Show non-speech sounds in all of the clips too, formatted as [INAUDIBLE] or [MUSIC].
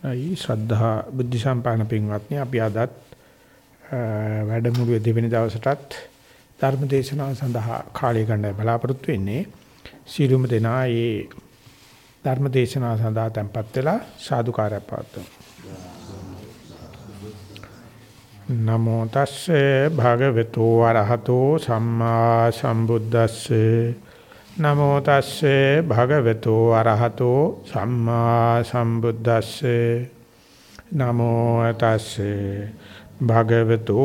අයි ශ්‍රද්ධා බුද්ධ සම්පන්න පින්වත්නි අපි අදත් වැඩමුළුවේ දෙවෙනි දවසටත් ධර්ම දේශනාව සඳහා කාලය ගන්න බලාපොරොත්තු වෙන්නේ. සීලුම දෙනා ඒ ධර්ම දේශනාව සඳහා tempත් වෙලා සාදුකාරය පවත්වමු. නමෝ තස්සේ භගවතු වරහතෝ සම්මා සම්බුද්දස්සේ නමෝ තස්සේ භගවතු අරහතෝ සම්මා සම්බුද්දස්සේ නමෝ තස්සේ භගවතු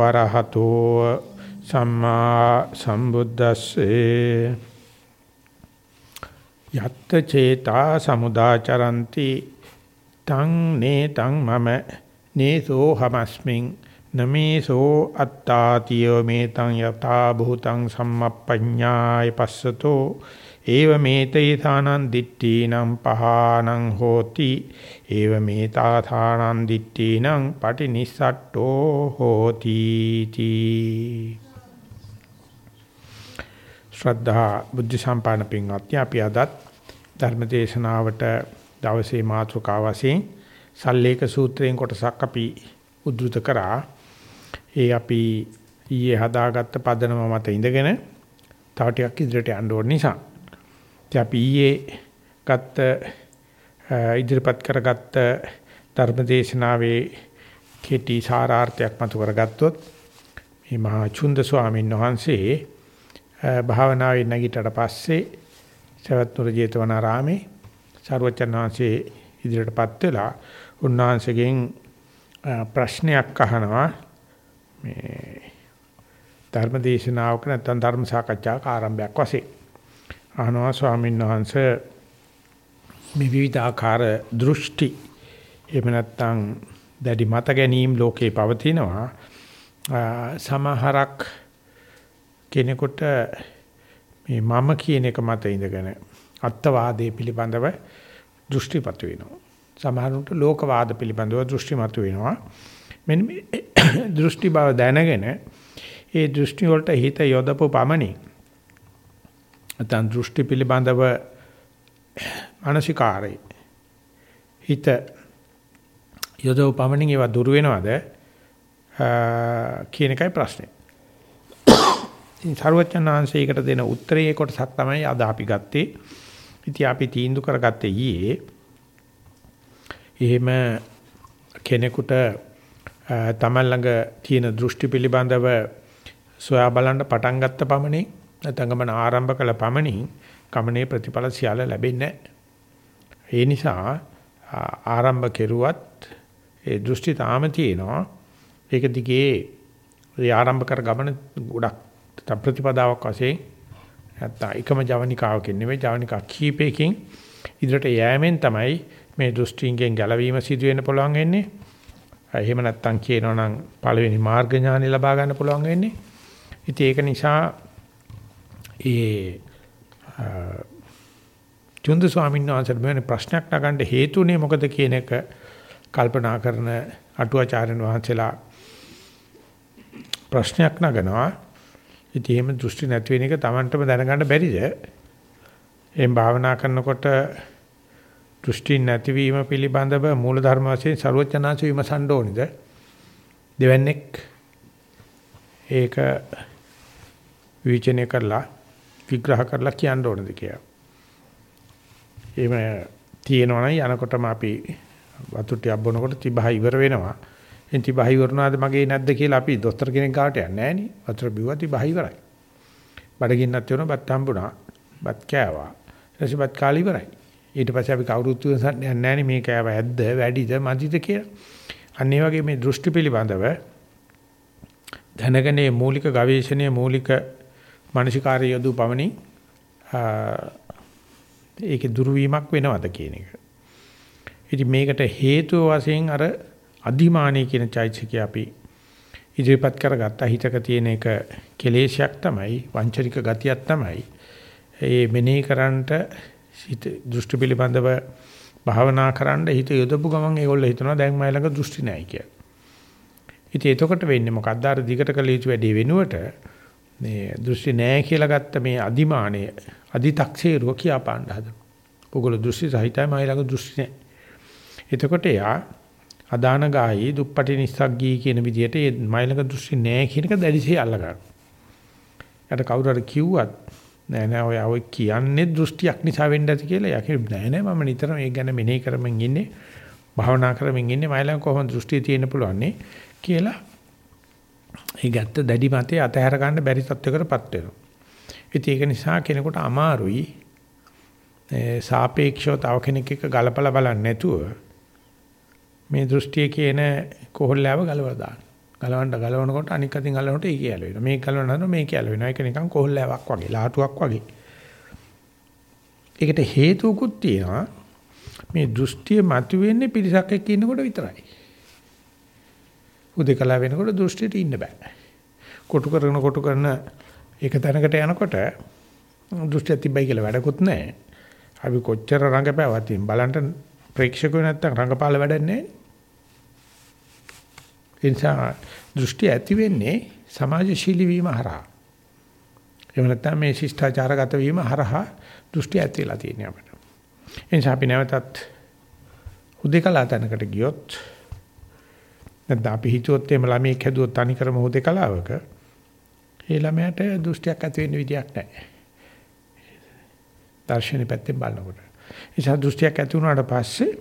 අරහතෝ සම්මා සම්බුද්දස්සේ යත්ත චේතා සමුදාචරಂತಿ තං නේතං මම නේසෝ හමස්මින් නමේසෝ අත්තාතියෝ මේතං යතා භූතං සම්මප්පඤ්ඤාය පස්සතෝ ඒව මේතේ thානං දිට්ඨීනම් පහානං හෝති ඒව මේතා thානං දිට්ඨීනම් පටිනිස්සට්ඨෝ හෝති තී. ශ්‍රද්ධා බුද්ධ සම්පන්න පින්වත්නි අපි අදත් ධර්ම දේශනාවට දවසේ මාතෘකාව වශයෙන් සල්ලේක සූත්‍රයෙන් කොටසක් අපි උද්දෘත කරා. ඒ අපි ඊයේ හදාගත්ත පදනම මත ඉඳගෙන තව ටිකක් ඉදිරියට යන්න ඕන නිසා. ඉතින් අපි ඊයේ ගත්ත ඉදිරිපත් කරගත්ත ධර්මදේශනාවේ කෙටි සාරාර්ථයක් මතු කරගත්තොත් මේ මහා චුන්ද ස්වාමීන් වහන්සේ භාවනාවේ නැගිටට පස්සේ සවැත්නුර ජේතවනාරාමේ සර්වචන් වහන්සේ ඉදිරියටපත් වෙලා උන්වහන්සේගෙන් ප්‍රශ්නයක් අහනවා මේ ධර්ම දේශනාවක නැත්නම් ධර්ම සාකච්ඡාවක ආරම්භයක් වශයෙන්. අහනවා ස්වාමීන් වහන්සේ මේ විවිධාකාර දෘෂ්ටි එහෙම නැත්නම් දැඩි මත ගැනීම ලෝකේ පවතිනවා. සමහරක් කෙනෙකුට මේ මම කියන එක මත ඉඳගෙන අත්වාදයේ පිළිබඳව දෘෂ්ටිපත් වෙනවා. සමහරුන්ට ලෝකවාද පිළිබඳව දෘෂ්ටිමත් වෙනවා. මෙන්න මේ [COUGHS] දෘෂ්ටි බව දැනගෙන ඒ දෘෂ්ටි වලට හිත යොදපු පමණින් නැත්නම් දෘෂ්ටි පිළිබඳව [COUGHS] මානසිකාරය හිත යොදව පමණින් ඒවා දුර වෙනවද කියන එකයි ප්‍රශ්නේ. [COUGHS] ඉතින් සර්වචනාංශයකට දෙන උත්තරයේ කොටසක් තමයි අද අපි ගත්තේ. ඉතින් අපි තීන්දුව කරගත්තේ ඊයේ. එහෙම කෙනෙකුට තමන් ළඟ තියෙන දෘෂ්ටි පිළිබඳව සොයා බලන්න පටන් ගත්ත පමණින් නැත්නම් ගමන ආරම්භ කළ පමණින් ගමනේ ප්‍රතිඵල සියල්ල ලැබෙන්නේ ඒ නිසා ආරම්භ කෙරුවත් ඒ දෘෂ්ටි තාම තියෙනවා. ඒක දිගේ ඒ ආරම්භ කර ගමන ගොඩක් ප්‍රතිපදාවක් වශයෙන් නැත්නම් එකම ජවනිකාවකින් නෙවෙයි ජවනිකා කීපයකින් ඉදිරියට යෑමෙන් තමයි මේ දෘෂ්ටියෙන් ගැලවීම සිදු වෙන්න පුළුවන් වෙන්නේ. එහෙම නැත්තම් කියනවා නම් පළවෙනි මාර්ග ඥානෙ ලබා ගන්න පුළුවන් වෙන්නේ. ඉතින් ඒක නිසා ඒ චුන්ද ස්වාමීන් වහන්සේට මෙවැනි ප්‍රශ්නයක් නගන්න හේතුනේ මොකද කියන එක කල්පනා කරන අටුවාචාර්යන් වහන්සේලා ප්‍රශ්නයක් නගනවා. ඉතින් එහෙම දෘෂ්ටි නැති වෙන එක Tamanටම දැනගන්න බැරිද? එහෙන් භාවනා කරනකොට දෘෂ්ටි නැතිවීම පිළිබඳව මූලධර්ම වශයෙන් ਸਰවඥාන්ස විමසන්න ඕනිද? දෙවන්නේක් ඒක විචනය කරලා විග්‍රහ කරලා කියන්න ඕනද කියලා. එහෙම තියෙනවා නම් යනකොටම අපි වතුර ටිකක් බොනකොට තිබහ ඉවර වෙනවා. එන් තිබහ ඉවරනාද මගේ නැද්ද කියලා අපි දොස්තර කෙනෙක් ගාවට යන්නේ නැහැ නේ. වතුර බිව්වා තිබහ ඉවරයි. බඩගින්නක් තියෙනවා බත් හම්බුණා. බත් කෑවා. ඊට පස්සේ බත් කාලේ ඉවරයි. ඊට පස්සේ අපි කවුරුත් යන්නේ නැහැ මේක ඇද්ද වැඩිද මදිද කියලා. අන්න ඒ වගේ මේ දෘෂ්ටි පිළිබඳව දැනගෙන මූලික ගවේෂණයේ මූලික මානසිකාර්ය යොදු පමණින් ඒකේ දුර්වීමක් වෙනවද කියන එක. ඉතින් මේකට හේතුව වශයෙන් අර අධිමානී කියන චෛත්‍යකය අපි ඉදිරිපත් කරගත්ත හිතක තියෙන එක කෙලේශයක් තමයි වංචනික ගතියක් තමයි. ඒ මෙනෙහි කරන්නට හිත දෘෂ්ටි පිළිබඳව භාවනා කරන්න හිත යොදපු ගමන් ඒගොල්ලෝ හිතනවා දැන් මයි ළඟ දෘෂ්ටි නැහැ කියලා. ඉතින් එතකොට වෙන්නේ මොකද්ද අර දිගට කළ යුතු වැඩේ වෙනුවට මේ දෘෂ්ටි නැහැ කියලා ගත්ත මේ අදිමානය අදි탁සේරුව කියා පාණ්ඩ හදන. ඔගොල්ලෝ දෘෂ්ටි සහිතයි මයි ළඟ දෘෂ්ටි නැහැ. එතකොට යා අදාන ගායි දුප්පටි නිස්සග්ගී කියන විදිහට මේ මයිලක දෘෂ්ටි නෑ කියන එක දැඩිසේ අල්ලගන්න. යට කවුරු හරි කිව්වත් නෑ නෑ ඔය ඔය කියන්නේ දෘෂ්ටියක් නිසා වෙන්න ඇති කියලා. යා කිව්වේ නෑ නෑ මම නිතරම ඒක ගැන මෙනෙහි කරමින් ඉන්නේ. භාවනා කරමින් ඉන්නේ මයිලක කොහොමද දෘෂ්ටිය තියෙන්න පුළුවන්නේ කියලා. ඒ ගැත්ත දැඩි මතේ අතහැර ගන්න බැරි තත්වයකටපත් වෙනවා. ඉතින් ඒක නිසා කෙනෙකුට අමාරුයි සාපේක්ෂව තව කෙනෙක් එක්ක ගලපලා බලන්නේ නැතුව මේ දෘෂ්ටිය කියන කොහොල්ලාව ගලවලා දාන්න. ගලවන්න ගලවනකොට අනික් අතින් ගලවනකොට ඒක යැල වෙනවා. මේක ගලවනකොට මේක යැල වෙනවා. ඒක නිකන් කොහොල්ලාවක් වගේ, ලාටුවක් වගේ. ඒකට හේතුකුත් තියෙනවා. මේ දෘෂ්ටිය මතුවෙන්නේ පිරිසක් එක්ක ඉන්නකොට විතරයි. උදේකලා වෙනකොට දෘෂ්ටියට ඉන්න බෑ. කොටු කරන කොටු කරන එක තැනකට යනකොට දෘෂ්ටිය තිබ්බයි කියලා වැඩකුත් නැහැ. අපි කොච්චර රඟපෑවත් බලන්න ප්‍රේක්ෂකයෝ නැත්තම් රඟපාල වැඩක් නැහැ. ඒ නිසා දෘෂ්ටි ඇති වෙන්නේ සමාජශීලී වීම හරහා. එහෙම නැත්නම් මේ ශිෂ්ටාචාරගත වීම හරහා දෘෂ්ටි ඇති වෙලා තියෙනවා අපිට. ඒ නිසා අපි නැවතත් හුදේකලා තැනකට ගියොත් නැත්නම් අපි හිතුවොත් එහෙම ළමයෙක් හැදුවොත් තනිකරම හුදේකලාවක ඒ ළමයාට දෘෂ්ටියක් ඇති වෙන්න විදියක් නැහැ. දර්ශන පැත්තෙන් බලනකොට. ඒ නිසා දෘෂ්ටියක් ඇති වුණාට පස්සේ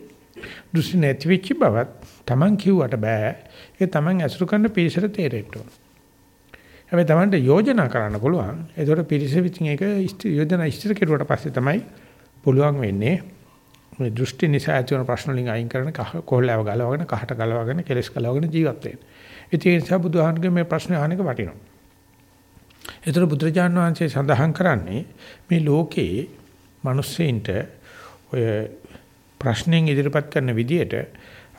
දෘෂ්ටි නැති වෙච්ච බවත් Taman කිව්වට බෑ. ඒක Taman ඇසුරු කරන පිරිසට තේරෙන්න ඕන. හැබැයි Tamanට යෝජනා කරන්න පුළුවන්. ඒතකොට පිරිස විසින් ඒක යෝජනා ඉස්තර කෙරුවට පස්සේ තමයි පුළුවන් වෙන්නේ මේ දෘෂ්ටි නිසා ඇති වෙන ප්‍රශ්න වලින් අයින් කරන කොහොල්ලාව ගලවගෙන කහට ගලවගෙන කෙලස් ගලවගෙන ජීවත් වෙන්න. ඒ නිසා බුදුහාමුදුරගේ මේ ප්‍රශ්නේ අහන එක වටිනවා. ඒතර බුදුරජාණන් වහන්සේ සඳහන් කරන්නේ මේ ලෝකේ මිනිස්සෙයින්ට ඔය ප්‍රශ්නෙන් ඉදිරිපත් කරන විදියට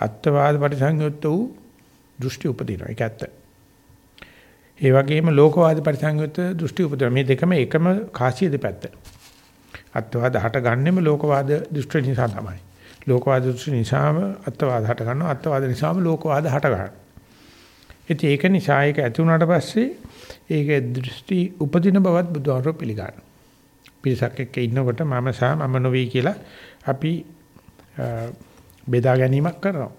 අත්වාද පරිසංයුක්ත වූ දෘෂ්ටි උපදිනවා. ඒක ඇත්ත. ඒ වගේම ලෝකවාද පරිසංයුක්ත දෘෂ්ටි උපදිනවා. මේ දෙකම එකම කාසිය දෙපැත්ත. අත්වාද හට ගන්නෙම ලෝකවාද දෘෂ්ටි නිසා තමයි. ලෝකවාද දෘෂ්ටි නිසාම අත්වාද හට ගන්නවා. අත්වාද නිසාම ලෝකවාද හට ගන්නවා. ඉතින් ඒක නිසා ඒක ඇති වුණාට පස්සේ ඒක දෘෂ්ටි උපදින බවත් බුදුහාරෝ පිළිගන්නවා. පිරිසක් එක්ක ඉන්නකොට මම සහ මම නොවේ කියලා අපි බෙදා ගැනීමක් කරනවා.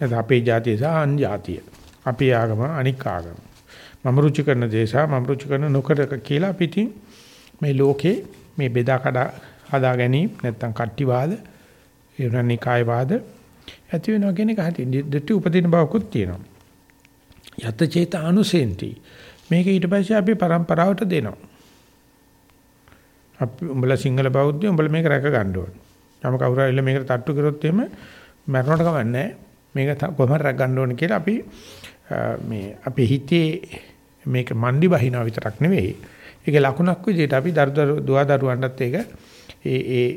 එතන අපේ ජාතිය සහ අන් ජාතිය. අපේ ආගම අනික් ආගම. මම රුචි කරන දේ සහ මම රුචි කරන නොකර කියලා අපි ඉතින් මේ ලෝකේ මේ බෙදා කඩා හදා ගැනීම නැත්තම් කට්ටිවාද එවනනිකාය වාද ඇති වෙනවා කියන එක හරි දෙටි උපදින බවකුත් තියෙනවා. යත චේත අනුසෙන්ති මේක ඊට පස්සේ අපි પરම්පරාවට දෙනවා. අපි උඹලා සිංහල බෞද්ධයෝ උඹලා මේක රැක ගන්න ඕනේ. තම කවුරු හරි මේකට තට්ටු කරොත් එහෙම මරණට කමන්නේ මේක කොහොමද රැක ගන්න ඕනේ කියලා අපි මේ අපේ හිතේ මේක මණ්ඩි බහිනවා විතරක් නෙවෙයි. ඒකේ ලකුණක් විදිහට අපි දරු දුව දරුවන්ටත් ඒක ඒ ඒ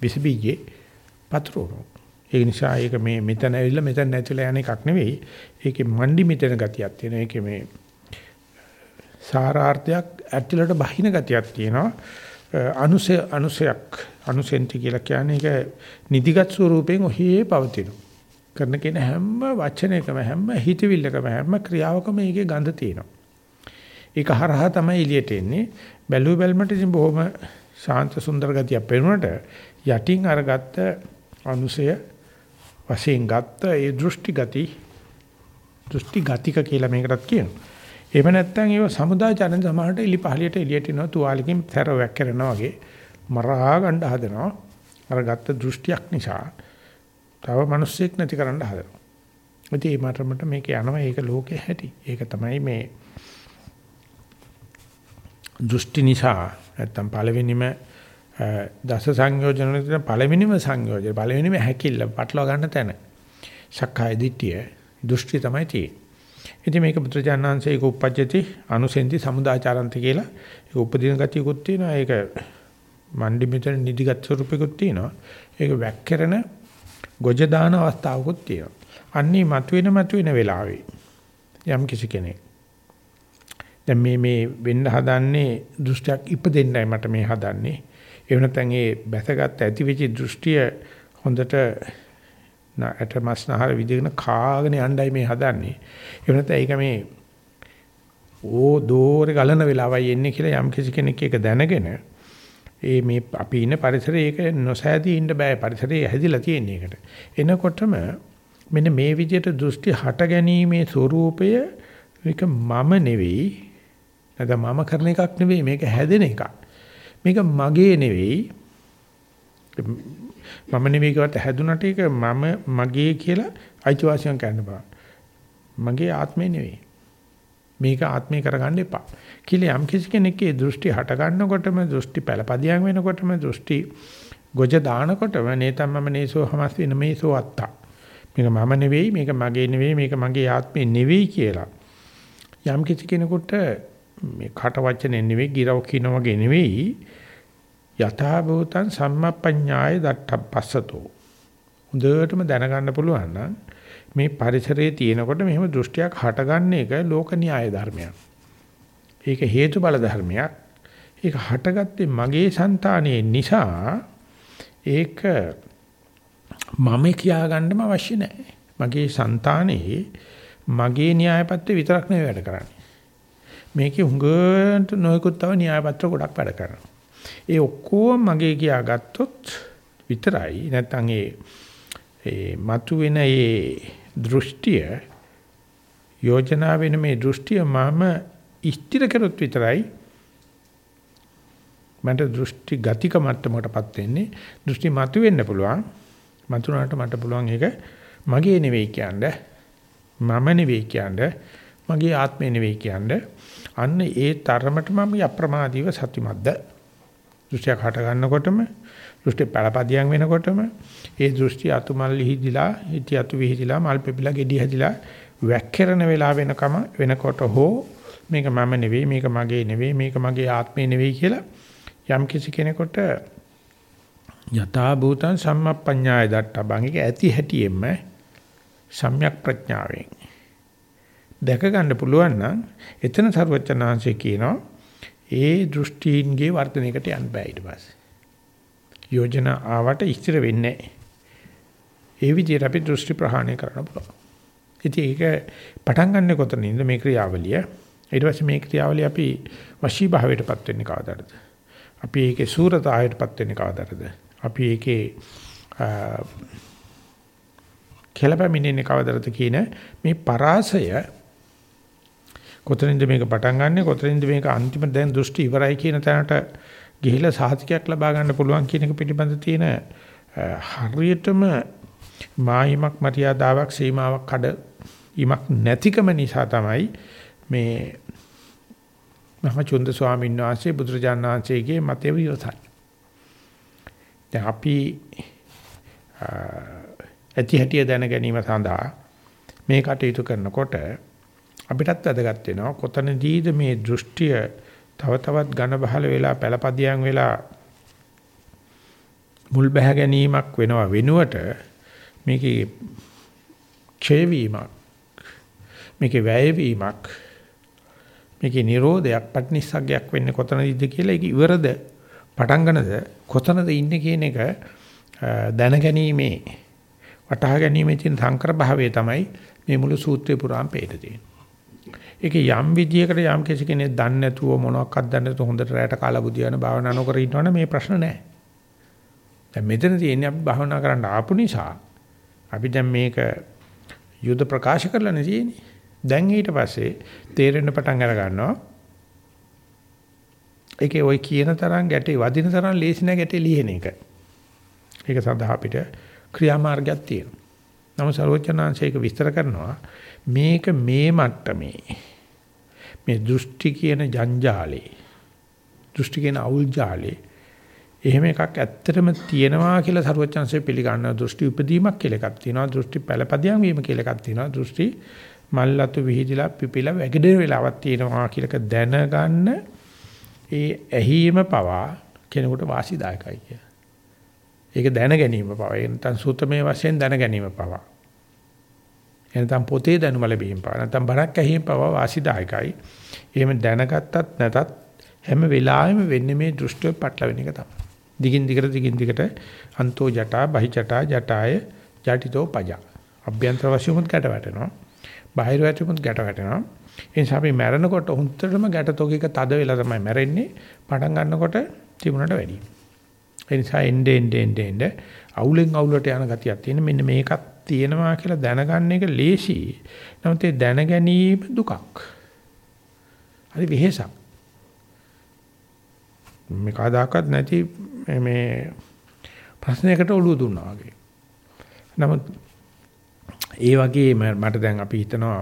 විස බීජේ පතරෝන ඒ නිසා ඒක මේ මෙතන ඇවිල්ලා මෙතන නැතිලා යන එකක් නෙවෙයි. ඒකේ මණ්ඩි මෙතන ගතියක් තියෙනවා. ඒකේ මේ සාරාර්ථයක් ඇටලට බහින ගතියක් තියෙනවා. අනුසය අනුසයක් අනුසෙන්ති කියලා කියන්නේ ඒක නිදිගත් ස්වරූපයෙන් ඔහේ පවතිනවා. කරන කෙන හැම වචනයකම හැම හිතවිල්ලකම හැම ක්‍රියාවකම ඒකේ ගඳ තියෙනවා. ඒක හරහා තමයි එළියට එන්නේ. බැලු බැලමට ඉතින් බොහොම ශාන්ත සුන්දර ගතියක් පෙනුනට යටින් අරගත්ත අනුසය වශයෙන් ගත්ත ඒ දෘෂ්ටි ගති දෘෂ්ටි ගතික කියලා මේකටත් කියනවා. එහෙම නැත්නම් ඒව සමුදාය චරණ සමාහට එලි පහලියට එළියට එනවා තුවාලකින් තැරවක් කරනවා වගේ මරහා ගන්න හදනවා. අර ගත්ත දෘෂ්ටියක් නිසා තව මිනිස්සෙක් නැති කරන්න හදනවා. ඉතින් මේ මටමට මේක යනවා ඒක ලෝකේ හැටි. ඒක තමයි මේ දෘෂ්ටි නිසා නැත්තම් පළවෙනිම දස සංයෝජන වල පළවෙනිම සංයෝජන පළවෙනිම හැකිල්ල පටලවා ගන්න තැන. සක්කාය දිට්ඨිය දෘෂ්ටි තමයි තියෙන්නේ. ඉතින් මේක පුත්‍රජානංශ ඒක උපජ්ජති අනුසෙන්ති සමුදාචාරන්ති කියලා ඒක උපදින ගතියකුත් තියෙනවා ඒක මණ්ඩි මෙතන නිදිගත් ස්වරූපයකුත් තියෙනවා ඒක වැක්කරන ගොජ දාන අවස්ථාවකුත් තියෙනවා. අන්නේ මතුවෙන මතුවෙන වෙලාවේ යම් කිසි කෙනෙක්. දැන් මේ මේ වෙන්න හදන්නේ දෘෂ්ටියක් ඉපදෙන්නයි මට මේ හදන්නේ. ඒ වෙනතන් ඒ බැසගත් ඇතිවිච දෘෂ්ටිය හොඳට ඇට මස් නහර විදිහන කාගෙන යණ්ඩයි මේ හදන්නේ. ඒ වෙනත ඒක මේ ඕ දෝරේ ගලන වෙලාවයි එන්නේ කියලා යම් කිසි කෙනෙක් ඒක දැනගෙන ඒ මේ අපි ඉන්න පරිසරය ඒක නොසෑදී ඉන්න බෑ පරිසරය හැදිලා තියෙන එකට. එනකොටම මෙන්න මේ විදිහට දෘෂ්ටි හට ගැනීමේ ස්වરૂපය මේක මම නෙවෙයි නැත්නම් මම කරන එකක් නෙවෙයි මේක හැදෙන එකක්. මේක මගේ නෙවෙයි මම නෙවෙයි කියවට හැදුනට ඒක මම මගේ කියලා අයිතිවාසිකම් ගන්න බෑ. මගේ ආත්මේ නෙවෙයි. මේක ආත්මේ කරගන්න එපා. කියලා යම් කිසි කෙනෙක්ගේ දෘෂ්ටි හට ගන්නකොටම දෘෂ්ටි පළපදියම් වෙනකොටම දෘෂ්ටි ගොජ දානකොටම නේතම්මම නේසෝ හමස් වෙන මේසෝ අත්තා. මේක මම නෙවෙයි මේක මගේ නෙවෙයි මේක මගේ ආත්මේ නෙවෙයි කියලා. යම් කිසි කෙනෙකුට මේ කට වචනේ නෙවෙයි ගිරව කියන වගේ නෙවෙයි යථා භූතං සම්මප්පඤ්ඤාය දත්තපස්සතෝ හොඳටම දැනගන්න පුළුවන් නම් මේ පරිසරයේ තියෙනකොට මෙහෙම දෘෂ්ටියක් හටගන්න එක ලෝක න්‍යාය ධර්මයක්. ඒක හේතු බල ධර්මයක්. ඒක හටගත්තේ මගේ సంతානයේ නිසා ඒක මම කියාගන්නම අවශ්‍ය නැහැ. මගේ సంతානයේ මගේ න්‍යායපත්‍ර විතරක් නෙවෙයි වැඩ කරන්නේ. මේකේ හුඟට නොයෙකුත් තව න්‍යායපත්‍ර ගොඩක් වැඩ කරනවා. ඒ ඔක්කොම මගේ කියාගත්තොත් විතරයි නැත්නම් ඒ ඒ මතුවෙන ඒ දෘෂ්ටිය යෝජනා වෙන මේ දෘෂ්ටිය මම ස්ථිර කරොත් විතරයි මට දෘෂ්ටි ගතික මට්ටමකටපත් වෙන්නේ. දෘෂ්ටි මතු වෙන්න පුළුවන්. මතුනාට මට පුළුවන් ඒක මගේ නෙවෙයි කියන්නේ මම නෙවෙයි කියන්නේ මගේ ආත්මය නෙවෙයි කියන්නේ. අන්න ඒ තරමට මම අප්‍රමාදීව සත්‍යමත්ද දෘෂ්ටියක් හට ගන්නකොටම දෘෂ්ටි පළපදියම් වෙනකොටම ඒ දෘෂ්ටි අතුමල් හිදිලා හිටි අතු විහිදිලා මල් පෙපිලා ගෙඩි හැදිලා වැක්කිරන වෙලා වෙනකම වෙනකොට හෝ මේක මම නෙවෙයි මේක මගේ නෙවෙයි මේක මගේ ආත්මේ නෙවෙයි කියලා යම් කිසි කෙනෙකුට යථා භූතං සම්මප්පඤ්ඤාය දට්ඨබං ඒක ඇති හැටියෙම සම්‍යක් ප්‍රඥාවෙන් දැක ගන්න පුළුවන් නම් එතන සර්වචනාංශය කියනවා ඒ දෘෂ්ටීන්ගේ වර්ධනයකට යන්න බෑ ඊට පස්සේ. යෝජනා ආවට ඉස්තර වෙන්නේ ඒ විදිහට අපි දෘෂ්ටි ප්‍රහාණය කරන්න පුළුවන්. ඉතින් ඒක පටන් ගන්න කොතනින්ද මේ ක්‍රියාවලිය? ඊට පස්සේ මේ ක්‍රියාවලිය අපි වශී භාවයටපත් වෙන්නේ කවදාද? අපි ඒකේ සූරතාවයටපත් වෙන්නේ කවදාද? අපි ඒකේ කෙලපැමිණෙන්නේ කවදාද කියන මේ පරාසය කොතනින්ද මේක පටන් ගන්නෙ කොතනින්ද මේක අන්තිම දැන් දෘෂ්ටි ඉවරයි කියන තැනට ගිහිලා සාහිතිකයක් ලබා ගන්න පුළුවන් කියන එක පිළිබඳ තියෙන හරියටම මායිමක් මරියාදාවක් සීමාවක් කඩ ීමක් නැතිකම නිසා තමයි මේ මහචුන්ද ස්වාමීන් වහන්සේ බුදුරජාණන් වහන්සේගේ මතය විවසයි. දැන් අපි ඇති හැටිය දැන ගැනීම සඳහා මේ කටයුතු කරනකොට අපිටත් වැදගත් වෙනවා කොතනදීද මේ දෘෂ්ටිය තව තවත් ඝන බහල වෙලා පළපදියම් වෙලා මුල් බැහැ ගැනීමක් වෙනවා වෙනුවට මේකේ ක්ෂය වීමක් මේකේ වැය වීමක් මේකේ නිරෝධයක් පටිනිස්සග්ගයක් වෙන්නේ කොතනදීද කියලා ඒක ඉවරද පටන් ගන්නද කොතනද ඉන්නේ කියන එක දැනගැනීමේ වටහා ගැනීමේ තියෙන සංකර භාවය තමයි මේ මුළු සූත්‍රය පුරාම පේට තියෙන්නේ. ඒක යම් විදියකට යම් කෙනෙක් දන්නේ නැතුව මොනවක්වත් දන්නේ නැතුව හොඳට රැයට කාලා බුදියාන භාවනා නොකර ඉන්නවනේ මේ ප්‍රශ්න නැහැ. දැන් මෙතන තියෙන්නේ අපි භාවනා කරන්න ආපු නිසා අපි දැන් මේක යුද ප්‍රකාශ කරලා නෙදීනේ. දැන් ඊට පස්සේ තේරෙන්න පටන් අර ගන්නවා. ඒකේ ওই කියන තරම් ගැටේ වදින තරම් ලේසි නැහැ ගැටේ ලියන එක. ඒක සඳහා අපිට ක්‍රියාමාර්ගයක් තියෙනවා. නමුත් සර්වඥාන්සේක විස්තර කරනවා මේක මේ මට්ටමේ මේ දෘෂ්ටි කියන ජංජාලේ දෘෂ්ටි කියන අවුල් ජාලේ එහෙම එකක් ඇත්තටම තියෙනවා කියලා සරුවචන්සේ පිළිගන්නවා දෘෂ්ටි උපදීමක් කියලා එකක් තියෙනවා දෘෂ්ටි පළපදියම් වීම කියලා එකක් තියෙනවා දෘෂ්ටි මල්ලතු විහිදිලා පිපිලා වැගිරෙන වෙලාවක් තියෙනවා කියලාක දැනගන්න ඒ ඇහිීම පවා කෙනෙකුට වාසිදායකයි කිය. ඒක දැන ගැනීම පවා. ඒ නැත්නම් සූත්‍රමය වශයෙන් දැන ගැනීම පවා. එනතම් පොතේ දැනුම ලැබීම පවා නැත්නම් බණක් ඇහිීම පවා වාසිදායකයි. එහෙම දැනගත්තත් නැතත් හැම වෙලාවෙම වෙන්නේ මේ දෘෂ්ටිය පටල වෙන එක තමයි. දිගින් දිගට දිගින් දිගට අන්තෝ ජටා බහි ජටා ජටාය ජටිතෝ පජා. අභ්‍යන්තර වශයෙන්මුත් ගැට වැටෙනවා. බාහිර වශයෙන්මුත් ගැට වැටෙනවා. ඒ නිසා අපි මැරෙනකොට හුත්තටම ගැට තොගයක තද වෙලා තමයි මැරෙන්නේ. පටන් ගන්නකොට තිබුණට වැඩියි. ඒ නිසා එnde ende ende ende අවුලෙන් අවුලට යන ගතියක් තියෙන මෙන්න මේකක් තියෙනවා කියලා දැනගන්න එක ලේසි. නමුත් ඒ දැන ගැනීම දුකක්. හරි වෙහෙසක්. මේ කවදාකවත් නැති මේ ප්‍රශ්නයකට ඔළුව දුන්නා වගේ. නමුත් ඒ වගේ මට දැන් අපි හිතනවා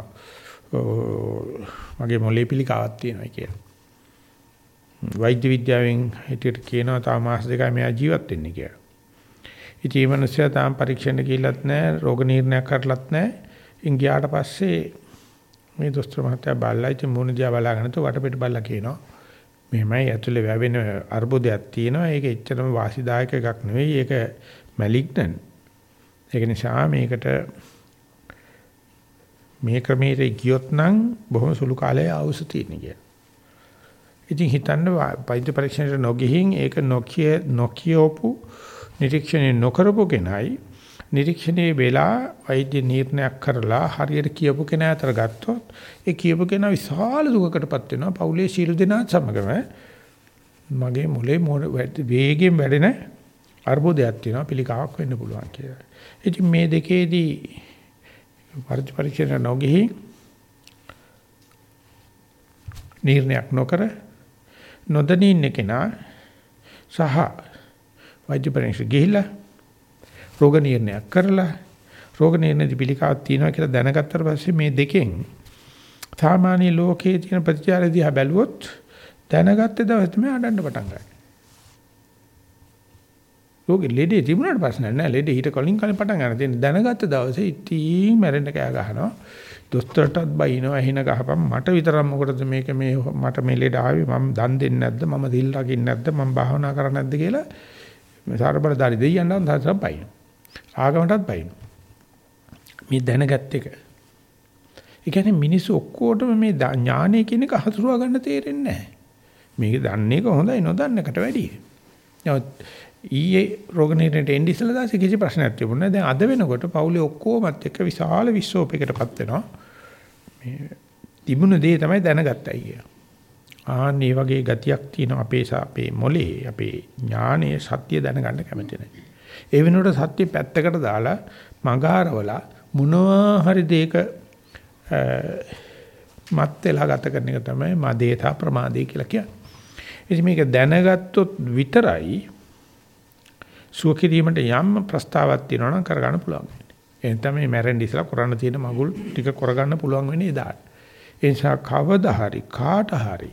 මගේ මොලේ පිළිකාවක් තියෙනවා කියලා. වෛද්‍ය විද්‍යාවෙන් හිටියට කියනවා තාම මාස දෙකයි මෙයා ජීවත් වෙන්නේ කියලා. ඉතින් මේ මිනිස්සයා තාම පරීක්ෂණ කිල්ලත් නැහැ, රෝග නිర్ణයක් කරලත් නැහැ. ඉන් ගියාට පස්සේ මේ දොස්තර මහත්තයා බල්ලා ඉතින් මොන දිහා බලාගෙන තු වටපිට බල්ලා කියනවා. මෙහෙමයි ඇතුලේ වැවෙන අර්බුදයක් තියෙනවා. ඒක එච්චරම වාසිදායක එකක් නෙවෙයි. ඒක මැලිග්නන්. ඒක නිසා මේකට මේ ක්‍රමයේ ගියොත් නම් බොහොම සුළු කාලයේ ආවුස තියෙන කියලා. ඉතින් හිතන්න වෛද්‍ය පරීක්ෂණයට නොගිහින් ඒක නොකිය නොකියවපු නිරීක්ෂණය නොකරපු කෙනයි නිරීක්ෂණයේ වෙලා වෛද්‍ය නිర్ణයක් කරලා හරියට කියපු කෙනා අතර ගත්තොත් ඒ කියපු කෙනා විශාල දුකකටපත් වෙනවා පවුලේ සීළු දෙනාත් සමගම මගේ මොලේ වේගයෙන් වැඩෙන අර්බුදයක් තියෙනවා පිළිකාවක් වෙන්න පුළුවන් කියලා. ඉතින් මේ දෙකේදී වර්ජ පරීක්ෂණ නොගෙහි නිర్ణයක් නොකර නොදැනී ඉන්න කෙනා සහ වෛද්‍යපරීක්ෂණ ගිහිල්ලා රෝග නිర్ణයක් කරලා රෝග නිర్ణයේදී පිළිකාවක් තියෙනවා කියලා දැනගත්තට පස්සේ මේ දෙකෙන් සාමාන්‍ය ලෝකයේ තියෙන ප්‍රතිචාරය දිහා බැලුවොත් දැනගත්තේ දවස් තමයි අඬන්න පටන් ගන්න. රෝගෙ ලෙඩේ තිබුණාට පස්සේ නෑ ලෙඩේ ඊට කලින් කලින් පටන් ගන්න. තියෙන දැනගත්ත දවසේ ඉතින් මැරෙන්න කෑ ගහනවා. දොස්තරටත් බයිනවා. එහින ගහපම් මට විතරක් මොකටද මේක? මේ මට මේ ලෙඩ ආවේ? මම දන් දෙන්නේ නැද්ද? මම දිල් රකින්නේ නැද්ද? මම භාවනා කරන්නේ නැද්ද කියලා මේ සාරබලදාරි දෙයියන් නම් තාත්තට බයින ආගමටත් බයින මේ දැනගත් එක ඒ කියන්නේ මිනිස්සු ඔක්කොටම මේ ඥානය කියන එක හසුරුවා ගන්න තේරෙන්නේ නැහැ මේක දන්නේ එක හොඳයි නොදන්නකට වැඩියි නමුත් ඊයේ රෝග නිర్ణයට එන්නේ ඉස්සලා දාසේ කිසි ප්‍රශ්නයක් තිබුණේ නැහැ. දැන් අද වෙනකොට පවුලේ ඔක්කොමත් එක්ක විශාල විශ්වෝපයකටපත් වෙනවා. මේ තිබුණ දේ තමයි දැනගත්තයි කිය. ආන් මේ වගේ ගතියක් තියෙන අපේ අපේ මොලේ අපේ ඥානයේ සත්‍ය දැනගන්න කැමති නැහැ. ඒ වෙනුවට සත්‍ය පැත්තකට දාලා මගාරවලා මොනවා හරි දෙයක මත් වෙලා ගත කරන එක තමයි මදේතා ප්‍රමාදේ කියලා කියන්නේ. ඉතින් මේක දැනගත්තොත් විතරයි සුව කිරීමට යම් ප්‍රස්තාවක් තියෙනවා නම් කරගන්න පුළුවන්. එහෙනම් තමයි මැරෙන්න ඉස්සලා කරන්න තියෙන මගුල් ටික කරගන්න පුළුවන් වෙන්නේ එදාට. ඒ නිසා කවදා හරි කාට හරි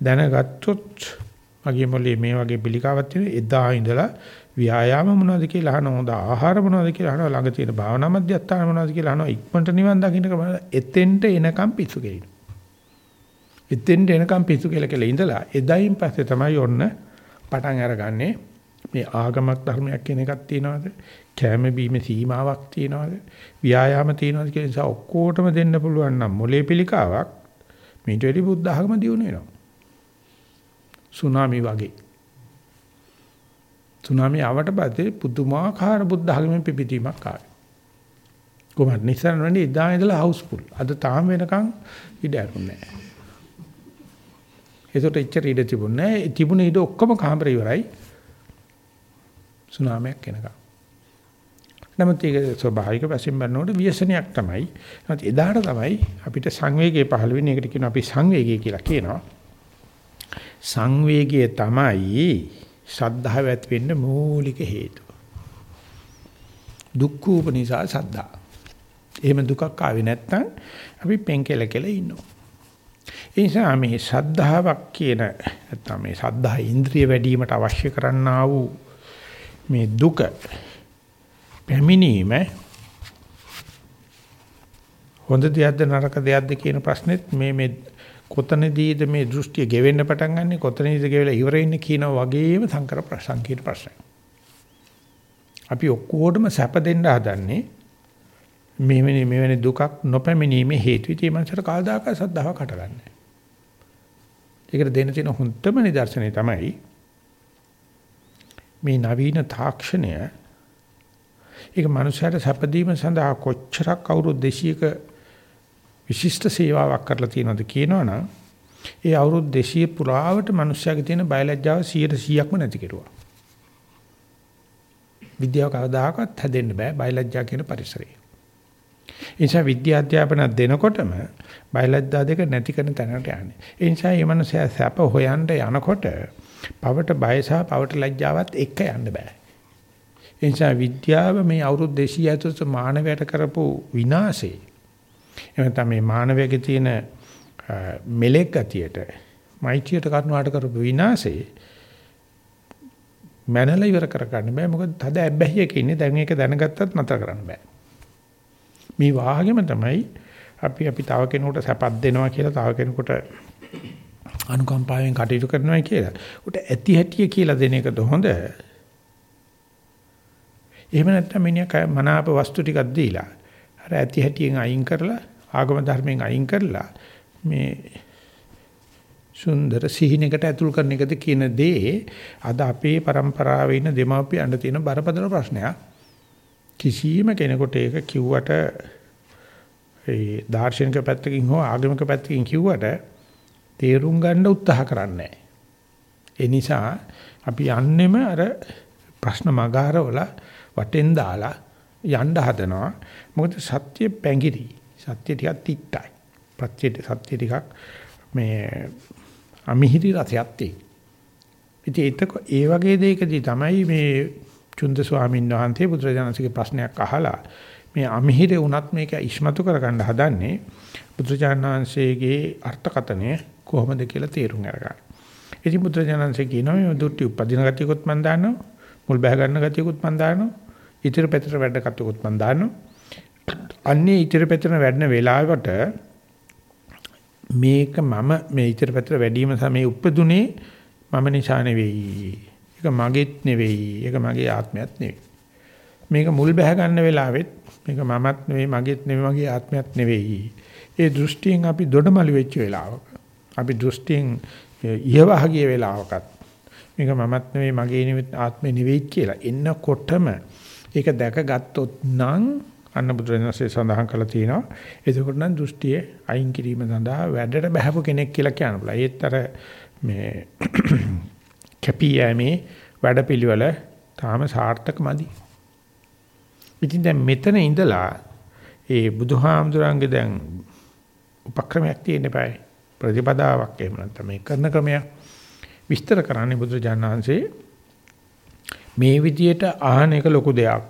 දැනගත්තොත් මගේ මොලේ මේ වගේ පිළිකාවක් තියෙන එදා ඉඳලා ව්‍යායාම මොනවද කියලා අහනවා හොඳ ආහාර මොනවද කියලා අහනවා ළඟ තියෙන භාවනා මධ්‍යස්ථාන මොනවද කියලා අහනවා ඉක්මනට නිවන් දකින්න කම එතෙන්ට එනකම් පිස්සු කෙලින. එතෙන්ට එනකම් පිස්සු කියලා කියලා ඉඳලා එදායින් පස්සේ තමයි ඔන්න පටන් අරගන්නේ මේ ආගමක් ධර්මයක් කියන එකක් තියනවාද? කැම බීම සීමාවක් තියනවාද? ව්‍යායාම තියනවාද කියන නිසා ඔක්කොටම දෙන්න පුළුවන් නම් මොලේ පිළිකාවක් මේට වැඩි බුද්ධ ආගම දියුණු වෙනවා. සුනාමි වගේ. සුනාමි ආවට පස්සේ පුදුමාකාර බුද්ධ ආගමෙන් පිපිදීමක් ආවේ. කොහොමද නිසරණ වෙන්නේ ඉදා ඉඳලා හවුස්ෆුල්. අද තාම වෙනකන් ඉඩ ඇරුන්නේ නැහැ. ඒකට ඉච්චර ඉඩ තිබුණේ නැහැ. තිබුණ ඉඩ ඔක්කොම කාමර ඉවරයි. සුනාමයක් එනකම්. නමුත් ඒක ස්වභාවික වශයෙන් බලනකොට ව්‍යසනයක් තමයි. නමුත් එදාට තමයි අපිට සංවේගය පහළ වෙන්නේ. ඒකට කියනවා අපි සංවේගය කියලා කියනවා. සංවේගය තමයි ශ්‍රද්ධාව ඇති වෙන්න මූලික හේතුව. දුක්ඛ උපනිසා සද්ධා. එහෙම දුකක් ආවේ නැත්නම් අපි පෙන්කෙල කෙල ඉන්නවා. ඒ නිසා මේ ශ්‍රද්ධාවක් කියන නැත්නම් මේ ශ්‍රද්ධා ඉන්ද්‍රිය වැඩිවීමට අවශ්‍ය කරන්නා වූ මේ දුක පැමිණීම හොඳ දෙයක්ද නරක දෙයක්ද කියන ප්‍රශ්නෙත් මේ මේ කොතනදීද මේ දෘෂ්ටිය ගෙවෙන්න පටන් ගන්නෙ කොතනදීද ගෙවෙලා ඉවර වෙන්නේ කියන වගේම සංකර සංකීර්ණ ප්‍රශ්නයක්. අපි ඔක්කොටම සැප දෙන්න හදන්නේ මෙවැනි මෙවැනි දුකක් නොපැමිණීමේ හේතු ඉතින් මනසට කාදාක සද්ධාව කටගන්නේ. ඒකට දෙන්න තියෙන හොඳම නිදර්ශනය තමයි මේ නවීන තාක්ෂණය ඒක මනුස්සයට සැපදීම සඳහා කොච්චරක් අවුරුදු 200ක විශිෂ්ට සේවාවක් කරලා තියෙනවද කියනවනම් ඒ අවුරුදු 200 පුරාවට මිනිස්යාගේ තියෙන බයලජ්ජාව 100%ක්ම නැති කෙරුවා. විද්‍යාව කවදාකවත් හැදෙන්න බෑ බයලජ්ජා කියන පරිසරේ. ඒ නිසා විද්‍යා අධ්‍යාපන දෙනකොටම බයලජ්ජා දෙක නැති කරන තැනට යන්නේ. ඒ නිසා මේ මිනිස්සයා සැප හොයන්න යනකොට පවට බය සහ පවට ලැජ්ජාවත් එක යන්න බෑ. ඒ නිසා විද්‍යාව මේ අවුරුදු 200 ඇතුළත මානවයට කරපු විනාශේ එහෙනම් මේ මානවයාගේ තියෙන මෙලෙක් ගතියට මෛත්‍රියට කරුණාට කරපු විනාශේ මනල ඉවර කරගන්න බෑ. මොකද තද ඇබ්බැහියක ඉන්නේ. දැන් ඒක දැනගත්තත් නතර කරන්න බෑ. මේ වාගෙම තමයි අපි අපි තව කෙනෙකුට සැපක් දෙනවා කියලා තව කෙනෙකුට අනුකම්පාවෙන් කටයුතු කරනවා කියලා. උට ඇති හැටිය කියලා දෙන එකද හොඳ? එහෙම නැත්නම් මිනිහා මනාප වස්තු ටිකක් දීලා අර ඇති හැටියෙන් අයින් කරලා ආගම ධර්මයෙන් අයින් කරලා මේ සුන්දර සිහිනයකට ඇතුල් කරන එකද කියන දේ අද අපේ પરම්පරාවේ ඉන්න දෙමාපියන්ට තියෙන බරපතල ප්‍රශ්නයක්. කිසියම් කෙනෙකුට ඒක කිව්වට ඒ දාර්ශනික පැත්තකින් හෝ ආගමික පැත්තකින් කිව්වට තේරුම් ගන්න උත්සාහ කරන්නේ ඒ නිසා අපි යන්නෙම අර ප්‍රශ්න මගහරවල වටෙන් දාලා යන්න හදනවා. මොකද සත්‍ය පැංගිරි. සත්‍ය ටිකක් තිත්තයි. ප්‍රත්‍ය සත්‍ය ටිකක් මේ අමිහිරි රසයක් තියෙයි. ඉතින් ඒක ඒ වගේ දෙයකදී තමයි මේ චුන්ද ස්වාමීන් වහන්සේ බුදුරජාණන්සේගේ ප්‍රශ්නයක් අහලා මේ අමිහිරේ වුණත් මේක ඉස්මතු කරගන්න හදන්නේ බුදුරජාණන් වහන්සේගේ අර්ථකතනය කොහොමද කියලා තේරුම් අරගන්න. ඉතින් බුදුරජාණන්සේ කියනවා මේ දුට්ටි උපදින ගතියකොත් මම දානවා මුල් බහ ගන්න ගතියකොත් මම දානවා ඉතිරි පැතර වැඩ කටයුතුත් මම දානවා. අන්නේ ඉතිරි පැතර වැඩන වෙලාවට මේක මම මේ ඉතිරි පැතර වැඩිම සමේ උපදුනේ මම නිසා නෙවෙයි. ඒක මගේත් නෙවෙයි. ඒක මගේ ආත්මයක් නෙවෙයි. මේක මුල් බැහැ ගන්න වෙලාවෙත් මේක මමත් නෙවෙයි මගේත් නෙවෙයි මගේ ආත්මයක් නෙවෙයි. ඒ දෘෂ්ටියෙන් අපි දොඩමළු වෙච්ච වෙලාවක අපි දෘෂ්ටියෙන් ඉහවහගිය වෙලාවකත් මේක මමත් නෙවෙයි මගේ නෙවෙයි ආත්මේ නෙවෙයි කියලා එන්නකොටම ඒක දැකගත්තොත් නම් අන්න බුදුරජාණන්සේ සඳහන් කළා තියෙනවා. එතකොට නම් දෘෂ්ටියේ අයින් කිරීම සඳහා වැඩට බහපු කෙනෙක් කියලා කියන්න පුළුවන්. ඒත් අර මේ [CLEARS THROAT] කැපියෑමේ වැඩපිළිවෙල තාම සාර්ථකමදි. ඉතින් දැන් මෙතන ඉඳලා ඒ බුදුහාමුදුරන්ගේ දැන් උපක්‍රමයක් තියෙන්න බෑ. ප්‍රතිපදාවක් එහෙම නැත්නම් මේ කරන ක්‍රමයක් විස්තර කරන්නේ බුදුරජාණන් වහන්සේ මේ විදියට අහන එක ලොකු දෙයක්.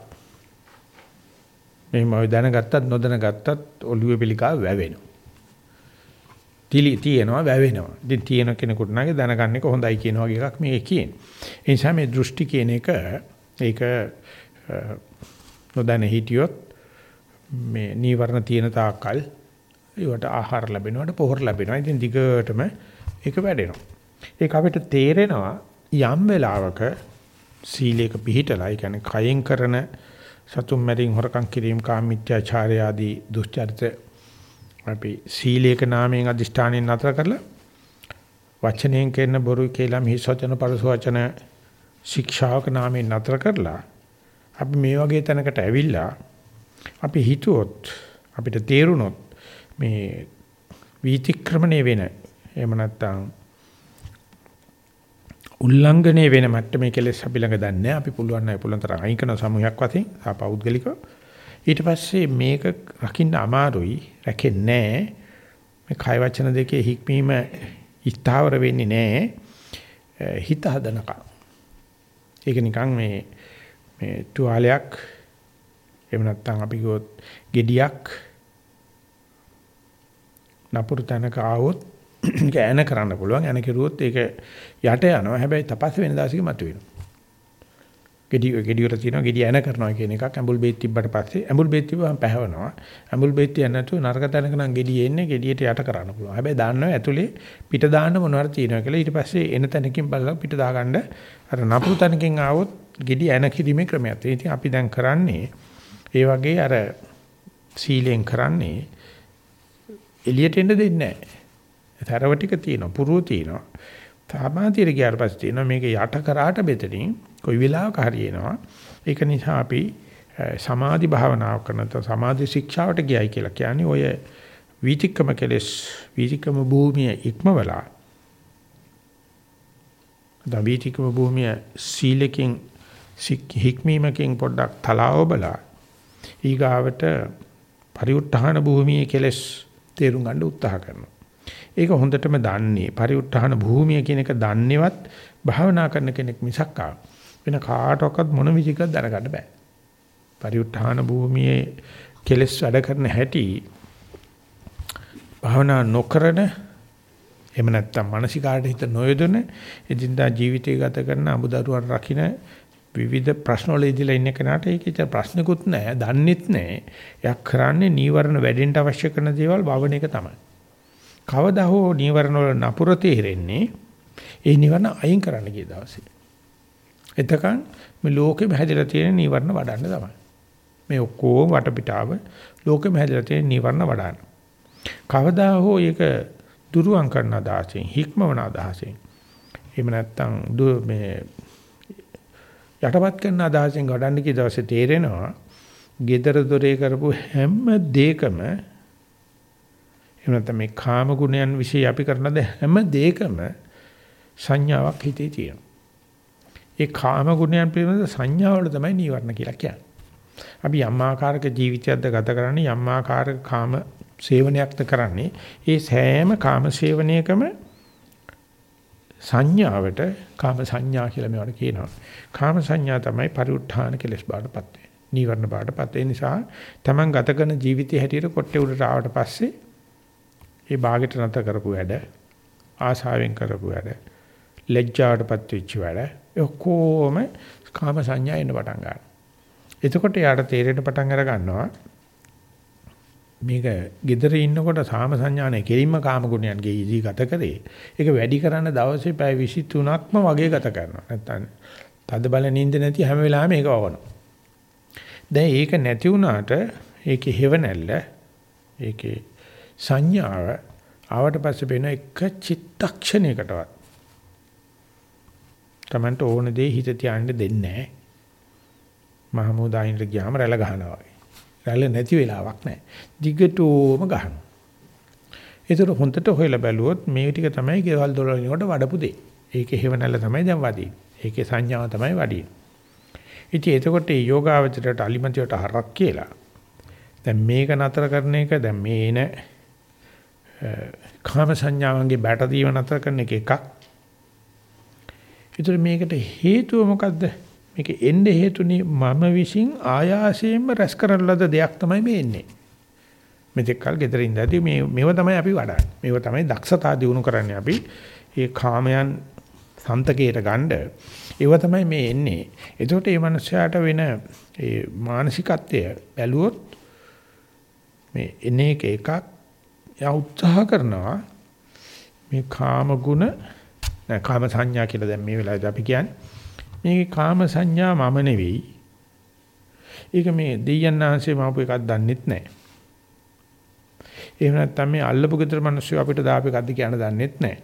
මේ මම දැනගත්තත් නොදැනගත්තත් ඔළුවේ පිළිකාව වැවෙනවා. තිලි තියෙනවා වැවෙනවා. ඉතින් තියෙන කෙනෙකුට නම් දැනගන්න එක හොඳයි කියන වගේ එකක් මේ කියන්නේ. ඒ නිසා මේ දෘෂ්ටි කියන එක ඒක නොදැන හිටියොත් මේ නීවරණ තියෙන තාක්කල් ඒවට ආහාර ලැබෙනවට පොහොර ලැබෙනවා. ඉතින් දිගටම ඒක වැඩෙනවා. ඒක අපිට තේරෙනවා යම් වෙලාවක සීලයක පිහිටලා ඒ කියන්නේ කයෙන් කරන සතුම් මැරින් හොරකම් කිරීම කාමීත්‍යාචාරය ආදී දුස්චරිත අපි සීලයක නාමයෙන් අදිෂ්ඨානයෙන් නතර කරලා වචනයෙන් කියන බොරු කියලා මිහිස් වචන පරස වචන ශික්ෂාවක නාමයෙන් නතර කරලා අපි මේ වගේ තැනකට ඇවිල්ලා අපි හිතුවොත් අපිට තේරුණොත් මේ වීතික්‍රමණය වෙන එහෙම නැත්නම් උල්ලංඝනය වෙන මට්ටමේ කෙලෙස් අපි ළඟ දන්නේ අපි පුළුවන් නැහැ පුළුවන් තරම් අයින් කරන සමූහයක් වශයෙන් සහ පෞද්ගලිකව. ඊට පස්සේ මේක රකින්න අමාරුයි රැකෙන්නේ මේ කය වචන දෙකේ හික්මීම ස්ථාවර වෙන්නේ නැහැ. හිත හදනකම්. ඒක නිකන් මේ මේ තුවාලයක් එහෙම නැත්නම් අපි ගොත් gediyak නපුරු තැනක ආවොත් [CLEARS THROAT] ඒක ඇන කරන්න පුළුවන්. ඇන කෙරුවොත් ඒක යට යනවා. හැබැයි තපස් වෙන දාසික මතුවෙනවා. ගෙඩි ගෙඩි වල තියෙනවා ගෙඩි ඇන කරනවා කියන එකක් ඇඹුල් බේත් තිබ්බට පස්සේ ඇඹුල් බේත් තිබ්බම පැහැවනවා. ඇඹුල් බේත් තියන්න නැතුව නරක තැනක නම් ගෙඩි එන්නේ ගෙඩියට යට කරන්න පුළුවන්. හැබැයි දාන්නවා ඇතුලේ පිට දාන්න මොනවාර තියෙනවා කියලා ඊට පස්සේ එන තැනකින් බලලා පිට දාගන්න අර නපුරු තැනකින් ආවොත් ගෙඩි ඇන කිරීමේ ක්‍රමයක් තියෙනවා. ඉතින් අපි දැන් කරන්නේ ඒ වගේ අර සීලෙන් කරන්නේ එළියට එන්න දෙන්නේ නැහැ. තරව ටික තියෙනවා, පුරුව තියෙනවා. සමාධියට ගියාට පස්සේ තියෙනවා මේක යට කරාට බෙතෙනින් කොයි වෙලාවක හරි එනවා. ඒක නිසා අපි සමාධි භාවනාව කරන සමාධි ශික්ෂාවට ගියයි කියලා කියන්නේ ඔය වීතික්කම කෙලස් වීතික්කම භූමිය ඉක්මවලා දැන් වීතික්කම භූමිය සීලකින් හික්මීමකින් පොඩ්ඩක් තලාව බලා ඊගාවට පරිඋත්ථාන භූමියේ කෙලස් තේරුම් ගන්න උත්සාහ කරනවා ඒක හොඳටම දන්නේ පරිඋත්ථාන භූමිය කියන එක දන්නේවත් භාවනා කරන කෙනෙක් මිසක් වෙන කාටවත් මොන විදිහකට දැනගන්න බෑ. පරිඋත්ථාන භූමියේ කෙලස් වැඩ කරන හැටි භාවනා නොකරන එහෙම නැත්නම් මානසිකාට හිත නොයොදන එදින්දා ජීවිතය ගත කරන අමුදරුවන් රකින්න විවිධ ප්‍රශ්න වල ඉදලා ඉන්න කෙනාට ඒකේ තියෙන ප්‍රශ්නකුත් නැහැ, දන්නෙත් නැහැ. එයා කරන්නේ නීවරණ වැඩෙන්න අවශ්‍ය කරන දේවල් භාවන එක තමයි. කවදා හෝ නීවරණ වල නපුර තේරෙන්නේ ඒ නීවරණ අයින් කරන්න ගිය දවසේ. එතකන් මේ ලෝකෙම හැදිලා තියෙන නීවරණ වඩන්න තමයි. මේ ඔක්කොම වටපිටාව ලෝකෙම හැදිලා තියෙන නීවරණ වඩන්න. කවදා හෝ ඒක දුරුවන් කරන අදහසෙන් හික්මවන අදහසෙන් එහෙම නැත්නම් මේ යටපත් කරන අදහසෙන් ගඩන්න කී දවසේ තේරෙනවා gedara dore කරපු හැම දෙයකම එහෙම නැත්නම් මේ කාම ගුණයන් વિશે අපි කරන හැම දෙයකම සංඥාවක් හිතේ තියෙනවා. ඒ කාම ගුණයන් පිළිබඳ සංඥාවල තමයි නීවරණ කියලා කියන්නේ. අපි යම් ආකාරයක ජීවිතයක්ද ගත කරන්නේ යම් ආකාරයක කාම සේවනයක්ද කරන්නේ ඒ සෑම කාම සේවනයකම සංඥාවට කාම සංඥා කියලා මේවට කියනවා. කාම සංඥා තමයි පරිඋත්ථාන කෙලස් බාටපත් වෙන්නේ. නීවරණ බාටපත් ඒ නිසා Taman ගත කරන ජීවිතය හැටියට කොට්ටේ උඩට ආවට පස්සේ ඒ ਬਾගෙට නැත කරපු වැඩ ආශාවෙන් කරපු වැඩ ලැජ්ජාවටපත් වෙච්ච වැඩ ඔක්කොම කාම සංඥා එන්න පටන් ගන්නවා. එතකොට යාට තේරෙන්න පටන් අර ගන්නවා මේක gedare ඉන්නකොට සාම සංඥානේ කෙලින්ම කාම ගුණයන්ගේ ඉදී ගත කරේ. ඒක වැඩි කරන්න දවසේ පැය 23ක්ම වගේ ගත කරනවා. නැත්තම් තද බල නිින්ද නැති හැම වෙලාවෙම ඒක වවනවා. දැන් ඒක නැති වුණාට ඒකේ හේව නැල්ල ඒකේ සංඥාව ආවට පස්සේ වෙන එක චිත්තක්ෂණයකටවත් Tamanට ඕන දේ හිත තියාන්න දෙන්නේ නැහැ. මහමෝදායින්ට ගියාම රැළ ගහනවා වගේ. රැළ නැති වෙලාවක් නැහැ. දිගටම ගහනවා. ඒතර හොන්දට හොයලා බැලුවොත් මේ ටික තමයි ගෙවල් දොරවල් වලට වඩපු දෙය. ඒකේ හේව නැල්ල තමයි දැන් වදී. ඒකේ සංඥාව තමයි වදී. ඉතින් එතකොට මේ යෝගාවචරයට අලිමන්තියට හරක් කියලා. දැන් මේක නතර කරන එක දැන් මේ එන කාම සංඥාවන්ගේ බැට දීම නතර කරන එක එකක්. ඒතර මේකට හේතුව මොකද්ද? මේක එන්න හේතුනේ මම විසින් ආයාසයෙන්ම රැස් කරන ලද දෙයක් තමයි මේ එන්නේ. මෙතෙක් කල් gederin දැදී මේ මේව තමයි අපි වඩන්නේ. මේව තමයි දක්ෂතා දිනු කරන්නේ අපි. ඒ කාමයන් සන්තකයට ගන්න ඒව තමයි මේ එන්නේ. එතකොට මේ මනුස්සයාට වෙන ඒ මානසිකත්වය බැලුවොත් මේ එන එක එකක් යා උත්සාහ කරනවා මේ කාම ගුණ නැ කාම සංඥා කියලා දැන් මේ වෙලාවේදී අපි කියන්නේ මේකේ කාම සංඥා මම නෙවෙයි. ඒක මේ දෙයයන් ආංශේ මවපු එකක් දන්නෙත් නැහැ. එහෙම නැත්නම් මේ අල්ලපු ගෙදර මිනිස්සු අපිට දාපු එකක්ද කියන දන්නෙත් නැහැ.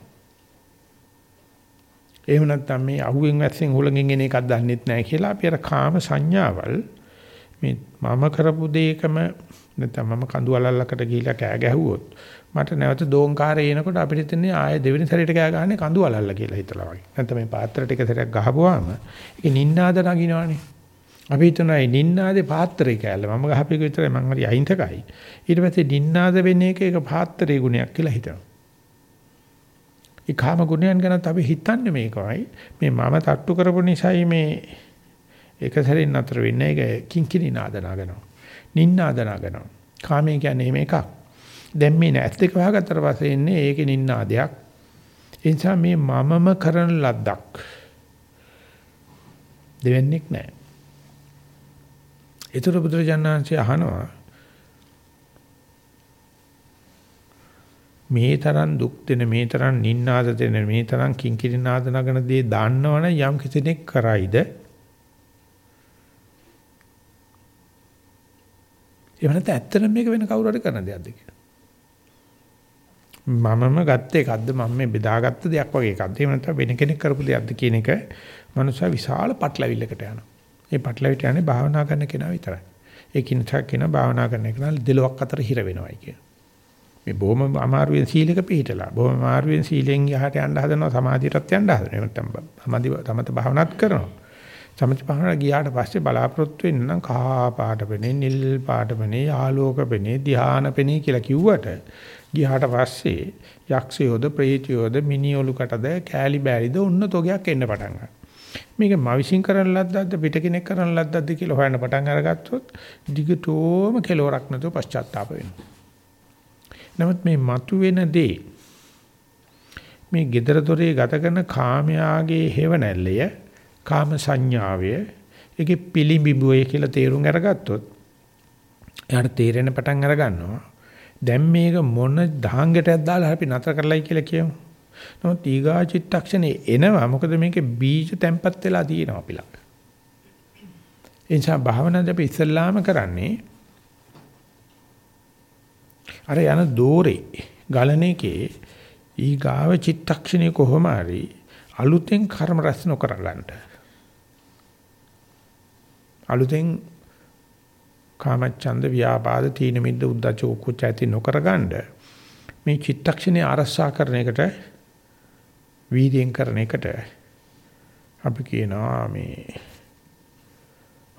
එහෙම නැත්නම් මේ අහුවෙන් වැස්සෙන් හුලඟින් එන එකක් දන්නෙත් නැහැ කියලා අපි අර කාම සංඥාවල් මේ මම කරපු දෙයකම නැත්නම් මම කඳු අලල්ලකට ගිහිලා කෑ ගැහුවොත් මට නැවත දෝංකාරය එනකොට අපිට හිතන්නේ ආයෙ දෙවෙනි සැරේට කෑ ගහන්නේ කඳු අලල්ල කියලා හිතලා වගේ. නැත්නම් මේ පාත්‍රයට එක සැරයක් ගහපුවාම ඒක නින්නාද නගිනවනේ. අපි හිතනවා මේ නින්නාදේ පාත්‍රය කෑල්ල මම ගහපේක විතරයි මං හරි අහිංසකයි. ඊට පස්සේ නින්නාද වෙන එක ඒක පාත්‍රයේ ගුණයක් කියලා හිතනවා. ඒ කාම ගුණයන් ගැනත් අපි හිතන්නේ මේකයි. මේ මම තට්ටු කරපු නිසායි මේ එක සැරෙන් අතර වෙන්නේ ඒක කිංකිණි නාද නගනවා. නින්නාද නගනවා. කාමයේ කියන්නේ මේකක්. දැන් මේ ඇස් දෙක වහගත්තට පස්සේ එන්නේ ඒකේ නින්නාදයක්. ඒ නිසා මේ මමම කරන ලද්දක්. දෙවන්නේක් නැහැ. ඒතර බුදුරජාණන්සේ අහනවා මේ තරම් දුක් දෙන මේ තරම් නින්නාද දෙන මේ තරම් කිංකිරිනාද නගන දේ දාන්නවනම් යම් කෙනෙක් කරයිද එහෙම නැත්නම් ඇත්තටම මේක වෙන කවුරු හරි කරන දෙයක්ද කියලා මමම ගත්ත එකක්ද මම මේ බෙදාගත්ත දෙයක් වගේ එකක්ද එහෙම නැත්නම් වෙන කෙනෙක් කරපු දෙයක්ද කියන එක මනුස්සයා විශාල පටලවිල්ලකට යනවා. ඒ පටලවිට යන්නේ භාවනා කරන කෙනා විතරයි. ඒ කිනතක් කියන භාවනා කරන කෙනා දෙලොක් අතර හිර වෙනවයි කියන. මේ බොහොම අමාරුවෙන් සීලක පිළිහිටලා බොහොම අමාරුවෙන් සීලෙන් යහට යන්න හදනවා සමාධියටත් යන්න හදනවා නැත්නම් සමාධි තමත භාවනාත් කරනවා සමථ භාවනා ගියාට පස්සේ බලාපොරොත්තු වෙන්න නම් කහා පාට පෙනේ නිල් පාට පෙනේ ආලෝක පෙනේ ධානා පෙනේ කියලා කිව්වට ගියාට පස්සේ යක්ෂයෝද ප්‍රේතයෝද මිනිඔලු කටද කෑලි බෑලිද ඔන්න තොගයක් එන්න පටන් ගන්නවා මේක මවිසින් කරන ලද්දක්ද පිට කෙනෙක් කරන ලද්දක්ද කියලා හොයන්න පටන් අරගත්තොත් දිගටම කෙලවරක් නැතුව පශ්චාත්තාප වෙනවා. නමුත් මේ මතුවෙන දේ මේ gedara dore ගත කරන කාමයාගේ හේවණල්ලය කාම සංඥාවය ඒකේ පිළිඹුවේ කියලා තේරුම් අරගත්තොත් එයාට තේරෙන පටන් අර ගන්නවා. දැන් මේක මොන දහංගටයක් දාලා අපි නතර කරලයි කියලා කියමු. නමුත් ඊගා චිත්තක්ෂණේ එනවා මොකද මේකේ බීජ තැම්පත් වෙලා තියෙනවා අපි ළඟ. ඒ නිසා භාවනාවේ අපි ඉස්සල්ලාම කරන්නේ අර යන දෝරේ ගලන එකේ ඊගාව චිත්තක්ෂණේ කොහොම හරි අලුතෙන් කර්ම රැස් නොකර ගන්නට. අලුතෙන් කාමච්ඡන්ද ව්‍යාපාද තීන මිද්ද උද්දච්ච කුච්ච ඇති නොකර ගන්න මේ චිත්තක්ෂණේ ආරස්සා කරන එකට වීර්යයෙන් කරන එකට අපි කියනවා මේ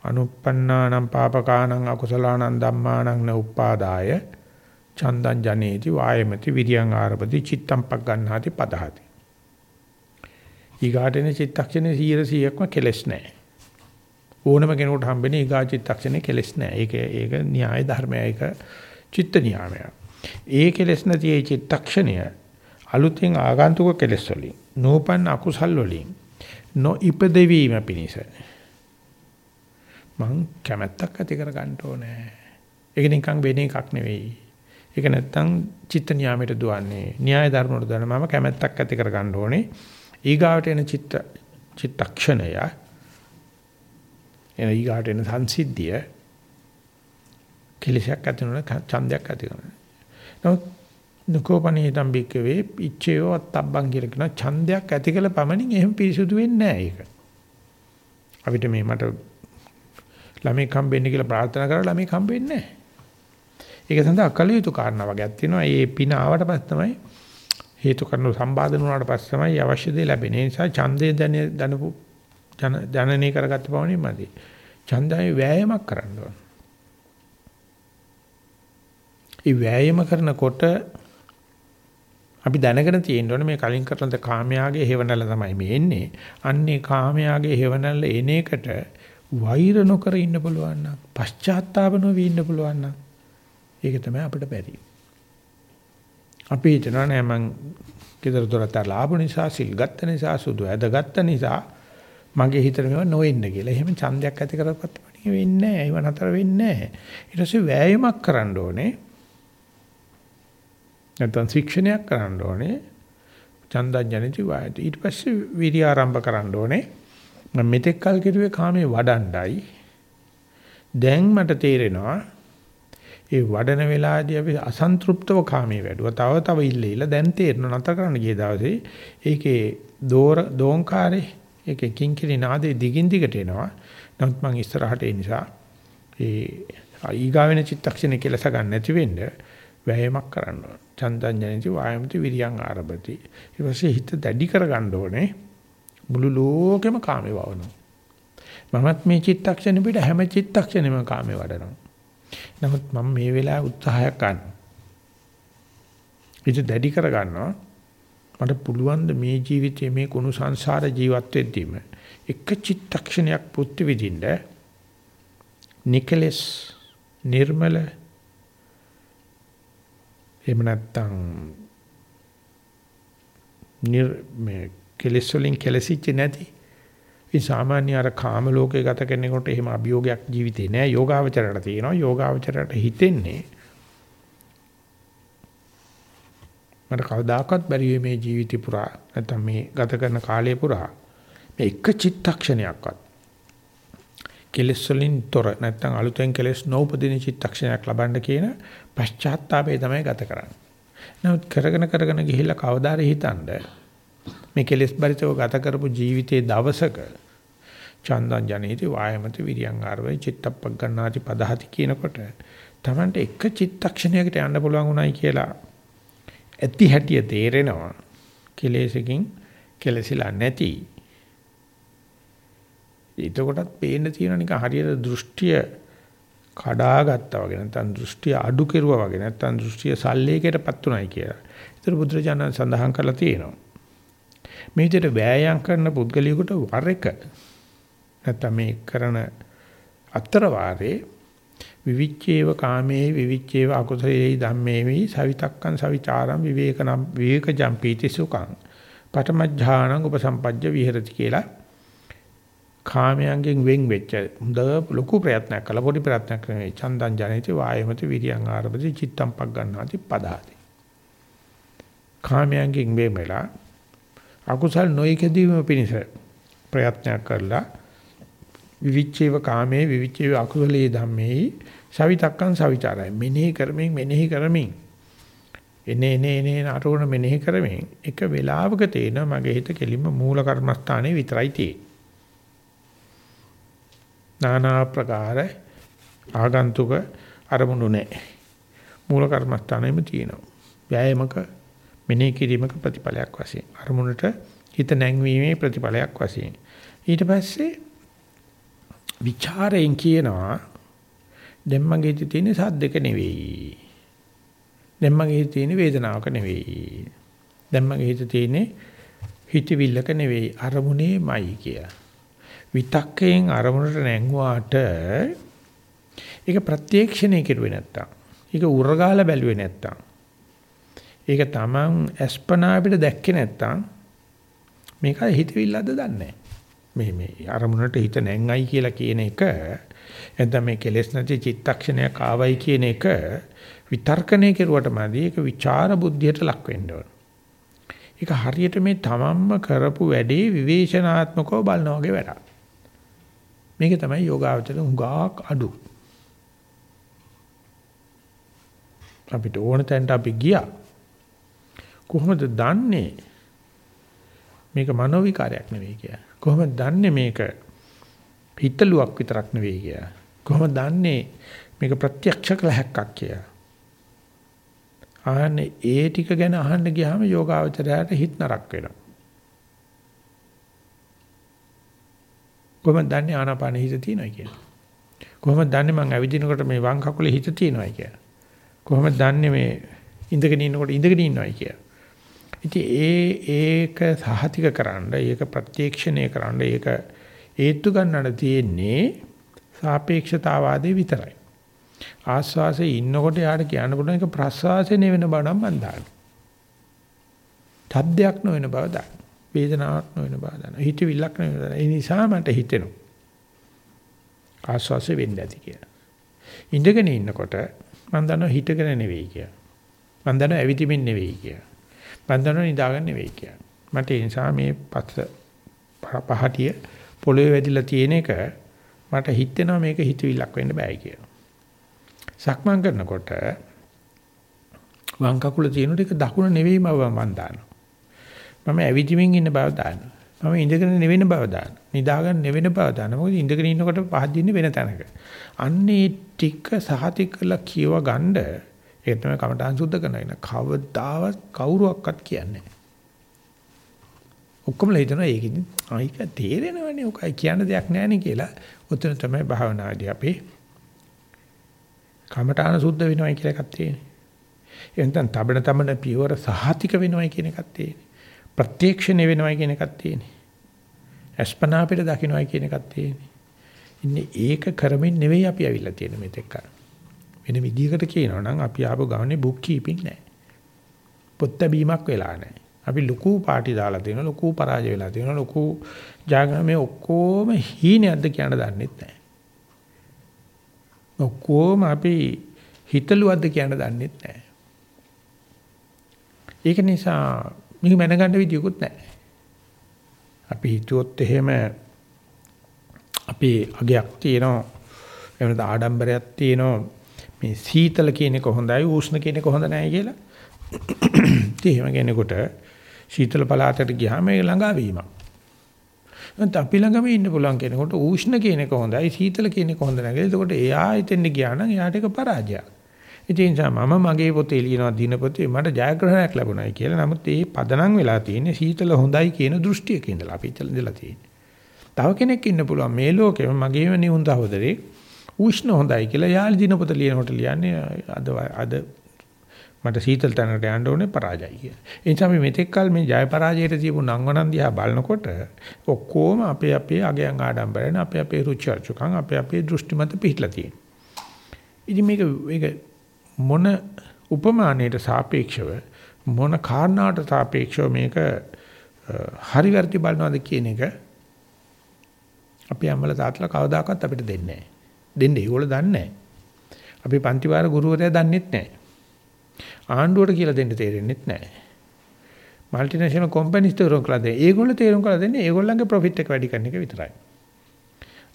අනුප්පන්නානම් පාපකානම් අකුසලානම් ධම්මානම් න උපාදාය චන්දං ජනේති වායමති විරියං ආරපති චිත්තම් පක් ගන්නාති පදහති ඊගාටෙන චිත්තක්ෂණේ 100%ක්ම කෙලස් නැහැ. ඕනම කෙනෙකුට හම්බෙන ඊගා චිත්තක්ෂණේ කෙලස් නැහැ ඒක ඒක න්‍යාය ධර්මය ඒක චිත්ත නියාමය ඒ කෙලස් නැති ඒ චිත්තක්ෂණය අලුතෙන් ආගන්තුක කෙලස් වලින් නෝපන් අකුසල් වලින් නොඉපදවීම පිණිස මං කැමැත්තක් ඇති කර ගන්න ඕනේ. ඒක නිකන් වෙන එකක් නෙවෙයි. ඒක නැත්තම් චිත්ත නියාමයට දුවන්නේ. න්‍යාය ධර්ම වලට දුවන මම කැමැත්තක් ඇති කර ගන්න ඕනේ. ඊගාවට එන චිත්ත චිත්තක්ෂණය එන ඊගාට එන සංසිද්ධිය කෙලෙසක් ඇති වෙන ඡන්දයක් ඇති කරනවා. නමුත් නකෝපනීතම් බික්කවේ ඉච්ඡයෝ අත්තබ්බන් කියලා කියන ඡන්දයක් ඇති කළ පමණින් එහෙම පිරිසුදු වෙන්නේ නැහැ ඒක. අපිට මේ මට ළමෙක් හම්බෙන්න කියලා ප්‍රාර්ථනා කරලා ළමෙක් හම්බෙන්නේ නැහැ. ඒක සඳහා අකල යුතු කාරණා වගේක් තියෙනවා. ඒ පින ආවට පස්සේ තමයි හේතු කරන සම්බාධන වුණාට පස්සේ තමයි අවශ්‍ය දේ ලැබෙන්නේ. ඒ නිසා ඡන්දේ දැන දනපු ජනනී කරගත්ත පමණින් මදි. ඡන්දය වෑයමක් කරන්න ඕන. ඒ වෑයම කරනකොට අපි දැනගෙන තියෙන්න ඕනේ මේ කලින් කරන කාමයාගේ හේවණල්ල තමයි මේ එන්නේ. අන්නේ කාමයාගේ හේවණල්ල එන එකට වෛර නොකර ඉන්න පුළුවන් නම්, පශ්චාත්තාප නොවී ඉන්න පුළුවන් නම් ඒක තමයි අපිට බැරි. අපි හිතනවා නෑ මං කිදර දොරට ලාභ නිසා, සිල් ගත්ත නිසා, සුදු ඇද ගත්ත නිසා මගේ හිතට මේව නොවෙන්න කියලා. එහෙම ඡන්දයක් ඇති කරගත්ත පණිය වෙන්නේ නෑ. ඒව නතර වෙන්නේ නෑ. ඊට පස්සේ වෑයමක් කරන්න ඕනේ. නැත්නම් ශික්ෂණයක් කරන්න ඕනේ. චන්දඥනිති වායත. ඊට පස්සේ විරිය ආරම්භ කරන්න ඕනේ. මම මෙතෙක් කල් කිරුවේ කාමේ වඩණ්ඩයි. දැන් මට තේරෙනවා ඒ වඩන වෙලාවේදී අපි අසන්තෘප්තව කාමයේ වැඩුවා. තව තව ඉල්ලීලා දැන් තේරෙනවා නැතර කරන්න ගිය දවසේ ඒකේ දෝර දෝංකාරේ ඒකේ කිංකිරි නාදේ දිගින් දිගට එනවා. නමුත් මම ඉස්සරහට ඒ නිසා ඒ ඊගාවෙන චිත්තක්ෂණේ කෙලස ගන්න නැති වෙන්න වැයමක් කරන්න ඕන. චන්දං ජනිති වායමති විරියං ආරභති. ඊට පස්සේ හිත දැඩි කරගන්න ඕනේ. මුළු ලෝකෙම කාමේ වවනවා. මමත් මේ චිත්තක්ෂණ පිට හැම චිත්තක්ෂණෙම කාමේ වඩනවා. නමුත් මම මේ වෙලාවේ උත්සාහයක් ගන්න. ඒක දැඩි කරගන්නවා. මට පුළුවන් මේ ජීවිතයේ මේ කුණු සංසාර ජීවත් වෙද්දීම එක චිත්තක්ෂණයක් පුත්‍ති විදින්න නිකලස් නිර්මල එහෙම නැත්නම් නිර් මේ කෙලෙස් වලින් කෙලසිච්ච නැති. ඒ සාමාන්‍ය අර කාම ලෝකේ ගත කෙනෙකුට එහෙම අභියෝගයක් ජීවිතේ නෑ. යෝගාවචරයට තියෙනවා. යෝගාවචරයට හිතෙන්නේ මට කවදාකවත් බැරි මේ ජීවිතේ පුරා. නැත්නම් මේ ගත කරන කාලය පුරා. මේ එක චිත්තක්ෂණයක්වත්. කෙලෙස් වලින් තොර නැත්නම් අලුතෙන් කෙලෙස් නොඋපදින චිත්තක්ෂණයක් ලබන්න කියන පශ්චාත්තාපය තමයි ගත කරන්නේ. නමුත් කරගෙන කරගෙන ගිහිල්ලා කවදාද හිතනද මේ කෙලෙස් බරිතව ගත කරපු ජීවිතයේ දවසක චන්දං ජනේති වායමති විරියං ආරවේ චිත්තප්ප ගන්නාති පදහති කියනකොට Tamanට එක චිත්තක්ෂණයකට යන්න පුළුවන් උනායි කියලා ඇති හැටිය තේරෙනවා. කෙලෙසකින් කෙලසිලා නැති. එතකොටත් පේන්න තියෙන නිකන් හරියට දෘෂ්ටිය කඩාගත්තා වගේ නැත්නම් දෘෂ්ටිය අඩු කෙරුවා වගේ නැත්නම් දෘෂ්ටිය සල්ලේකයටපත් උනායි කියලා. ඒතර බුදුරජාණන් සඳහන් කරලා තියෙනවා. මේ විදිහට වෑයම් කරන පුද්ගලයෙකුට වර එක නැත්නම් මේ කරන අතර වාරේ විවිච්ඡේව කාමේ විවිච්ඡේව අකුසලේ ධම්මේමි සවිතක්කං සවිචාරං විවේකනම් විවේකජම් පීති සුඛං. පඨමඥානං උපසම්පජ්ජ විහෙරති කියලා කාමයන්ගෙන් වෙන් වෙච්ච හොඳ ලොකු ප්‍රයත්නයක් කළා. පොඩි ප්‍රයත්නයක් නෙවෙයි. චන්දං ජනිතේ වායමති විරියං ආරබති චිත්තම් පක් ගන්නාති පදාති. කාමයන්ගෙන් වෙන් වෙලා අකුසල් නොයිකදීම පිණිස ප්‍රයත්නයක් කරලා විවිච්ඡේව කාමේ විවිච්ඡේව අකුසලයේ ධම්මේ සවිතක්කං සවිචාරය මෙනෙහි කරමින් මෙනෙහි කරමින් එනේ එනේ එනේ අරෝණ මෙනෙහි කරමින් එක වෙලාවක තේන මගේ හිත කෙලින්ම මූල කර්මස්ථානයේ විතරයි තියෙන්නේ. নানা ප්‍රකාර ආගන්තුක අරමුණු නැහැ. මූල කර්මස්ථානෙම තියෙනවා. ව්‍යායාමක මෙනෙහි කිරීමක ප්‍රතිඵලයක් වශයෙන් අරමුණට හිත නැංවීමේ ප්‍රතිඵලයක් වශයෙන් ඊට පස්සේ ਵਿਚාරයෙන් කියනවා දැන් මගේ හිතේ තියෙන සද්දක නෙවෙයි. දැන් මගේ හිතේ තියෙන වේදනාවක නෙවෙයි. දැන් මගේ හිතේ තියෙන හිතවිල්ලක නෙවෙයි අරමුණේමයි කිය. විතක්කයෙන් අරමුණට නැංගුවාට ඒක ප්‍රත්‍යක්ෂණය කෙරුවේ නැත්තම් ඒක උරගාලා බැලුවේ නැත්තම් ඒක තමන් අස්පනා අපිට දැක්කේ නැත්තම් මේක හිතවිල්ලද දන්නේ නැහැ. මේ මේ අරමුණට හිත නැංගයි කියලා කියන එක එතන මේ කෙලෙස් නැති චිත්තක්ෂණයක් ආවයි කියන එක විතර්කණය කෙරුවට මදි ඒක විචාර බුද්ධියට ලක් වෙන්න ඕන. ඒක හරියට මේ තමන්ම කරපු වැඩේ විවේචනාත්මකව බලන වගේ වැඩක්. මේක තමයි යෝගාවචර හුඟක් අඩු. අපිට ඕන තැනට අපි ගියා. කොහොමද දන්නේ මේක මනෝ විකාරයක් නෙවෙයි කියලා. කොහොමද දන්නේ මේක හිතලුවක් විතරක් නෙවෙයි කියලා. කොහොමද දන්නේ මේක ප්‍රත්‍යක්ෂ කළ හැක්කක් කියලා. ආන්නේ ඒ ටික ගැන අහන්න ගියාම යෝගාවචරයට හිත නරක් වෙනවා. කොහොමද දන්නේ ආනාපාන හිත තියෙනවා කියලා. කොහොමද දන්නේ මං ඇවිදිනකොට මේ වම් කකුලේ හිත තියෙනවා කියලා. කොහොමද දන්නේ මේ ඉඳගෙන ඉන්නකොට ඉඳගෙන ඉන්නවයි කියලා. ඉතින් ඒ ඒක සහතික කරන්න, ඒක ප්‍රත්‍යක්ෂණය කරන්න, ඒක හේතු ගන්නට තියෙන්නේ සාපේක්ෂතාවාදී විතරයි. ආස්වාසේ ඉන්නකොට යාට කියන්න පුළුවන් එක ප්‍රස්වාසයේ නෙවෙන බව නම් මන් දාන්න. තබ්දයක් නොවන බව දාන්න. වේදනාවක් නොවන බව දාන්න. හිතවිල්ලක් නෙවෙන. ඒ නිසා මට හිතෙනවා. ආස්වාසේ වෙන්නේ නැති කියලා. ඉඳගෙන ඉන්නකොට මන් දන්නවා හිතගෙන නෙවෙයි කියලා. මන් දන්නවා ඇවිදිමින් නෙවෙයි කියලා. බන්ධන නිදාගන්න නෙවෙයි කියන්නේ. මට ඒ නිසා මේ පස්ස පහටිය පොළවේ වැදිලා තියෙන එක මට හිතෙනවා මේක හිතවිල්ලක් වෙන්න බෑ කියලා. සක්මන් කරනකොට වම් කකුල තියෙන ටික දකුණ නෙවෙයි මම මන් දානවා. මම ඇවිදිමින් ඉන්න බව දානවා. මම ඉඳගෙන නෙවෙන බව දානවා. නිදාගන්න නෙවෙන බව දානවා. මොකද ඉඳගෙන ඉන්නකොට පහදින්නේ වෙන තැනක. අන්නේ ටික සහතික කරලා කියව ගන්න ඒක තමයි කමඨාන් සුද්ධ කරනවා. කවදාවත් කවුරුවක්වත් කියන්නේ නැහැ. ඔක්කොම හිතනවා ඒකෙදි ආයික තේරෙනවනේ ඔකයි කියන්න දෙයක් නැහැ කියලා. උතන තමයි භාවනාදී අපි කමඨාන සුද්ධ වෙනවා කියලා එකක් තියෙන්නේ. එහෙනම් තබන තබන පියවර සහතික වෙනවා කියන එකක් තියෙන්නේ. ප්‍රත්‍යක්ෂණය වෙනවා කියන එකක් තියෙන්නේ. අස්පනා පිට දකින්නයි කියන එකක් තියෙන්නේ. ඉන්නේ ඒක කරමින් නෙවෙයි අපි අවිල්ල තියෙන්නේ මෙතෙක් කරා. වෙන විදිහකට කියනවා නම් අපි ආපු ගානේ බුක් කීපින් නැහැ. පොත් බැීමක් වෙලා නැහැ. අපි ලොකු පාටි දාලා තියෙනවා ලොකු පරාජය වෙලා තියෙනවා ලොකු ජාගමේ ඔක්කොම හීනයක්ද කියන දන්නෙත් නැහැ. ඔක්කොම අපි හිතලුවද්ද කියන දන්නෙත් නැහැ. ඒක නිසා මේක මැනගන්න විදියකුත් නැහැ. අපි හිතුවොත් එහෙම අපේ අගයක් තියෙනවා එහෙම නැත්නම් ආඩම්බරයක් තියෙනවා මේ සීතල කියන එක හොඳයි උෂ්ණ කියන එක හොඳ නැහැ කියලා. ඉතින් එහෙම කෙනෙකුට සීතල පළාතට ගියාම ඒ ළඟා වීමක්. නැත්නම් අපි ළඟම ඉන්න පුළුවන් කෙනෙකුට උෂ්ණ කියන එක හොඳයි සීතල කියන එක හොඳ නැහැ. එතකොට එයා හිතෙන් ගියා නම් එයාට ඒක පරාජයක්. ඉතින් මම මගේ පොතේ ලියනවා දිනපොතේ මට ජයග්‍රහණයක් ලැබුණයි කියලා. නමුත් ඒ පදනම් වෙලා තියෙන්නේ සීතල හොඳයි කියන දෘෂ්ටියක ඉඳලා අපි ඉඳලා තියෙන්නේ. තව කෙනෙක් ඉන්න පුළුවන් මේ ලෝකෙම මගේම නියුන් දහවදරේ උෂ්ණ හොඳයි කියලා යාළි දිනපොත ලියනකොට ලියන්නේ අද අද මට සීතල තැනකට යන්න ඕනේ පරාජයයි කියලා. ඒ නිසා මේ මෙතෙක් කල මේ ජය පරාජයට තියපු නංවනන් දිහා බලනකොට ඔක්කොම අපේ අපේ අගයන් ආඩම්බරන අපේ අපේ රුචි අරුචිකම් අපේ අපේ දෘෂ්ටි මත පිහිටලා තියෙනවා. ඉතින් මේක මේක මොන උපමානයට සාපේක්ෂව මොන කාරණාවට සාපේක්ෂව මේක හරි වැරදි බලනවාද කියන එක අපි අම්මලා තාත්තලා කවදාකවත් අපිට දෙන්නේ නැහැ. දෙන්නේ ඒගොල්ලෝ දන්නේ නැහැ. අපි පන්තිවාර ගුරුවරයා දන්නෙත් නැහැ. ආණ්ඩුවට කියලා දෙන්න තේරෙන්නෙත් නැහැ. মালටිනේෂනල් කම්පැනිස් තේරුම් කළා දෙන්නේ. ඒගොල්ලෝ තේරුම් කළා දෙන්නේ ඒගොල්ලන්ගේ ප්‍රොෆිට් එක වැඩි කරන එක විතරයි.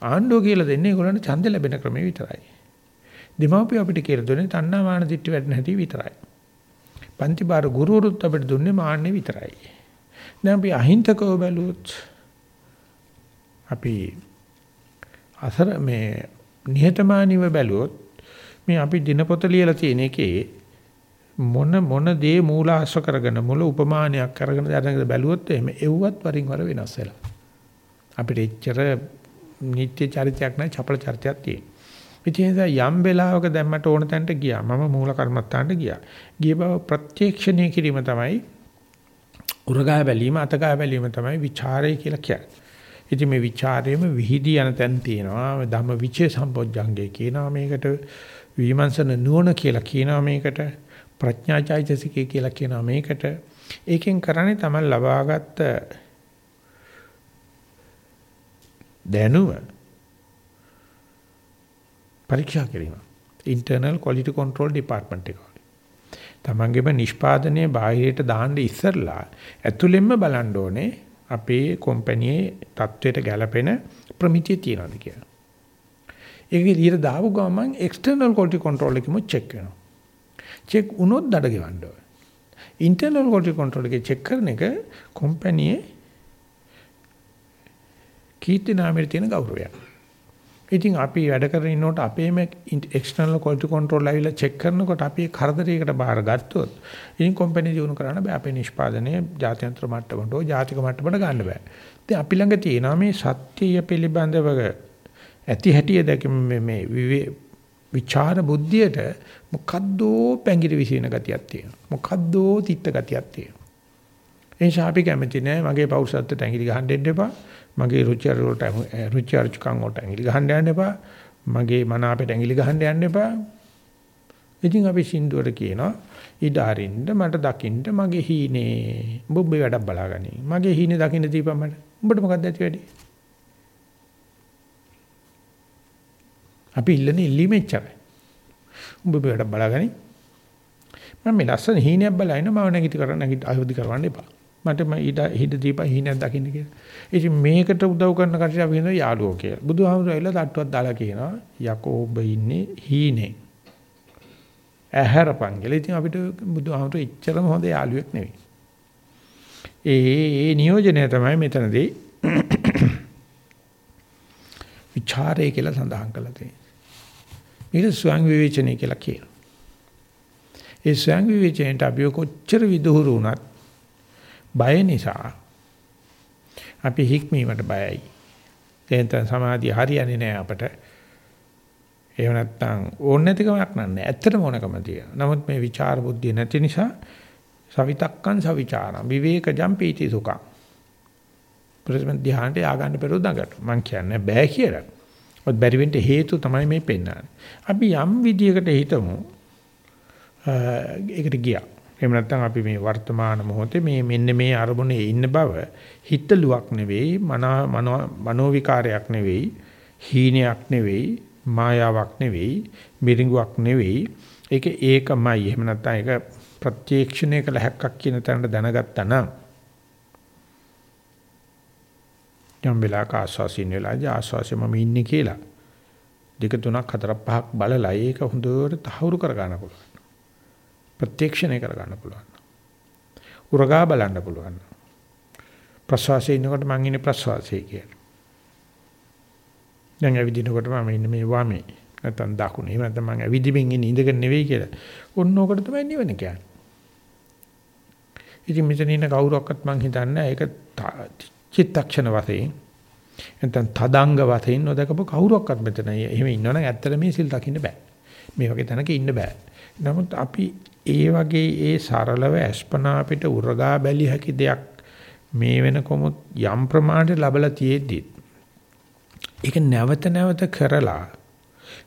ආණ්ඩුව කියලා දෙන්නේ ඒගොල්ලන්ට ඡන්ද ලැබෙන ක්‍රමය විතරයි. දෙමාපිය අපිට කියලා දුන්නේ තණ්හා මාන දිට්ඨි වැඩ නැති විතරයි. පන්තිබාර ගුරුවරුත් අපිට දුන්නේ මාන්නේ විතරයි. දැන් අපි අහිංසකව බැලුවොත් අපි අසර මේ නිහතමානීව බැලුවොත් මේ අපි දිනපොත ලියලා තියෙන එකේ මොන මොන දේ මූලාශ්‍ර කරගෙන මුල උපමානයක් කරගෙන දැනගෙන බැලුවොත් එහෙම එව්වත් වරින් වර වෙනස් වෙලා. අපිට එච්චර නිත්‍ය චරිතයක් නැහැ චපල චරිතයක් තියෙනවා. ඉතින් යම් වෙලාවක දැම්මට ඕන තැනට ගියා. මම මූල කර්මත්තාන්ට ගියා. ගිය බව ප්‍රත්‍යක්ෂණය කිරීම තමයි උරගා බැලීම අතගා බැලීම තමයි ਵਿਚාරය කියලා කියන්නේ. ඉතින් මේ ਵਿਚාරයේම විහිදී යන තැන් තියෙනවා. ධම්ම විචේ සම්පොඥංගේ කියනවා මේකට විමර්ශන නුවණ කියලා කියනවා මේකට ප්‍රඥාචෛතසිකය කියලා කියනවා මේකට. ඒකෙන් කරන්නේ තමයි ලබාගත් දැනුම පරීක්ෂා කිරීම. internal quality control department එක. තමන්ගේම නිෂ්පාදනයේ බාහිරයට දාන්න ඉස්සරලා ඇතුළෙන්ම බලන්න ඕනේ අපේ කම්පැනියේ තත්වයට ගැලපෙන ප්‍රමිතිය තියනවාද කියලා. ඒක ඉදිරියට දාපු ගමන් external quality control එකෙම චෙක් වෙනවා. චෙක් වුණොත් දඩ ගෙවන්න ඕනේ. internal quality control එකේ චෙක් කරන එක කම්පැනියේ කීර්ති නාමයේ තියෙන ගෞරවයක්. ඉතින් අපි වැඩ කරගෙන ඉන්නකොට අපේම එක්ස්ටර්නල් ක්වොලිටි කන්ට්‍රෝල් ඇවිල්ලා චෙක් කරනකොට අපි කරදරයකට බාර ගත්තොත් ඉතින් කම්පැනි දිනු කරන්න බෑ අපේ නිෂ්පාදනය ජාත්‍යන්තර මට්ටමට හෝ ජාතික මට්ටමට ගන්න බෑ. ඉතින් අපි ළඟ තියෙනවා මේ සත්‍යය පිළිබඳව ඇති හැටිය දැකීම මේ විචාර බුද්ධියට මොකද්දෝ පැංගිරි විසින ගතියක් තියෙනවා. මොකද්දෝ තිත්ත ගතියක් තියෙනවා. ඒ නිසා අපි කැමති නෑ මගේ පෞරුෂත්වයට ඇඟිලි ගහන්න දෙන්න එපා. මගේ රුචි වලට රුචි අරුචිකම් වලට ඇඟිලි ගහන්න යන්න එපා. මගේ මන අපිට ඇඟිලි ගහන්න යන්න එපා. ඉතින් අපි සින්දුවට කියනවා ඉඩ අරින්න මට දකින්න මගේ හීනේ. උඹ ඔබේ වැඩක් බලාගනි. මගේ හීනේ දකින්න දීපන් මට. උඹට මොකක්ද ඇති වෙන්නේ? අපි ඉල්ලන්නේ ඉල්ලීම එච්චරයි. උඹ ඔබේ වැඩක් බලාගනි. මම මේ ලස්සන හීනයක් බලන මම නැගිට කරන්න නැගිට ආයෝධි කරවන්න එපා. මට ඊට හිත දීපන් හීනක් දකින්න කියලා. ඉතින් මේකට උදව් කරන කටට අපි හිතනවා යාළුවෝ කියලා. බුදුහාමුදුරුවෝ එල්ල තට්ටුවක් දාලා කියනවා යකෝ ඔබ ඉන්නේ හීනේ. ඇහැරපන් කියලා. ඉතින් අපිට බුදුහාමුදුරුවෝ එච්චරම හොඳ යාළුවෙක් නෙවෙයි. ඒ ඒ නියෝජනය තමයි මෙතනදී විචාරය කියලා සඳහන් කරලා තියෙන්නේ. මේක ස්වයං විවේචනය කියලා කියනවා. ඒ ස්වයං විවේචනයට අපි කොච්චර විදුහුරු වුණත් බය නිසා අපි හික්මීමට බයයි. එතන සමාධිය හරියන්නේ නැහැ අපට. එහෙම නැත්නම් ඕන නැතිකමක් නෑ. ඇත්තටම ඕනකම තියෙනවා. නමුත් මේ විචාර බුද්ධිය නැති නිසා සවිතක්කං සවිචාරං විවේකජම් පීති සුඛං. ප්‍රතිමන් ධ්‍යානට ආගන්න පෙරොත් දඟට. මං කියන්නේ බෑ කියලා. ඔත් බැරි වෙන්න හේතු තමයි මේ පෙන්වන්නේ. අපි යම් විදියකට හිතමු ඒකට ගියා. එහෙම නැත්නම් අපි මේ වර්තමාන මොහොතේ මේ මෙන්න මේ අරමුණේ ඉන්න බව හිතලුවක් නෙවෙයි මනෝ මනෝ විකාරයක් නෙවෙයි හීනයක් නෙවෙයි මායාවක් නෙවෙයි මිරිඟුවක් නෙවෙයි. ඒක ඒකමයි. එහෙම නැත්නම් ඒක ප්‍රත්‍යක්ෂණය කළ හැක්කක් කියන තැනට දැනගත්තා නම් යම් වෙලාවක ආස්වාසින් වෙලාදී ආස්වාසෙම ඉන්නේ කියලා දෙක තුනක් හතරක් පහක් බලලා ඒක හොඳට තහවුරු කර ගන්න පුළුවන්. ප්‍රත්‍යක්ෂණය කරගන්න පුළුවන්. උරගා බලන්න පුළුවන්. ප්‍රසවාසයේ ඉන්නකොට මං ඉන්නේ ප්‍රසවාසයේ කියලා. දැන් ඇවිදිනකොට මම ඉන්නේ මේ වමේ. නැත්නම් දකුණ. එහෙම නැත්නම් මං ඇවිදින්මින් ඉන්නේ ඉඳගෙන නෙවෙයි කියලා. ඔන්න ඕකට තමයි නිවන කියන්නේ. ඉතින් මෙතන ඉන්න කවුරක්වත් මං හිතන්නේ ඒක චිත්තක්ෂණ වශයෙන් නැත්නම් තදංග වශයෙන් නොදකපු කවුරක්වත් මෙතන එහෙම ඉන්නවනම් ඇත්තට මේ සිල් දකින්න බෑ. මේ වගේ තැනක ඉන්න බෑ. නමුත් අපි ඒ වගේ ඒ සරලව අස්පනා අපිට උරගා බැලිය හැකි දෙයක් මේ වෙනකොමුත් යම් ප්‍රමාණයට ලැබලා තියෙද්දි ඒක නැවත නැවත කරලා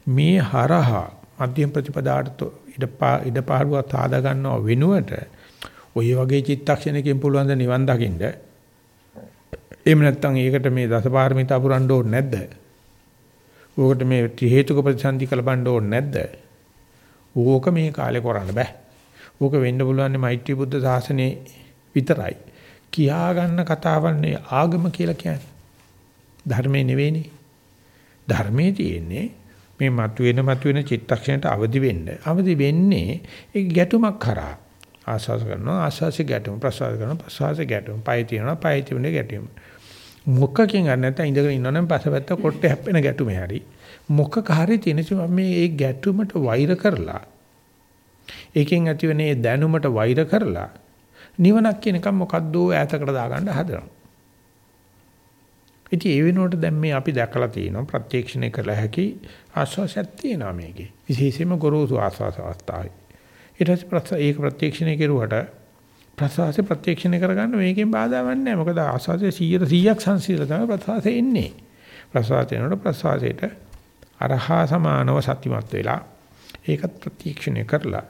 මේ හරහා මධ්‍යම ප්‍රතිපදාට ඉඩපා ඉඩපාරුවක් තාදා ගන්නව වෙනුවට ඔය වගේ චිත්තක්ෂණයකින් පුළුවන් ද නිවන් දකින්න එහෙම නැත්නම් ඒකට මේ දසපාරමිතා පුරන්න ඕනේ නැද්ද? ඕකට මේ ත්‍රි හේතුක ප්‍රතිසන්දි කලබන්න ඕනේ නැද්ද? ඕක මේ කාලේ කරන්න බෑ. ඕක වෙන්න පුළුවන් මෛත්‍රී බුද්ධ ශාසනයේ විතරයි. කියා ගන්න කතාවන්නේ ආගම කියලා කියන්නේ. ධර්මයේ නෙවෙයිනේ. ධර්මයේ තියෙන්නේ මේ මතුවෙන මතුවෙන චිත්තක්ෂණයට අවදි වෙන්න. අවදි වෙන්නේ ඒ ගැටුමක් කරා. ආස්වාද කරනවා ආස්වාසේ ගැටුම ප්‍රසවාස කරනවා ප්‍රසවාසේ ගැටුම. පය තියෙනවා පය තියෙන ගැටුම. මොකකින් අර නැත්නම් ඉඳගෙන ඉන්නවනම් පසපැත්ත කොට්ටේ හැප්පෙන ගැටුමේ හරි. මොකක හරි තියෙන මේ ඒ ගැටුමට වෛර කරලා ඒකෙන් ඇතිවෙන ඒ දැනුමට වෛර කරලා නිවනක් කියන එක මොකද්ද ඈතකට දාගන්න හදනවා. ඉතින් ඒ වෙනුවට දැන් මේ අපි දැකලා තියෙනවා ප්‍රත්‍යක්ෂණය කළ හැකි ආස්වාසයක් තියෙනවා මේකේ. විශේෂයෙන්ම ගොරෝසු ආස්වාස අවස්ථාවේ. ඊට පස්සේ ඒක ප්‍රත්‍යක්ෂණය කෙරුවට ප්‍රසවාසය ප්‍රත්‍යක්ෂණය කරගන්න මේකෙන් බාධාවක් නැහැ. මොකද ආස්වාසයේ 100 100ක් සංසිඳලා තමයි ප්‍රසවාසය එන්නේ. ප්‍රසවාසයට ප්‍රසවාසයට අරහා සමානව සත්‍යමත් වෙලා ඒකත් ප්‍රත්‍යක්ෂණය කරලා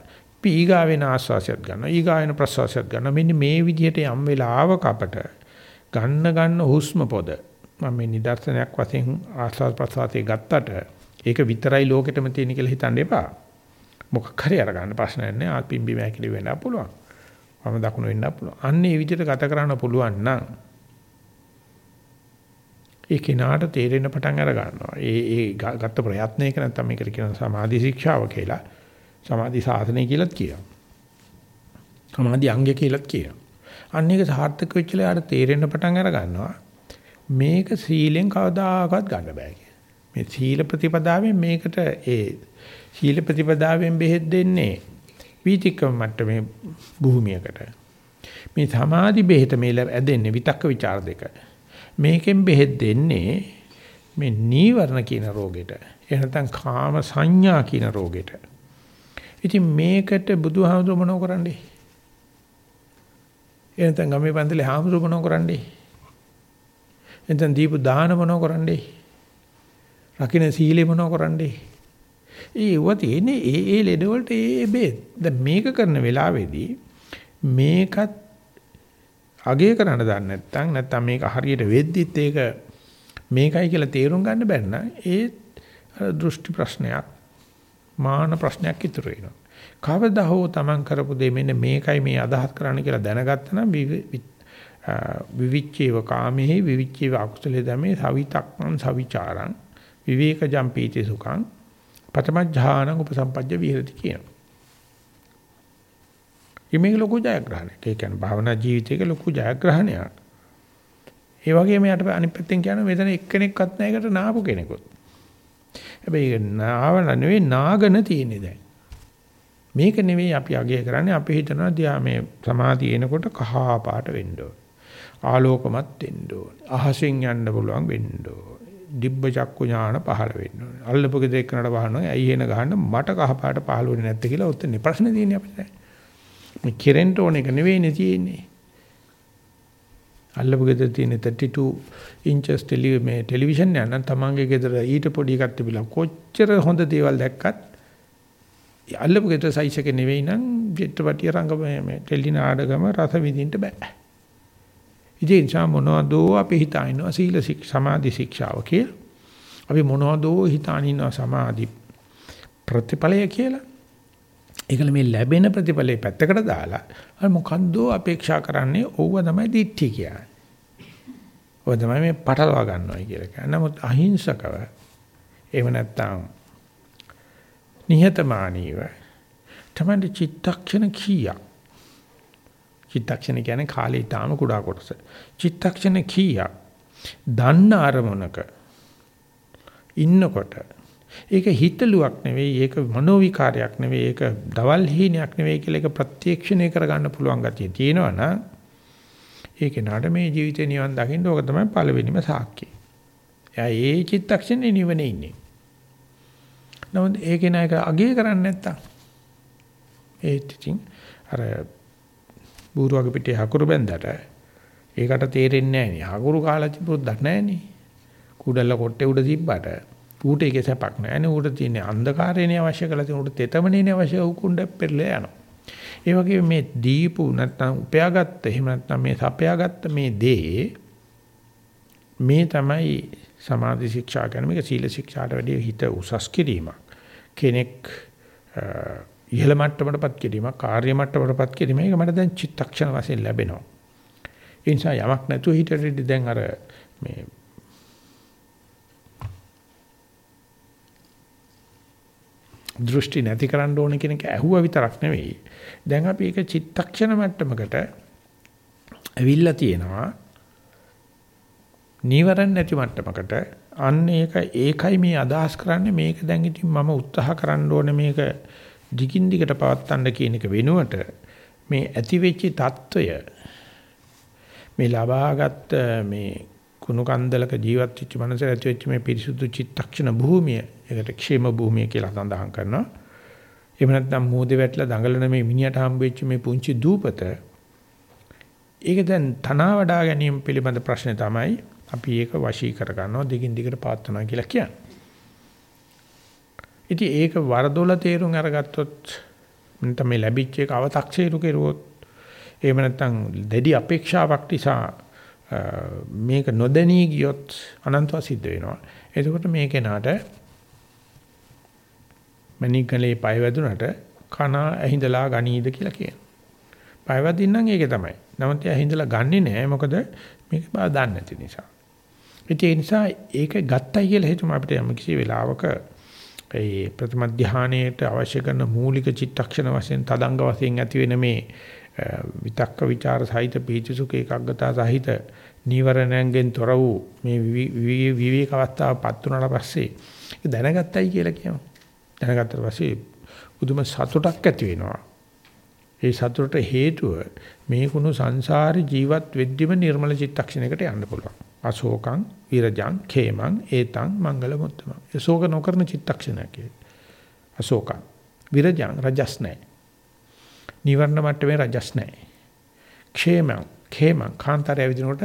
ඊගා වෙන ආස්වාසයත් ගන්නවා. ඊගා වෙන ප්‍රසවාසයත් ගන්නවා. මෙන්න මේ විදිහට යම් වෙලාවක අපට ගන්න ගන්න හුස්ම පොද මම මේ නිදර්ශනයක් වශයෙන් ආස්වාද ප්‍රසවාසයේ ගත්තට ඒක විතරයි ලෝකෙටම තියෙන කියලා හිතන්න එපා. මොකක් හරි අරගන්න ප්‍රශ්නයක් නෑ ආපිම්බි මෑකිලි වෙන්න පුළුවන්. වම දකුණු වෙන්න පුළුවන් අන්න ඒ විදිහට ගත කරන්න පුළුවන් නම් ඒ කෙනාට තේරෙන පටන් අර ගන්නවා ඒ ඒ ගත්ත ප්‍රයත්නයක නැත්නම් මේකට කියන සමාධි ශික්ෂාව කියලා සමාධි සාසනය කියලාත් කියනවා. සමාධි අංගය කියලාත් කියනවා. අන්න ඒක සාර්ථක වෙච්ච ලාට තේරෙන්න පටන් අර ගන්නවා. මේක සීලෙන් කවදාකවත් ගන්න බෑ මේ සීල ප්‍රතිපදාවෙන් මේකට ඒ සීල ප්‍රතිපදාවෙන් බෙහෙත් දෙන්නේ වීතික්කම මට්ටමේ භූමියකට. මේ සමාධි බෙහෙත මේ ඇදෙන්නේ විතක්ක ਵਿਚාර දෙක. මේකෙන් බෙහෙත් දෙන්නේ මේ නීවරණ කියන රෝගෙට. එහෙනම් කාම සංඥා කියන රෝගෙට. ඉතින් මේකට බුදුහාමුදුර මොනව කරන්නේ? එනතන් ගමේ පන්සලේ හාමුදුර මොනව කරන්නේ? එතෙන් දීපු දාන මොනව කරන්නේ? රකින්න සීලේ මොනව කරන්නේ? ඒව තියෙන්නේ ඒ ඒ ලෙඩ වලට ඒ බේත්. දැන් මේක කරන වෙලාවේදී මේකත් අගය කරන්න දන්නේ නැත්නම් නැත්නම් මේක හරියට වෙද්දිත් ඒක මේකයි කියලා තේරුම් ගන්න බැන්න ඒ දෘෂ්ටි ප්‍රශ්නයක් මාන ප්‍රශ්නයක් ඉතුරු වෙනවා. කවදා හෝ Taman කරපු දෙය මෙන්න මේකයි මේ අදහස් කරන්න කියලා දැනගත්තනම් විවිච්චේව කාමෙහි විවිච්චේව අකුසලේ ධමේ සවිතක්මන් සවිචාරං විවේකජම් පීති සුඛං පතමඥානං උපසම්පජ්ජ විහෙරති කියනවා. මේක ලොකු ජයග්‍රහණයක්. ඒ කියන්නේ භාවනා ජීවිතයක ලොකු ජයග්‍රහණයක්. ඒ වගේම යට අනිත් පැත්තෙන් කියනවා මෙතන එක්කෙනෙක්වත් නැහැ එකට නාපු කෙනෙකුත්. හැබැයි නාවල නෙවෙයි නාගන තියෙන්නේ දැන්. මේක නෙවෙයි අපි අගය කරන්නේ අපි හිතනවා දියා මේ සමාධිය එනකොට කහ පාට වෙන්න ඕන. ආලෝකමත් වෙන්න ඕන. අහසින් යන්න පුළුවන් වෙන්න ඕන. දිබ්බ චක්කු ඥාන පහළ වෙන්න ඕන. අල්ලපු ගෙදර එක්කනට වහනවා. ඇයි එන ගහන්න මට කහ පාට පහළ වෙන්නේ නැත්තේ කියලා ඔතන ප්‍රශ්න තියෙන්නේ අපිට. මේ කෙරෙන්න ඕන එක නෙවෙයිනේ තියෙන්නේ. අල්ලපු ගෙදර තියෙන 32 inches ටෙලි මේ ටෙලිවිෂන් එක නම් තමන්ගේ ගෙදර ඊට පොඩි එකක් තිබිලා කොච්චර හොඳ දේවල් දැක්කත් අල්ලපු ගෙදර සයිස් එක නෙවෙයි නම් චිත්‍රපටිය රංග මේ ටෙලි නාටකම රස විඳින්න බෑ. ඉතින් සා මොනවදෝ අපි හිතාිනවා සීල සමාධි ශික්ෂාව කියලා. අපි මොනවදෝ හිතානිනවා සමාධි ප්‍රතිඵලය කියලා. ඒකල මේ ලැබෙන ප්‍රතිඵලේ පැත්තකට දාලා අර මොකද්ද අපේක්ෂා කරන්නේ ඕව තමයි දිට්ඨි කියන්නේ. ඔය තමයි මේ පටලවා ගන්නවයි කියලා කියන්නේ. නමුත් අහිංසකව එහෙම නැත්නම් නිහතමානීව තමයි චිත්තක්ෂණ කීයක් චිත්තක්ෂණ කියන්නේ කාලේ ඊටාම කුඩා කොටස. චිත්තක්ෂණ කීයක් දන්න අරමුණක ඉන්නකොට ඒක හිතලුවක් නෙවෙයි, ඒක මනෝවිකාරයක් නෙවෙයි, ඒක දවල් හීනයක් නෙවෙයි කියලා ඒක ප්‍රත්‍යක්ෂණය කරගන්න පුළුවන් ගතිය තියෙනවා නම් ඒ කෙනාට මේ ජීවිතේ නිවන් දකින්න ඕක තමයි පළවෙනිම සාක්ෂිය. එයා ඒ චිත්තක්ෂණේ නිවනේ ඉන්නේ. නමුත් ඒ කෙනා එක අගේ කරන්නේ නැත්තම් ඒත් ඉතින් අර බූරුවගේ පිටේ හකුරු බැන්දට ඒකට තේරෙන්නේ නැහැ නේ. හකුරු කාලා තිබුණත් නැහැ නේ. කුඩල්ල කොට්ටේ උඩ තිබ්බට ඌට ඒකේ සැපක් නැහැ නේ. ඌට තියෙන්නේ අන්ධකාරයනේ අවශ්‍ය කරලා තියෙන ඌට තෙතමනේ අවශ්‍ය උකුණ්ඩ පෙරලා යනවා. ඒ වගේ මේ දීපු නැත්නම් උපයාගත්ත එහෙම නැත්නම් මේ සපයාගත්ත මේ දේ මේ තමයි සමාධි ශික්ෂා කියන මේක සීල ශික්ෂාට වැඩිය හිත උසස් කිරීමක්. කෙනෙක් ඉහළ මට්ටමටපත් කිරීමක්, කාර්ය මට්ටමටපත් කිරීම ඒක මට දැන් චිත්තක්ෂණ වශයෙන් ලැබෙනවා. ඒ නිසා යමක් නැතුව හිටියට දැන් අර මේ දෘෂ්ටි නැති කරන්න ඕන කියන එක ඇහුවා විතරක් නෙවෙයි. දැන් අපි ඒක චිත්තක්ෂණ මට්ටමකට ඇවිල්ලා තියෙනවා. නීවරණ නැති මට්ටමකට අන්න ඒක ඒකයි මේ අදහස් කරන්නේ මේක දැන් ඉතින් මම උත්සාහ කරන්න ඕනේ මේක දිගින් දිගට පවත්තන්න කියන එක වෙනුවට මේ ඇතිවෙච්ච తত্ত্বය මේ ලබාගත් මේ කුණු කන්දලක ජීවත් වෙච්ච මනස ඇතිවෙච්ච මේ පිරිසුදු චිත්තක්ෂණ භූමිය ඒකට ക്ഷേම භූමිය කියලා සඳහන් කරනවා. එහෙම නැත්නම් මෝදේ වැටලා දඟලන මේ මිනිහට හම්බෙච්ච මේ පුංචි දූපත ඒක දැන් තනවා වඩා ගැනීම පිළිබඳ ප්‍රශ්නේ තමයි අපි ඒක වශී කරගන්නවා දිගින් දිගට පාත්වනවා කියලා කියන්නේ. ඉතින් ඒක වරදොල තේරුම් අරගත්තොත් නැත්නම් මේ ලැබිච්ච එක අව탁සීරු කෙරුවොත් එහෙම නැත්නම් දෙඩි අපේක්ෂාවක් නිසා මේක නොදැනී ගියොත් අනන්තව සිද්ධ වෙනවා. එතකොට මේ කෙනාට මණිකලේ පය වැදුනට කන ඇහිඳලා ගනීද කියලා කියනවා. පය වදින්නම් ඒකේ තමයි. නමුත් එයා ඇහිඳලා ගන්නෙ නෑ මොකද මේක බා දන්නේ නැති නිසා. ඒ නිසා ඒක ගත්තයි කියලා හිතමු අපිට යම් කිසි වෙලාවක ඒ ප්‍රථම ධානයේට අවශ්‍ය කරන මූලික චිත්තක්ෂණ වශයෙන් තදංග වශයෙන් ඇති වෙන මේ විතක්ක ਵਿਚාර සහිත පීතිසුඛ ඒකග්ගතා සහිත නීවරණයෙන් තොර වූ මේ විවේක අවස්ථාවපත් වුණාට පස්සේ ඒක දැනගත්තයි කියලා කියමු. දැනගත්තට පස්සේ පුදුම සතුටක් ඇති වෙනවා. ඒ සතුටට හේතුව මේ කුණු සංසාරේ ජීවත් වෙද්දිම නිර්මල චිත්තක්ෂණයකට යන්න පුළුවන්. අශෝකං, විරජං, khemං, ඒතං මංගල මුත්තම. ඒ ශෝක නොකරන චිත්තක්ෂණයක්. අශෝකං, විරජං රජස් නැහැ. නිවර්ණ මට්ටමේ රජස් නැහැ. khemං, khemං කාන්තරය විදිනකොට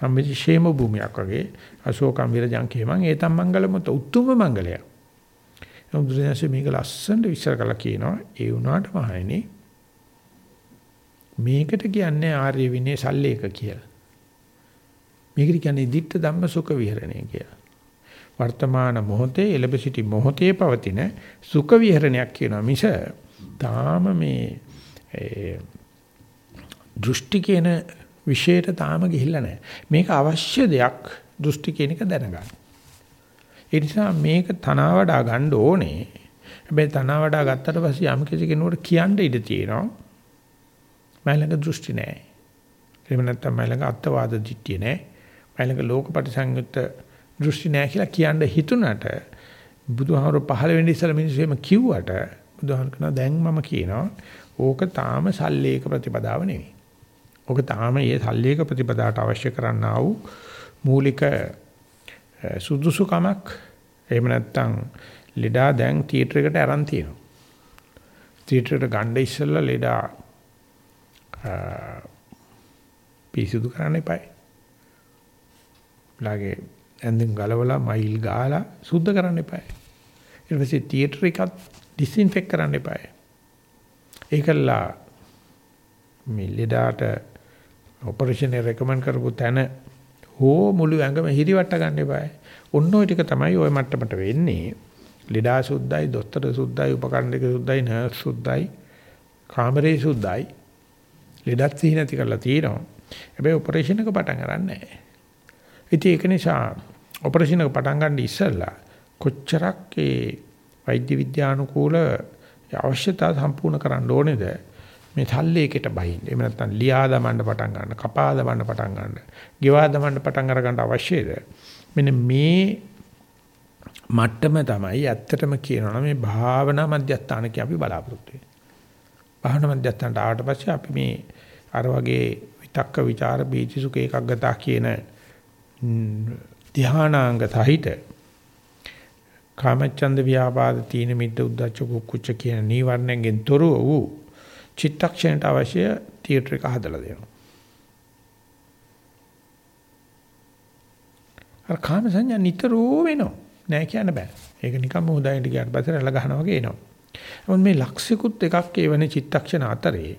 හම්බෙච්ච ෂේම භූමියක් වගේ අශෝකං, විරජං, khemං, ඒතං මංගල මුත්ත උතුම්ම මංගලයක්. බුදුරජාණන්සේ මේක ලස්සනට විස්තර කරලා කියනවා ඒ වුණාට මහණෙනි මේකට කියන්නේ ආර්ය විනය සල්ලේක කියලා. මේකට කියන්නේ ditta ධම්ම සුඛ විහරණය කියලා. වර්තමාන මොහොතේ එළඹ සිටි මොහොතේ පවතින සුඛ විහරණයක් කියනවා මිස තාම මේ දෘෂ්ටි කියන විශේෂයට තාම ගිහිල්ලා නැහැ. මේක අවශ්‍ය දෙයක් දෘෂ්ටි කියන එක දැනගන්න. ඒ නිසා මේක තනවා වඩා ගන්න ඕනේ. හැබැයි තනවා වඩා ගත්තට පස්සේ යම් කිසි කෙනෙකුට කියන්න ඉඩ තියෙනවා. මම ළඟ දෘෂ්ටි නැහැ. එහෙම නැත්නම් මම ළඟ අත්වාද දිට්ඨිය නැහැ. මම ළඟ ලෝකපටිසංයුක්ත දෘෂ්ටි නැහැ කියලා කියන්න හිතුණට බුදුහාමර පහළ වෙන්න ඉස්සෙල්ලා මිනිස්සු එහෙම කිව්වට බුදුහාම කියනවා දැන් මම කියනවා ඕක තාම සල්ලේක ප්‍රතිපදාව නෙවෙයි. ඕක තාම මේ සල්ලේක ප්‍රතිපදාවට අවශ්‍ය කරන්නා වූ මූලික සුදුසුකමක් එහෙම නැත්නම් ලෙඩා දැන් තියටර් එකට අරන් තියෙනවා. තියටර් එකට ගන්න ඉස්සෙල්ලා ලෙඩා පිරිසිදු කරන්න එපායි. ලාගේ ඇඳෙන් ගලවලා මයිල් ගාලා සුද්ධ කරන්න එපායි. ඊට පස්සේ තියටර් එකත් ඩිස්ඉන්ෆෙක්ට් කරන්න එපායි. ඒකලා මේ ලෙඩාට ඔපරේෂන් එක රෙකමන්ඩ් කරපු තැන හෝ මුළු ඇඟම හිරිවට ගන්න එපායි. ඔන්න ඔය ටික තමයි ওই මට්ටමට වෙන්නේ. ලෙඩා සුද්ධයි, දොස්තර සුද්ධයි, උපකරණ දෙක සුද්ධයි, නර්ස් සුද්ධයි, කාමරේ සුද්ධයි. ලෙඩත් සිහි නැති කරලා තියෙනවා. හැබැයි ඔපරේෂන් එක පටන් ගන්න නැහැ. ඉතින් ඒක නිසා ඔපරේෂන් එක පටන් ගන්න ඉස්සෙල්ලා කොච්චරක් ඒ වෛද්‍ය විද්‍යානුකූල අවශ්‍යතාව සම්පූර්ණ කරන්න ඕනේද? මේ තල්ලේකට බහින්න. එහෙම නැත්නම් ලියා දමන්න පටන් ගන්න, කපා දමන්න පටන් ගන්න, ගෙවා දමන්න පටන් අර ගන්න අවශ්‍යද? මෙන්න මේ මට්ටම තමයි ඇත්තටම කියනවා මේ භාවනා මධ්‍යස්ථානක අපි බලාපොරොත්තු වෙන්නේ. භාවනා මධ්‍යස්ථානට ආවට පස්සේ අපි මේ අර වගේ විතක්ක ਵਿਚාර බීජසුක එකග්ගතා කියන ධානාංග සහිත කාමචන්ද ව්‍යාපාද තීන මිද්ද උද්දච්ච කුච්ච කියන නීවරණයෙන් තොරව වූ චිත්තක්ෂණයට අවශ්‍ය තියටර් එක හදලා දෙනවා. අර කාම සංඥා නිතරම වෙනවා. නෑ කියන්න බෑ. ඒක නිකන් මොහොතයින්ට ගියාට පස්සේ රැළ ගන්නවා වගේ එනවා. මොන් මේ ලක්ෂිකුත් එකක් ඒ වෙන චිත්තක්ෂණ අතරේ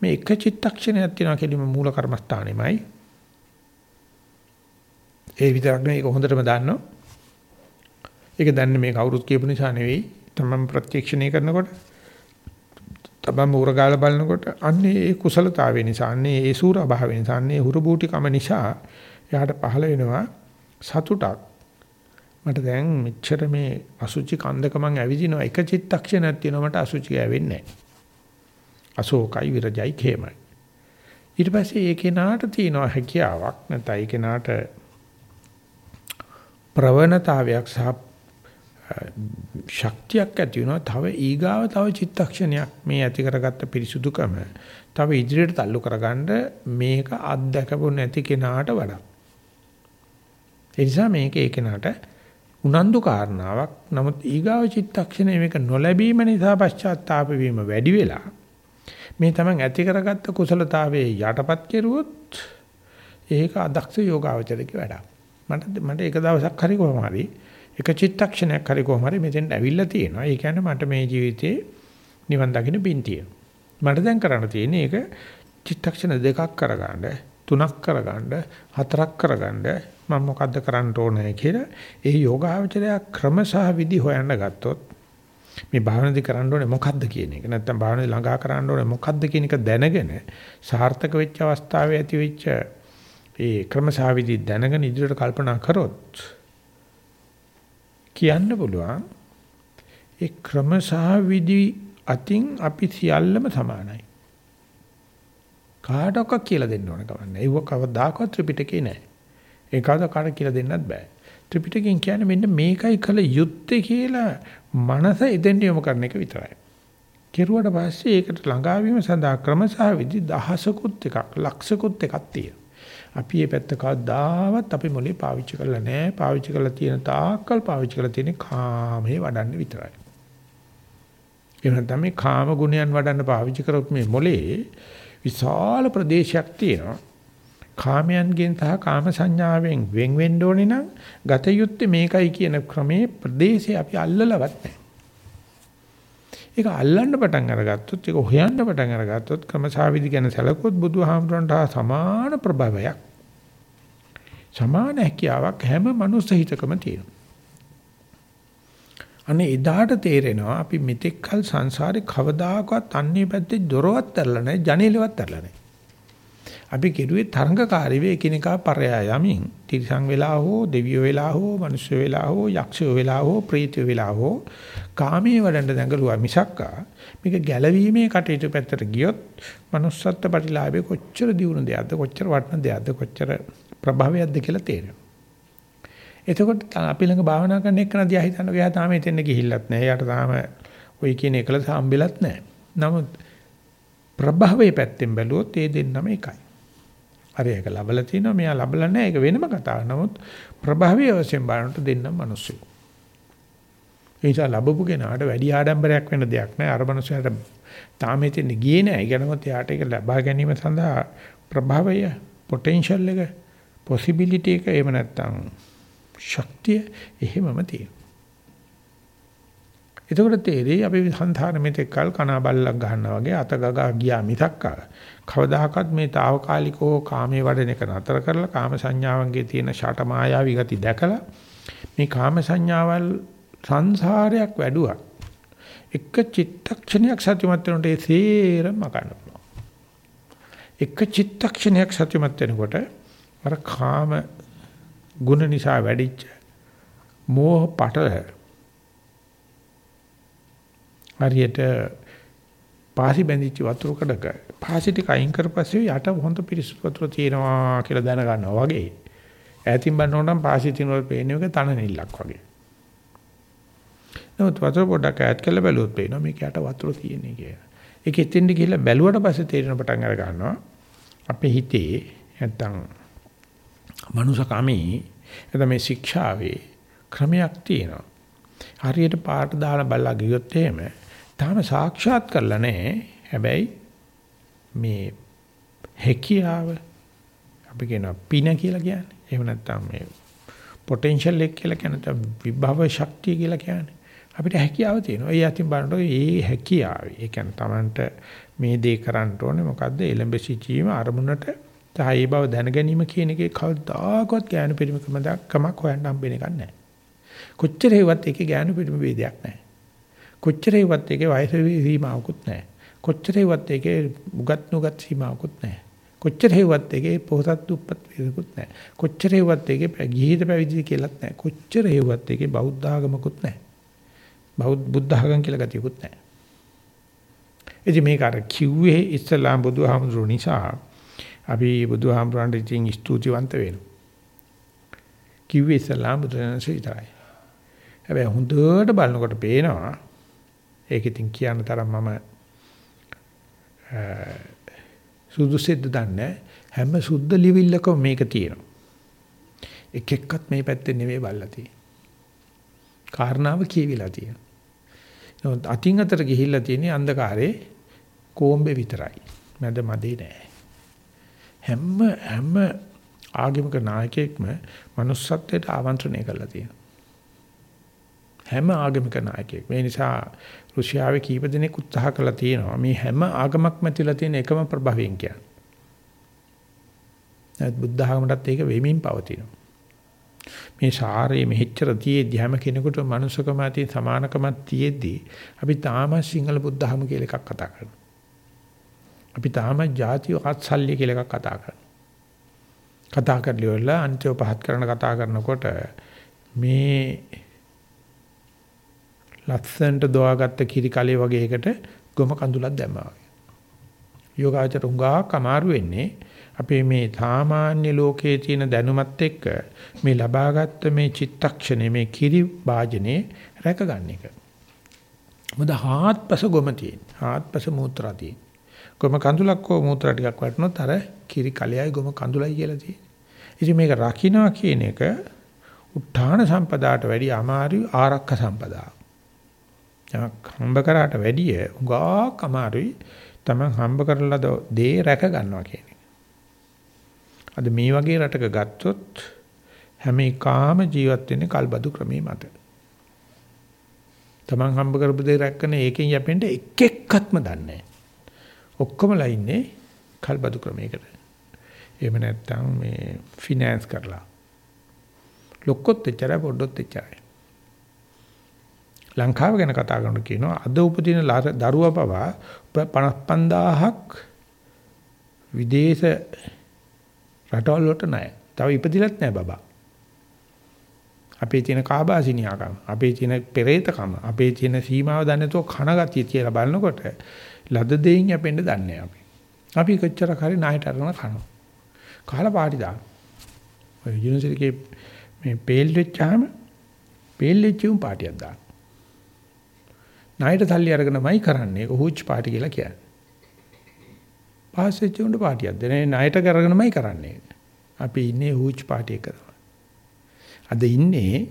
මේ එක චිත්තක්ෂණයක් තියෙනවා කෙලිම මූල කර්මස්ථානෙමයි. ඒ විතරක් නෙවෙයි ඒක හොඳටම දන්නවා. ඒක දන්නේ මේ කවුරුත් කියපු නිසා නෙවෙයි. තමන් ප්‍රත්‍යක්ෂණය කරනකොට තමන් මුරගාල බලනකොට අන්නේ ඒ කුසලතාවය නිසා අන්නේ ඒ සූර භාවය නිසා අන්නේ හුරු බූටිකම නිසා එයාට පහළ වෙනවා සතුටක් මට දැන් මෙච්චර මේ අසුචි කන්දක මං ඇවිදිනවා එක චිත්තක්ෂණයක් තියෙනවා මට අසුචි ගෑවෙන්නේ නැහැ. අශෝකයි විරජයි khemai. ඊට පස්සේ ඒ කෙනාට තියෙනවා හැකියාවක් නැත්නම් ඒ කෙනාට ප්‍රවණතාවයක් සහ ශක්තියක් ඇති වෙනවා තව ඊගාව තව චිත්තක්ෂණයක් මේ ඇති කරගත්ත පිරිසුදුකම තව ඉදිරියට තල්ලු කරගන්න මේක අත්දකපු නැති කෙනාට වඩා ඒ නිසා මේක ඒ කෙනාට උනන්දු කාරණාවක්. නමුත් ඊගාව චිත්තක්ෂණය මේක නොලැබීම නිසා පශ්චාත්තාප වීම වැඩි වෙලා මේ තමන් ඇති කරගත්ත කුසලතාවයේ යටපත් කෙරුවොත් ඒක අදක්ෂ යෝගාවචරක වැඩක්. මට මට එක දවසක් හරි කොහොම හරි එක චිත්තක්ෂණයක් හරි කොහොම හරි මෙතෙන් ඇවිල්ලා තියෙනවා. ඒ කියන්නේ මට මේ ජීවිතේ නිවන් දකින්න පින් මට දැන් කරන්න තියෙන්නේ ඒක චිත්තක්ෂණ දෙකක් කරගන්න, තුනක් කරගන්න, හතරක් කරගන්න මම මොකද්ද කරන්න ඕනේ කියලා ඒ යෝගාවචරය ක්‍රම සහ විදි හොයන්න ගත්තොත් මේ භාවනාදි කරන්න ඕනේ මොකද්ද කියන එක නැත්නම් භාවනාදි ළඟා කරන්න ඕනේ මොකද්ද කියන එක දැනගෙන සාර්ථක වෙච්ච අවස්ථාවේ ඇති වෙච්ච ඒ ක්‍රම සහ විදි දැනගෙන ඉදිරියට කල්පනා කරොත් කියන්න පුළුවන් ඒ ක්‍රම සහ විදි අතින් අපි සියල්ලම සමානයි කාටවත් කියලා දෙන්න ඕන කවන්නේ ඒව කවදාකවත් ත්‍රිපිටකේ නැහැ ඒකද කාට කියලා දෙන්නත් බෑ. ත්‍රිපිටකයෙන් කියන්නේ මෙන්න මේකයි කළ යුත්තේ කියලා මනස එදෙන් යොමු කරන එක විතරයි. කෙරුවට පස්සේ ඒකට ළඟා වීම සඳහා ක්‍රම සහ විදි දහසකුත් එකක් ලක්ෂකුත් එකක් තියෙනවා. අපි මේ පැත්ත කවදාවත් අපි මොලේ පාවිච්චි කරලා නැහැ. පාවිච්චි කරලා තියෙන තාක්කල් පාවිච්චි කරලා තියෙන්නේ කාමයේ වඩන්න විතරයි. එහෙනම් තමයි කාම ගුණයන් වඩන්න පාවිච්චි කරොත් මේ මොලේ විශාල ප්‍රදේශයක් තියෙනවා. කාමයන්ගෙන් සහ කාම සංඥාවෙන් වෙන් වෙන්න ඕනේ නම් ගත යුත්තේ මේකයි කියන ක්‍රමේ ප්‍රදේශේ අපි අල්ලලවත් නැහැ. ඒක අල්ලන්න පටන් අරගත්තොත් ඒක හොයන්න පටන් අරගත්තොත් ක්‍රමසාවිදි ගැන සැලකුවොත් බුදුහාමුදුරන්ට සමාන ප්‍රභවයක් සමාන හැකියාවක් හැම මනුස්ස හිතකම තියෙනවා. අනේ එදාට තේරෙනවා අපි මෙතෙක් කල සංසාරේ කවදාකවත් අන්නේ පැත්තේ දොරවත් තරලා නැහැ ජනේලවත් තරලා නැහැ. අපි කෙරුවේ තරංගකාරී වේ එකිනෙකා පරයා යමින් තිරිසන් වෙලා හෝ දෙවියෝ වෙලා හෝ මිනිස්සු වෙලා හෝ යක්ෂයෝ වෙලා හෝ ප්‍රේතයෝ වෙලා හෝ කාමයේ වඩන්න දැඟලුවා මිසක්කා මේක ගැලවීමේ කටයුතු පැත්තට ගියොත් manussත්ත්ව ප්‍රතිලාභේ කොච්චර දියුණු දෙයක්ද කොච්චර වටින දෙයක්ද කොච්චර ප්‍රභාවයක්ද කියලා තේරෙනවා. එතකොට අපි ළඟ භාවනා කරන එක නදියා හිතන්න ගියා තාම එතෙන් ගිහිල්ලත් නැහැ. යාට තාම ওই කියන එකලස හම්බෙලත් නැහැ. නමුත් ප්‍රභාවයේ පැත්තෙන් බැලුවොත් ඒ දෙන්නම එකයි. හරි ඒක ලබලා තිනවා මෙයා ලබලා නැහැ ඒක වෙනම කතාවක්. නමුත් ප්‍රභාවී වශයෙන් බලනකොට දෙන්නම මිනිස්සු. ඒ නිසා ලැබපු කෙනාට වැඩි ආඩම්බරයක් වෙන දෙයක් නැහැ. අර මිනිස්සයාට තාම හිතෙන් ගියේ නැහැ. ඒකනමත් එයාට ඒක ලබා ගැනීම සඳහා ප්‍රභාවය, පොටෙන්ෂල් එක, possibility එක එහෙම නැත්නම් ශක්තිය එහෙමම තියෙනවා. එතකොට තේරෙයි අපි සංධාන මෙතෙක් කල් කනා බල්ලක් ගන්නවා වගේ අත ගගා ගියා මිසක් කවදාකවත් මේ తాවකාලිකව කාමයේ වඩන එක නතර කරලා කාම සංඥාවන්ගේ තියෙන ෂට මායාවී ගති දැකලා මේ කාම සංඥාවල් සංසාරයක් වැඩුවා. එක චිත්තක්ෂණයක් සත්‍යමත් වෙනකොට ඒ සේරම ගන්න පුළුවන්. එක චිත්තක්ෂණයක් සත්‍යමත් වෙනකොට අර කාම ගුණ නිසා වැඩිච්ච මෝහ පටල හරියට පාසි බැඳිච්ච වතුර කඩක පාසි ටික අයින් කරපස්සේ යට හොඳ පිරිසිදු වතුර තියෙනවා කියලා දැන ගන්නවා වගේ. ඈතින් බලනකොට නම් පාසි තිනවල පේන එක තන නිල්ලක් වගේ. නමුත් වතුර පොඩක් ඈත් කරලා බැලුවොත් පේනවා මේක යට වතුර තියෙන්නේ කියලා. ඒක එතෙන්ට ගිහිල්ලා බැලුවට පස්සේ තේරෙන පටන් අර ගන්නවා අපේ හිතේ නැත්තම් මනුසකමේ එතන මේ ශික්ෂාවේ ක්‍රමයක් තියෙනවා. හරියට පාට දාලා බලලා ගියොත් එහෙම තාම සාක්ෂාත් කරලා නැහැ. හැබැයි මේ හැකියාව අපි කියනවා පින කියලා කියන්නේ. එහෙම නැත්නම් මේ පොටෙන්ෂල් එක කියලා කියන විභව ශක්තිය කියලා කියන්නේ. අපිට හැකියාව තියෙනවා. ඒ අතින් බලනකොට ඒ හැකියාව. ඒ කියන්නේ Tamanට මේ දේ කරන්න ඕනේ මොකද්ද? එලඹ සිටීම අරමුණට තහයි බව දැන ගැනීම කියන එකේ කවදාකවත් ඥාන පරිමකම දක්කමක් හොයන්න හම්බෙන එකක් නැහැ. කොච්චර හේවත් ඒකේ ඥාන පරිම වේදයක් නැහැ. කොච්චර හේවත් ඒකේ වයස සීමාවකුත් නැහැ. කොච්චර හේවත් ඒකේ උගත් නුගත් සීමාවකුත් නැහැ. කොච්චර හේවත් එකේ පොහසත් දුප්පත් වේදකුත් නැහැ. කොච්චර හේවත් එකේ ගිහිද පැවිදි කියලාත් නැහැ. කොච්චර හේවත් එකේ බෞද්ධ ආගමකුත් නැහැ. බෞද්ධ බුද්ධ ආගම් කියලා ගතියකුත් නැහැ. ඉතින් මේක අර කිව්වේ ඉස්ලාම් බුදුහාමුදුරු නිසා අපි බුදුහාමුදුරන්ට ඉතින් ස්තුතිවන්ත වෙනවා. කිව්වේ ඉස්ලාම් බුදුරජාණන්සේ විතරයි. හැබැයි හොඳට බලනකොට පේනවා ඒක ඉතින් කියන්න තරම් මම සුදුසෙද්ද දන්නේ හැම සුද්ධ ලිවිල්ලකම මේක තියෙනවා. එක එක්කත් මේ පැත්තේ නෙවෙයි බලලා තියෙන්නේ. කාරණාව කියවිලා තියෙනවා. නමුත් අතින් අතට ගිහිල්ලා තියෙන්නේ අන්ධකාරේ කොම්බේ විතරයි. මැද මදේ නෑ. හැම හැම ආගමික නායකයෙක්ම manussත්වයට ආමන්ත්‍රණය කරලා තියෙනවා. හැම ආගමික නායකයෙක්. මේ නිසා රුසියාවේ කීප දෙනෙක් උත්සාහ කළා තියෙනවා මේ හැම ආගමක්ම ඇතුළත තියෙන එකම ප්‍රභවයෙන් කියන්නේ. ඒත් බුද්ධ ආගමටත් ඒක වෙමින් පවතිනවා. මේ සාරයේ මෙහෙච්චර තියේදී හැම කෙනෙකුට මනුස්සකම ඇති සමානකමක් තියේදී අපි තාම සිංහල බුද්ධ ආගම කියලා එකක් කතා කරනවා. අපි තාම ಜಾතිය අත්සල්්‍ය කියලා එකක් කතා කරනවා. කතා කරලිවලා අන්තිම පහත් කරන කතා කරනකොට මේ ලස්සන්ට දොවාගත්ත කිරි කලේ වගේ එකට ගොම කඳුලක් දැම්මා වගේ. යෝගාචර උඟාක් අමාරු වෙන්නේ අපේ මේ සාමාන්‍ය ලෝකයේ තියෙන දැනුමත් එක්ක මේ ලබාගත්ත මේ චිත්තක්ෂණය මේ කිරි වාජනේ රැකගන්න එක. මොකද හාත්පස ගොම තියෙන. හාත්පස මූත්‍රා තියෙන. ගොම කඳුලක් හෝ මූත්‍රා ටිකක් වටනොත් අර කිරි කලෙයි ගොම කඳුලයි කියලා තියෙන. ඉතින් මේක රකින්නවා කියන එක උත්හාන සම්පදාට වැඩිය අමාරු ආරක්ක සම්පදාව. හම්බ කරාට වැඩිය උගාක් අමාරුයි තමන් හම්බ කරලා දේ රැක ගන්නවා කියන එක. අද මේ වගේ රටක ගත්තොත් හැම එකාම ජීවත් වෙන්නේ කල්බදු ක්‍රමයේ මත. තමන් හම්බ කරපු දේ රැකගෙන ඒකෙන් යැපෙන්න එක එක්කත්ම දන්නේ ඔක්කොමලා ඉන්නේ කල්බදු ක්‍රමයකට. එහෙම නැත්නම් මේ ෆිනෑන්ස් කරලා. ලොක්කොත් එච්චරයි පොඩ්ඩොත් එච්චරයි. ලංකාව ගැන කතා කරනකොට කියනවා අද උපදින දරුවා පවා 55000ක් විදේශ රටවල් වලට නැහැ. තව ඉපදිලත් නැහැ බබා. අපේ තියෙන කාබාසිනියාකම, අපේ තියෙන පෙරේතකම, අපේ තියෙන සීමාව දන්නේ නැතුව කනගතිය කියලා බලනකොට ලද දෙයින් යැපෙන්න දන්නේ අපි. අපි කොච්චර කරේ ණයට අරගෙන කනවා. කාලා පාටි දාන. ඔය යුනිවර්සිටි මේ පේල් වෙච්චාම පේල් වෙච්චුම් පාටියක් දාන. ණයට සල්ලි අරගෙනමයි කරන්නේ. ඒක හුච් පාටි කියලා කියන්නේ. පාස් වෙච්ච උන්ට පාටියක් දෙන්නේ ණයට කරගෙනමයි කරන්නේ. අපි ඉන්නේ හුච් පාටි එක අද ඉන්නේ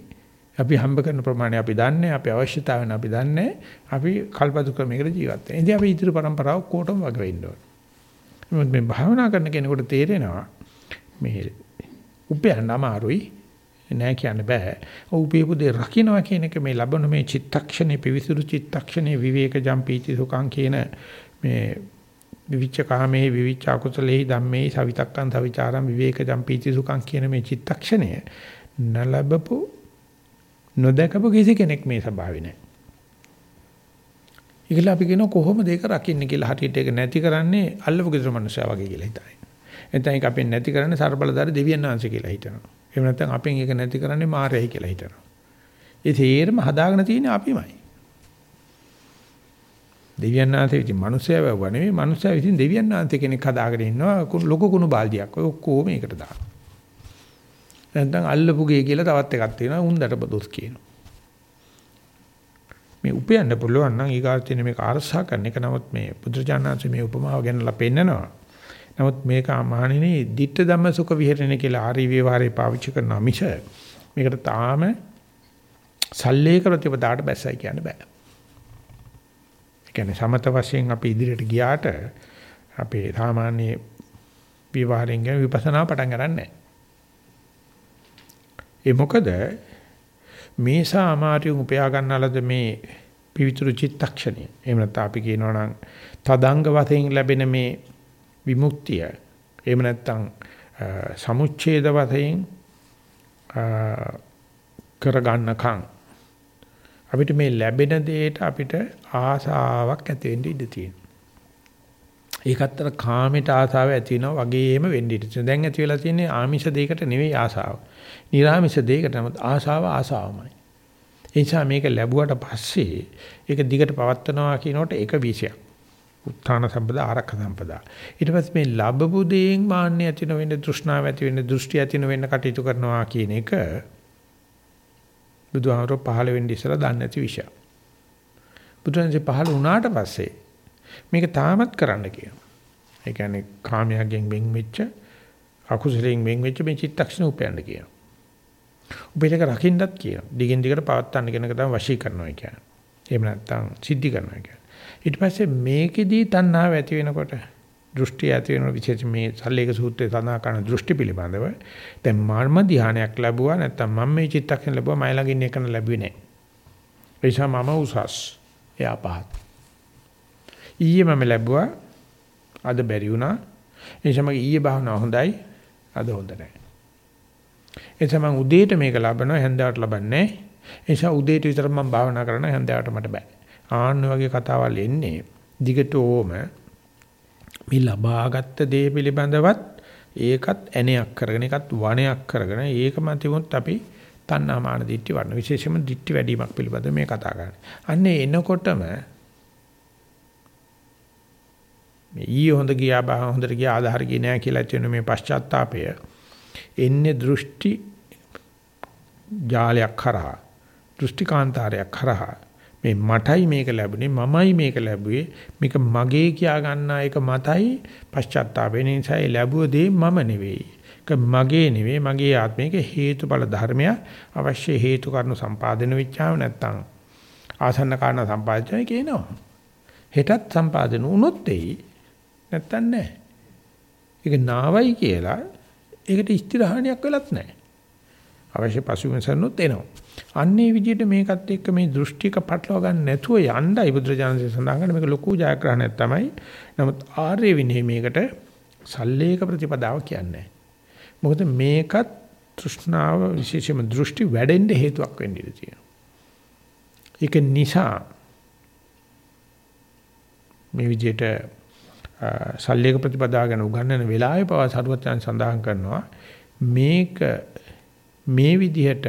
අපි හම්බ කරන ප්‍රමාණය අපි දන්නේ අපි අවශ්‍යතාවන අපි දන්නේ අපි කල්පතු ක්‍රමයකට ජීවත් වෙනවා. ඉතින් අපි ඉදිරි પરම්පරාව කොටම වග වෙන්න ඕනේ. මේ භාවනා කරන කෙනෙකුට තේරෙනවා මේ උපයන්න අමාරුයි නෑ කියන්න බෑ. උපේපු දේ රකින්නවා කියන එක මේ ලබන මේ චිත්තක්ෂණේ පිවිසුරු චිත්තක්ෂණේ විවේකජම් පීති සුඛං කියන මේ විවිච්ච කාමේ විවිච්ච අකුසලෙහි ධම්මේ සවිතක්කං සවිචාරං විවේකජම් පීති සුඛං කියන මේ චිත්තක්ෂණය නලබපු නොදකපු කිසි කෙනෙක් මේ ස්වභාවය නෑ. ඒකල අපි කියන කොහොමද ඒක රකින්නේ කියලා හරියට ඒක නැති කරන්නේ අල්ලපු ගෙදර මිනිස්සයා වගේ කියලා හිතයි. එතන ඒක අපෙන් නැති කරන්නේ ਸਰබලදාරි දෙවියන් වහන්සේ කියලා හිතනවා. එහෙම නැත්නම් අපෙන් ඒක නැති කරන්නේ මායයි කියලා හිතනවා. ඒ තේරම හදාගෙන තියෙන්නේ අපිමයි. දෙවියන් වහන්සේ විසින් මිනිස්සයා වැවුව නෙවෙයි මිනිස්සයා විසින් දෙවියන් වහන්සේ කෙනෙක් හදාගෙන ඉන්නවා ලොකු කුණු බාල්දියක්. ඔය ඔක්කොම ඒකට දානවා. නැත්නම් අල්ලපු ගේ කියලා තවත් එකක් තියෙනවා උන්දට දොස් කියනවා. මේ උපයන්න පුළුවන් නම් ඊගාර්ථින මේක අරසා කරන එක නමුත් මේ බුදුරජාණන්සේ මේ උපමාව ගැනලා පෙන්නනවා. නමුත් මේක මහණෙනි ditta ධම්ම සුඛ විහෙරණ කියලා ආරි වේවාරේ පාවිච්චි කරන මිස මේකට තාම සල්ලේක ප්‍රතිපදාට බැස්සයි කියන්න බෑ. ඒ කියන්නේ සමත වශයෙන් අපි ඉදිරියට ගියාට අපේ සාමාන්‍ය විවහාරයෙන් ගැන විපස්සනා පටන් ගන්නෑ. ඒ මොකද මේ සාමාරියුන් උපයා ගන්නලද මේ පිවිතුරු චිත්තක්ෂණය. එහෙම නැත්නම් අපි කියනවා නම් තදංග වශයෙන් ලැබෙන මේ විමුක්තිය. එහෙම නැත්නම් සමුච්ඡේද වශයෙන් කරගන්නකම් අපිට මේ ලැබෙන දෙයට අපිට ආසාවක් ඇති වෙන්න ඉඩ තියෙනවා. ඒකත් අර කාමයට ආසාව ඇති වෙනවා වගේම වෙන්න ඉඩ තියෙනවා. දැන් ඇති වෙලා තියෙන්නේ ආමිෂ දෙයකට නෙවෙයි ආසාව. නිර්ආමිෂ දෙයකට නමුත් ආසාව ආසාවමයි. ඒ නිසා මේක ලැබුවට පස්සේ ඒක දිගට පවත්නවා කියනකොට ඒක විශයක්. උත්තාන සම්පදා ආරක්ෂ සම්පදා. ඊට පස්සේ මේ ලැබපු දේෙන් මාන්නේ ඇති නොවෙන්න තෘෂ්ණාව ඇති වෙන්න දෘෂ්ටි ඇති නොවෙන්න කටයුතු කරනවා කියන එක බුදුහාමරෝ පහළ වෙන්න ඉස්සලා දන්නේ නැති විෂය. බුදුන්සේ පහළ වුණාට පස්සේ මේක තාමත් කරන්න කියනවා. ඒ කියන්නේ කාමයෙන් වෙන් වෙච්ච අකුසලයෙන් වෙන් වෙච්ච මේ චිත්තක්ෂණ උපයන්න කියනවා. උපේලක රකින්නත් කියනවා. දිගින් දිගට පවත්වන්න කියන එක තමයි වශී කරනවා කියන්නේ. එහෙම නැත්නම් සිද්ධි කරනවා කියන්නේ. ඊට පස්සේ මේකෙදී තණ්හාව ඇති වෙනකොට දෘෂ්ටි ඇති වෙන විශේෂ මේ සල්ලේක සූත්‍රයේ සඳහන් කරන දෘෂ්ටි පිළිබඳව දැන් මාර්ම ධානයක් ලැබුවා නැත්නම් මම මේ චිත්තක්ෂණ ලැබුවා මයි ළඟින් එකන ලැබුවේ නැහැ. ඒ නිසා මම උසස් එයා පහත්. ඊයේ මම ලැබුවා අද බැරි වුණා. ඒ නිසා මගේ ඊයේ භාවනාව හොඳයි අද හොඳ නැහැ. ඒ නිසා මම උදේට මේක ලබනවා හැන්දෑවට ලබන්නේ. ඒ නිසා උදේට විතර මම භාවනා කරනවා හැන්දෑවට මට බෑ. ආන්න වගේ කතාවල් එන්නේ දිගටම මේ ලබාගත් දේ පිළිබඳවත් ඒකත් ඇණයක් කරගෙන ඒකත් වණයක් කරගෙන ඒක මතිමුත් අපි තණ්හාමාන දිට්ටි වර්ණ විශේෂයෙන්ම දිට්ටි වැඩිමක් පිළිබඳව මේ කතා කරන්නේ. අන්නේ එනකොටම මේ ඊ හොඳ ගියා බා හොඳට ගියා ආධාර ගියේ නෑ කියලා කියන මේ පශ්චාත්තාපය එන්නේ දෘෂ්ටි ජාලයක් කරා දෘෂ්ටිකාන්තාරයක් කරා මේ මටයි මේක ලැබුණේ මමයි මේක ලැබුවේ මේක මගේ කියා ගන්නා එක මතයි පශ්චාත්තාප වෙන නිසා ඒ ලැබුව දේ මම නෙවෙයි. ඒක මගේ නෙවෙයි මගේ ආත්මික හේතුඵල ධර්මය අවශ්‍ය හේතු කාරණු සම්පාදනය වෙච්චාම නැත්තම් ආසන්න කාරණා සම්පාදනය කියනවා. හෙටත් සම්පාදන වුණොත් එයි. නැත්තම් නැහැ ඒක නාවයි කියලා ඒකට ස්ථිරහානියක් වෙලත් නැහැ අවශ්‍ය පසුබිමසනොත් එනවා අන්නේ විදිහට මේකත් එක්ක මේ දෘෂ්ටික පටලවා ගන්න නැතුව යණ්ඩයි බුදුරජාණන්සේ සඳහන් කරන මේක ලොකු ජයග්‍රහණයක් තමයි. නමුත් ආර්ය විනය මේකට සල්ලේක ප්‍රතිපදාව කියන්නේ මොකද මේකත් තෘෂ්ණාව විශේෂයෙන්ම දෘෂ්ටි වැඩෙන්න හේතුවක් වෙන්න ඉඩ තියෙනවා. ඒක නිසා මේ විදිහට සල්ලේක ප්‍රතිපදාව ගැන උගන්වන වෙලාවේ පවා සරුවත්යන් සඳහන් කරනවා මේක මේ විදිහට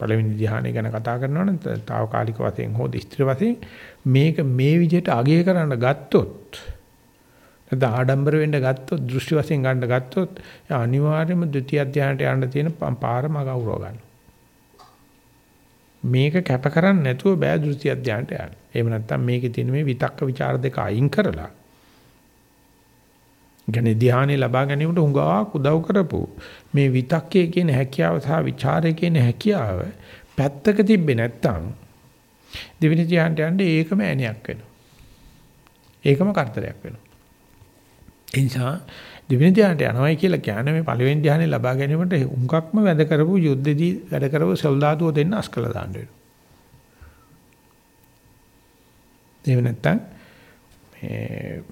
පළවෙනි ධ්‍යානය ගැන කතා කරනවා නම් తాවකාලික වශයෙන් හෝ දිස්ත්‍රි වශයෙන් මේක මේ විදිහට අගය කරන්න ගත්තොත් නැත්නම් ආඩම්බර වෙන්න ගත්තොත් දෘෂ්ටි වශයෙන් ගන්න ගත්තොත් අනිවාර්යයෙන්ම ද්විතිය ධ්‍යානයට යන්න තියෙන පාරම ගෞරව ගන්නවා මේක කැප කරන්නේ නැතුව බෑ දෘෂ්ටි අධ්‍යයනට යන්න. එහෙම නැත්නම් මේකේ තියෙන මේ විතක්ක ਵਿਚාර දෙක අයින් කරලා කියන්නේ ධානය ලබා ගැනීමට හුඟක් උදව් කරපු මේ විතක්කේ කියන හැකියාව සහ ਵਿਚාරයේ කියන හැකියාව පැත්තක තිබ්බේ නැත්තම් දෙවෙනි ධානයට යන්නේ ඒකම ඇණයක් වෙනවා. ඒකම කරදරයක් වෙනවා. ඒ නිසා දෙවෙනි ධානයට යනවයි කියලා කියන්නේ මේ පළවෙනි ධානය ලබා ගැනීමට හුඟක්ම වැඩ කරපු යුද්ධදී වැඩ කරපු සල්දාදුව දෙන්න අස්කලා දාන්න වෙනවා. එහෙම නැත්තම් මේ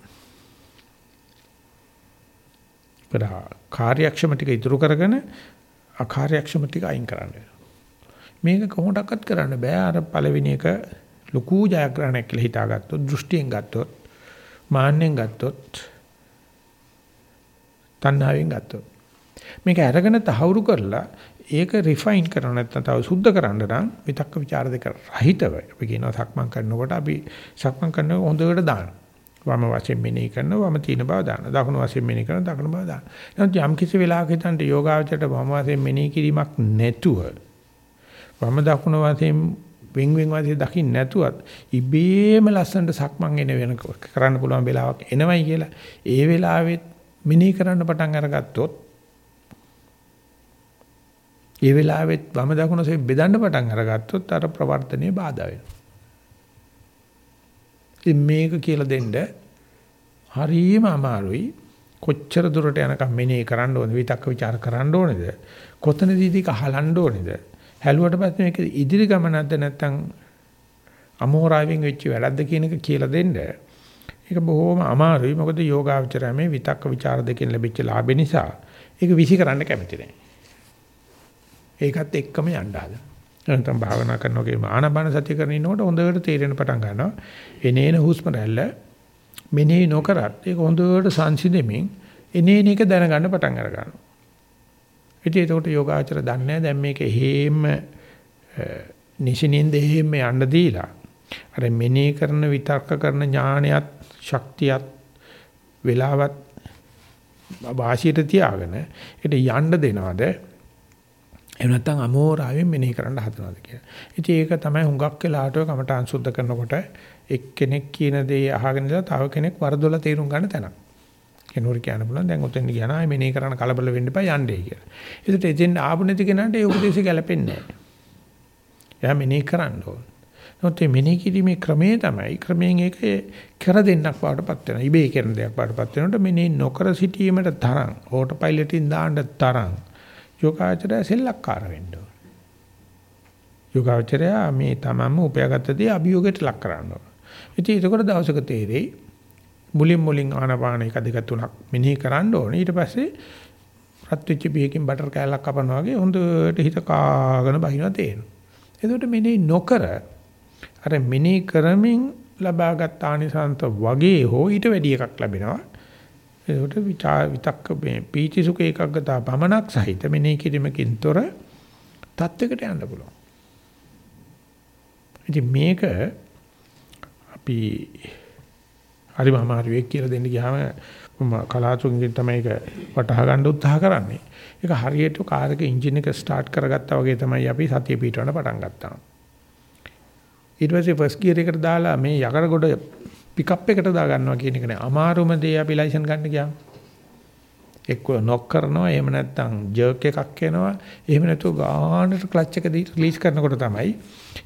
කරා කාර්යක්ෂම ටික ඉතුරු කරගෙන අකාර්යක්ෂම ටික අයින් කරන්න මේක කොහොමඩක්වත් කරන්න බෑ. අර පළවෙනි එක ලකු ජයග්‍රහණයක් කියලා හිතාගත්තොත් දෘෂ්ටියෙන් ගත්තොත් මාන්නෙන් ගත්තොත් තණ්හාවෙන් ගත්තොත්. මේක අරගෙන තහවුරු කරලා ඒක රිෆයින් කරන නැත්නම් තව සුද්ධ කරන්න නම් විතක්ක ਵਿਚාර දෙක රහිතව අපි කියනවා සක්මන් කරනකොට අපි සක්මන් කරනකොට හොඳට දානවා. වම වශයෙන් මෙනෙහි කරනවා වම තියෙන බව දාන. දකුණු වශයෙන් මෙනෙහි කරනවා දකුණු බව දාන. එහෙනම් යම් කිසි වෙලාවක හිතන්ට යෝගාවචරයට වම වශයෙන් මෙනෙහි කිරීමක් නැතුව වම දකුණු වශයෙන් වෙන් වෙන් වාසිය දකින්න නැතුවත් ඉබේම ලස්සනට සක්මන් එන වෙන කරන්න පුළුවන් වෙලාවක් එනවයි කියලා ඒ වෙලාවෙත් මිනී කරන්න පටන් අරගත්තොත් ඒ වෙලාවෙත් වම දකුණසේ බෙදන්න පටන් අරගත්තොත් අර ප්‍රවර්තනයේ බාධා වෙනවා. ඉතින් මේක කියලා දෙන්න හරිම අමාරුයි. කොච්චර දුරට යනකම් මෙනේ කරන්න ඕනද? විතක්ක ਵਿਚාර කරන්න ඕනද? කොතනදීද කහලන්න ඕනද? හැලුවට පස්සේ මේක ඉදිරි ගමනක්ද නැත්නම් අමෝරාවෙන් වෙච්ච වැරද්ද කියන එක කියලා දෙන්න. ඒක බොහොම අමාරුයි. මොකද යෝගාචරය මේ විතක්ක ਵਿਚාර දෙකෙන් ලැබිච්ච ලාභය නිසා ඒක විසි කරන්න කැමති නැහැ ඒකත් එක්කම යන්න හදලා නැත්නම් භාවනා කරනකොට ආනාපාන සතිය කරන ඉන්නකොට හොඳට තේරෙන පටන් ගන්නවා. එනේන හුස්ම රැල්ල මෙනෙහි නොකරත් ඒක හොඳට සංසිඳෙමින් එනේන එක දැනගන්න පටන් අර ගන්නවා. ඉතින් ඒකට යෝගාචර දන්නේ දැන් මේක හේම නිසිනින්ද හේම යන්න දීලා අර මෙනෙහි කරන විතර්ක කරන ඥානයත් ශක්තියත් වෙලාවත් වාසියට තියාගෙන ඒකට යන්න දෙනවද එහෙම නැත්නම් අමෝරාවෙන් මෙනෙහි කරන්න හදනවාද කියලා. ඉතින් ඒක තමයි හුඟක් වෙලාට කමටහන් සුද්ධ කරනකොට එක්කෙනෙක් කියන දේ අහගෙන ඉඳලා තව කෙනෙක් වරදොල තේරුම් ගන්න තැනක්. කෙනෙකුට කියන්න පුළුවන් දැන් ඔතෙන් ගියා නා මෙනෙහි කරන්න කලබල වෙන්න එපා යන්නේ කියලා. ඒකට එතෙන් ආපු නැති කෙනාට ඒ උපදේශය ගැලපෙන්නේ නැහැ. එයා මෙනෙහි කරන්න ඕන. නමුත් මේ මෙනෙහි කිරීමේ ක්‍රමේ තමයි ක්‍රමයෙන් ඒක කර දෙන්නක් බවටපත් වෙනවා. ඉබේ කරන දෙයක් බවටපත් වෙනකොට මෙනෙහි නොකර සිටීමට තරම් ඕටෝ පයිලට්ින් දාන්න තරම් යෝගාචරය සෙල්ලක්කාර වෙන්න ඕන. යෝගාචරය මේ තමන්ම උපයාගත්ත දේ අභියෝගයට ලක් කරන්න ඕන. ඉතින් ඒකෝට දවසක තේරෙයි මුලින් මුලින් ආනපාන එක දෙක තුනක් මෙනෙහි කරන්න ඕනේ. ඊට පස්සේ රත් වෙච්ච බීයකින් බටර් කෑල්ලක් කපනවා වගේ හොඳට හිත කාගෙන බහිනවා තේරෙනවා. එතකොට මෙනෙහි නොකර අර මෙනෙහි කරමින් ලබාගත් ආනිසංස වගේ හෝ ඊට වැඩි එකක් ලැබෙනවා. ඒකට විතක්ක මේ පීචි සුඛ ඒකග්ගතා පමනක් සහිත මෙනෙහි කිරීමකින් තොර තත්වයකට යන්න පුළුවන්. ඉතින් මේක අපි හරිම අමාරුයි කියලා දෙන්න ගියාම මම කලාතුරකින් තමයි ඒක වටහා ගන්න උත්සාහ කරන්නේ. ඒක හරියට කාර් එක එන්ජින් එක ස්ටාර්ට් කරගත්තා වගේ තමයි අපි සතිය පිටවන්න පටන් ගත්තා. ඊට පස්සේ ෆස්ට් ගියර් එකට දාලා මේ යකඩ ගොඩ පිකප් එකට දා ගන්නවා කියන එක නෑ අමාරුම දේ අපි ලයිසන් ගන්න ගියාම. එක්ක නොක් කරනවා එහෙම නැත්නම් ජර්ක් එකක් එනවා. එහෙම නැතුව ගානට ක්ලච් එක රිලීස් කරනකොට තමයි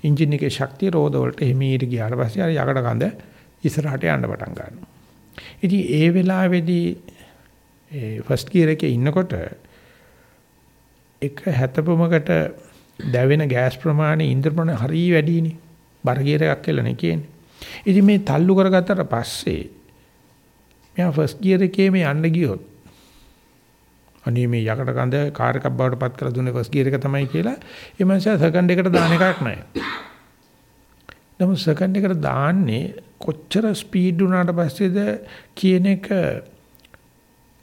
එන්ජින් එකේ ශක්තිය රෝද වලට හිමීට ගියාට පස්සේ අර යකඩ කඳ ඉස්සරහට යන්න පටන් ගන්නවා. ඉතින් ඒ වෙලාවේදී ඒ ෆස්ට් ගියර් එකේ ඉන්නකොට එක හැතපොමකට දැවෙන ගෑස් ප්‍රමාණය ඉන්ද්‍ර ප්‍රමාණය හරිය වැඩිනේ බර ගියර් එකක් කියලා නේ කියන්නේ. ඉතින් මේ තල්ලු කරගත්තට පස්සේ මෙයා ෆස්ට් ගියර් එකේ මේ යන්න ගියොත් අනේ මේ යකඩ කඳ කාර් එකක් බවට පත් කරලා දුන්නේ ෆස්ට් ගියර් එක තමයි කියලා ඒ මනුස්සයා සෙකන්ඩ් එකට දාන එකක් නැහැ. නමුත් සෙකන්ඩ් එකට දාන්නේ කොච්චර ස්පීඩ් වුණාට පස්සේද කියන එක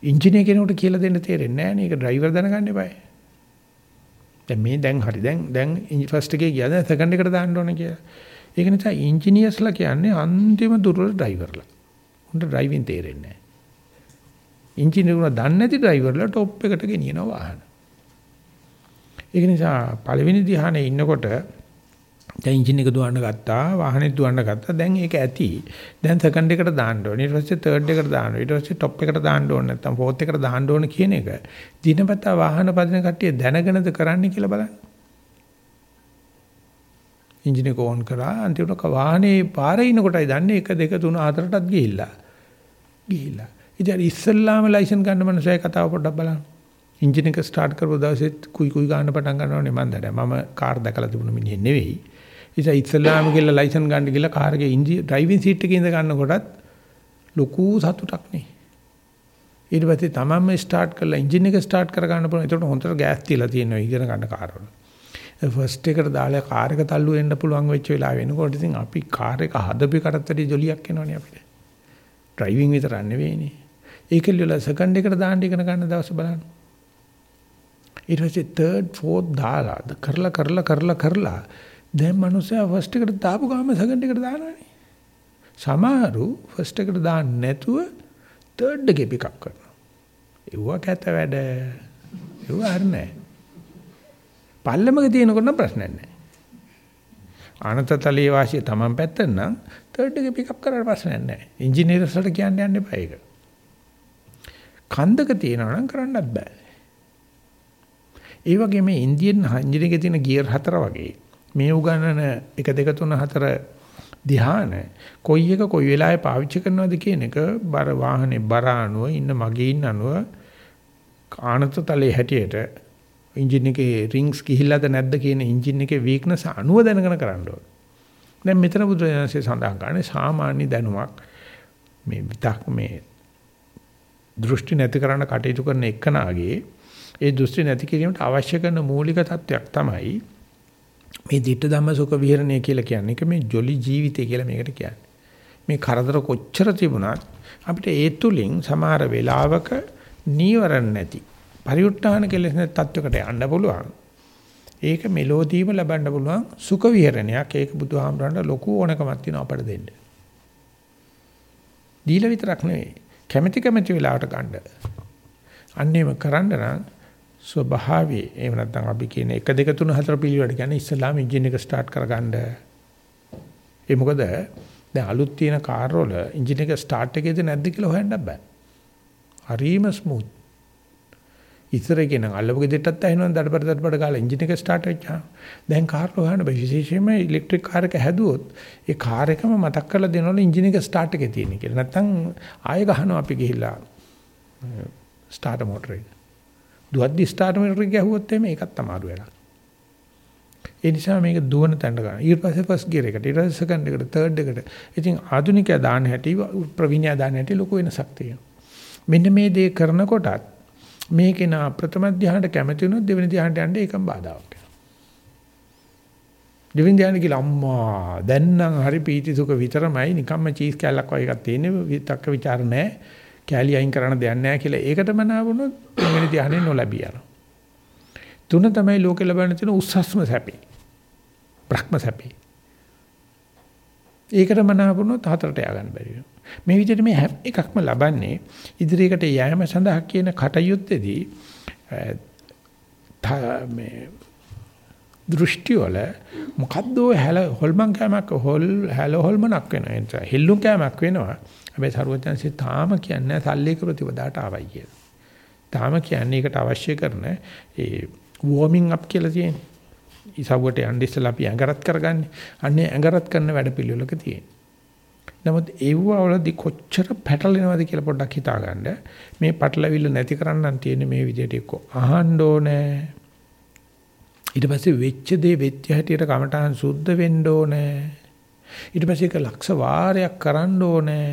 ඉංජිනේර කෙනෙකුට කියලා දෙන්න තේරෙන්නේ නැහැ නේ. ඒක ඩ්‍රයිවර් දැනගන්න එපායි. දැන් මේ දැන් හරි දැන් දැන් ෆස්ට් එකේ ගියා දැන් සෙකන්ඩ් එකට දාන්න ඕනේ කියලා. ඒක නිසා ඉන්ජිනියර්ස්ලා කියන්නේ අන්තිම දුර්වල ඩ්‍රයිවර්ලා. උන්ට ඩ්‍රයිවිං තේරෙන්නේ නැහැ. ඉන්ජිනේරුලා දන්නේ නැති ඩ්‍රයිවර්ලා টොප් එකට ගෙනියන වාහන. ඒක නිසා පළවෙනි ධ්‍යානයේ ඉන්නකොට දැන් එන්ජින් එක දුවන්න ගත්තා වාහනේ දුවන්න ගත්තා දැන් ඒක ඇති දැන් සෙකන්ඩ් එකට දාන්න ඕනේ ඊට පස්සේ තර්ඩ් එකට දාන්න ඕනේ ඊට පස්සේ টොප් එකට දාන්න ඕනේ නැත්නම් ෆෝර්ත් එකට දාන්න ඕනේ කියන එක දිනපතා වාහන පදින කට්ටිය දැනගෙනද කරන්නේ කියලා බලන්න එන්ජින් එක ඕන් කරා අන්තිමට වාහනේ පාරේ ඉන කොටයි දන්නේ 1 2 3 4ටත් ගිහිල්ලා. ගිහිල්ලා. ඉතින් ඉස්සල්ලාම ලයිසන් ගන්න මනුස්සය කතාව පොඩ්ඩක් බලන්න. එන්ජින් එක ස්ටාර්ට් කරපු දවසෙත් කුයි කුයි ගන්න පටන් ගන්නවනේ මම දන්නේ මම කාර් දැකලා තිබුණ මිනිහෙක් නෙවෙයි. ඉතින් ඉස්සල්ලාම ගිහලා ලයිසන් ගන්න ගිහලා කාර් එකේ එන්ජින් ඩ්‍රයිවිං සීට් එකේ ඉඳ ගන්නකොටත් ලොකු සතුටක් නේ. ඊට පස්සේ තමන්ම ස්ටාර්ට් කරලා එන්ජින් එක ස්ටාර්ට් කර ගන්න පුළුවන්. ඒකට හොඳට ගෑස් තියලා තියෙනවා. ඉගෙන ගන්න කාර් වල. ෆස්ට් එකට දාලා කාර් එක තල්ලු වෙන්න පුළුවන් වෙච්ච වෙලාව වෙනකොට ඉතින් අපි කාර් එක හදපු එකටත් වැඩි ජොලියක් එනවනේ අපිට. ඩ්‍රයිවිං විතරක් නෙවෙයිනේ. ඒකෙල් වල සෙකන්ඩ් එකට දාන්න ඉගෙන ගන්න දවස් බලන්න. ඊට පස්සේ තර්ඩ් ෆෝර්ත් දාලා කරලා කරලා කරලා කරලා දැන් මිනිස්සයා ෆස්ට් එකට දාපු ගාම සෙකන්ඩ් එකට දානවානේ. සමහරු ෆස්ට් එකට දාන්න නැතුව තර්ඩ් එකේ පිකප් කරනවා. ඒව කැත වැඩ. ඒව හරිනේ. පල්ලමක තියෙනකොට නම් ප්‍රශ්නයක් නැහැ. අනතතලයේ වාසිය Taman පැත්තෙන් නම් තර්ඩ් එක පිකප් කරලා ප්‍රශ්නයක් නැහැ. ඉංජිනේරස්ලට කියන්න යන්න එපා ඒක. කන්දක තියනවා නම් කරන්නත් බෑ. ඒ වගේ මේ ඉන්දියන් එන්ජින් එකේ තියෙන ගියර් හතර වගේ මේ උගන්නන 1 2 3 4 ධ්‍යාන කොයි එක කොයි වෙලාවෙ පාවිච්චි කරනවද කියන එක බර වාහනේ බර අනුව ඉන්න මගේ ඉන්න අනුව ආනත තලයේ හැටියට එන්ජින් එකේ රින්ග්ස් ගිහිල්ලාද නැද්ද කියන එන්ජින් එකේ වීක්නස් අනුව දැනගෙන කරන්න ඕන. දැන් මෙතන බුදුරජාණන්සේ සඳහන් කරන්නේ සාමාන්‍ය දැනුමක් මේ විතක් මේ දෘෂ්ටි නැති කරන්න කටයුතු කරන එකනාගේ ඒ දෘෂ්ටි නැති කිරීමට අවශ්‍ය කරන මූලික තත්වයක් තමයි මේ ditta ධම්ම සුඛ විහරණය කියලා කියන්නේ. ඒක මේ ජොලි ජීවිතය කියලා මේකට කියන්නේ. මේ කරදර කොච්චර තිබුණත් අපිට ඒ තුලින් සමහර වෙලාවක නීවරණ නැති පරිඋත්ථාන කෙලෙස් නැති තත්වයකට යන්න පුළුවන්. ඒක මෙලෝදීම ලබන්න පුළුවන් සුඛ විහරණයක්. ඒක බුදුහාමරන්ට ලොකු ඕනකමක් තියෙනවා අපට දෙන්න. දීලා විතරක් නෙවෙයි. කැමැති කැමැති වෙලාවට ගන්න. අන්නේම කරන්න නම් ස්වභාවයේ එහෙම නැත්නම් අපි කියන 1 2 3 4 පිළිවෙලට කියන්නේ ඉස්සලාම එන්ජින් එක ස්ටාර්ට් කරගන්න. ඒ මොකද දැන් අලුත් තියෙන කාර් වල එන්ජින් එක ස්ටාර්ට් එකේද නැද්ද කියලා හොයන්න බෑ. හරීම ස්මූත්. ඉස්සර කියන අල්ලපු ගෙදරටත් ඇහෙනවා දඩබඩ දඩබඩ ගාලා එන්ජින් එක ස්ටාර්ට් වෙච්චා. දැන් කාර් වල හොයන්න බෑ. විශේෂයෙන්ම ඉලෙක්ට්‍රික් කාර් එක හැදුවොත් ඒ කාර් එකම මතක් කරලා දෙනවලු එන්ජින් එක ස්ටාර්ට් එකේ තියෙන කියලා. නැත්නම් ආයෙ ගහනවා අපි ගිහිල්ලා ස්ටාර්ටර් මෝටර් එක. දුවද්දි ස්ටාර්ටර් එක ගැහුවොත් එimhe ඒකත් අමාරු වෙලා. ඒ නිසා මේක දුවන තැනට ගන්න. ඊට පස්සේ ෆස්ට් ගියර් එකට, ඊට පස්සේ සෙකන්ඩ් එකට, තර්ඩ් එකට. ඉතින් ආධුනිකයා දාන්න හැටි ප්‍රවීණයා දාන්න හැටි ලොකු වෙනසක් තියෙනවා. මෙන්න මේ දේ කරනකොටත් මේ කෙනා ප්‍රථම ධ්‍යානට කැමති වුණොත් දෙවෙනි ධ්‍යානට යන්න ඒකම බාධාවක් වෙනවා. දෙවෙනි ධ්‍යාන කියලා අම්මා දැන් නම් හරි පීති සුඛ විතරමයි නිකම්ම චීස් කැල්ලක් වගේ එකක් තියෙන්නේ විතක්ක ਵਿਚාර නැහැ. කැලි අයින් කරන්න දෙයක් නැහැ කියලා ඒකටම නාවුනොත් දෙවෙනි ධ්‍යානෙ නොලැබිය යනවා. තුන තමයි ලෝකේ ලබන්න තියෙන උස්සස්ම සැපේ. බ්‍රහ්ම සැපේ. ඒකට මනාපුනොත් හතරට ය아가න්න බැරි වෙනවා. මේ විදිහට මේ හැම එකක්ම ලබන්නේ ඉදිරියකට යෑම සඳහා කියන කටයුත්තේදී මේ දෘෂ්ටි වල මොකද්ද හැල හොල්මන් කෑමක් හොල් හැල හොල්මනක් වෙනවා. හෙල්ලුම් කෑමක් වෙනවා. හැබැයි සරුවචන්සේ තාම කියන්නේ සල්ලේක ප්‍රතිපදාට ආවයි කියලා. තාම කියන්නේ ඒකට අවශ්‍ය කරන ඒ වෝමින් අප් කියලා තියෙන්නේ. ඉසව්වට යන්න ඉස්සලා අපි ඇඟරත් කරගන්නේ. අන්නේ ඇඟරත් කරන වැඩ පිළිවෙලක තියෙන්නේ. නමුත් ඒව වලදී කොච්චර පැටලෙනවද කියලා පොඩ්ඩක් හිතාගන්න. මේ පැටලවිල්ල නැති කරන්නන් තියෙන්නේ මේ විදිහට එක්ක අහන්න ඕනේ. ඊට පස්සේ වෙච්ච දේ වෙච්ච හැටියට කමටහන් සුද්ධ වෙන්න ඕනේ. ඊට පස්සේ ඒක ලක්ෂ වාරයක් කරන්න ඕනේ.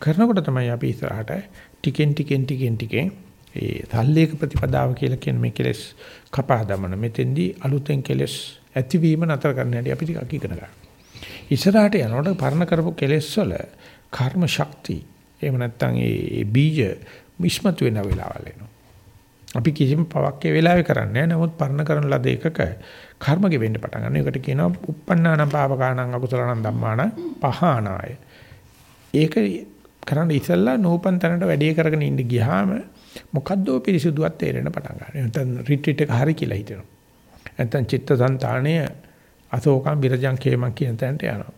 කරනකොට තමයි අපි ඉස්සරහට ටිකෙන් ටිකෙන් ටිකෙන් ටිකෙන් ඒ සල්ලේක ප්‍රතිපදාව කියලා කියන මේ කෙලෙස් කපා දමන මෙතෙන්දී අලුතෙන් කෙලෙස් ඇතිවීම නතර කරන්න හැටි අපි ටිකක් ඉගෙන ගන්න. ඉස්සරහට යනකොට පරණ කරපු කෙලෙස් වල කර්ම ශක්තිය එහෙම නැත්නම් ඒ බීජ මිස්මතු වෙන වෙලාවල් එනවා. අපි කිසිම පවක් ඒ වෙලාවේ කරන්නේ නැහැ. නමුත් පරණ කරන ලද එකක කර්ම ගෙවෙන්න පටන් ගන්නවා. ඒකට කියනවා uppannānaṁ pāvakānaṁ akusalaṇaṁ dhammānaṁ pahānāය. ඒක කරන්න ඉස්සෙල්ලා නූපන් තැනට වැඩේ කරගෙන ඉඳ ගියාම මොකද්දෝ පිරිසුදුවක් තේරෙන පටන් ගන්නවා. නැත්නම් රිට්‍රීට් එක හරි කියලා හිතෙනවා. නැත්නම් චිත්තසංතාණය අසෝකම් විරජං කේමං කියන තැනට යනවා.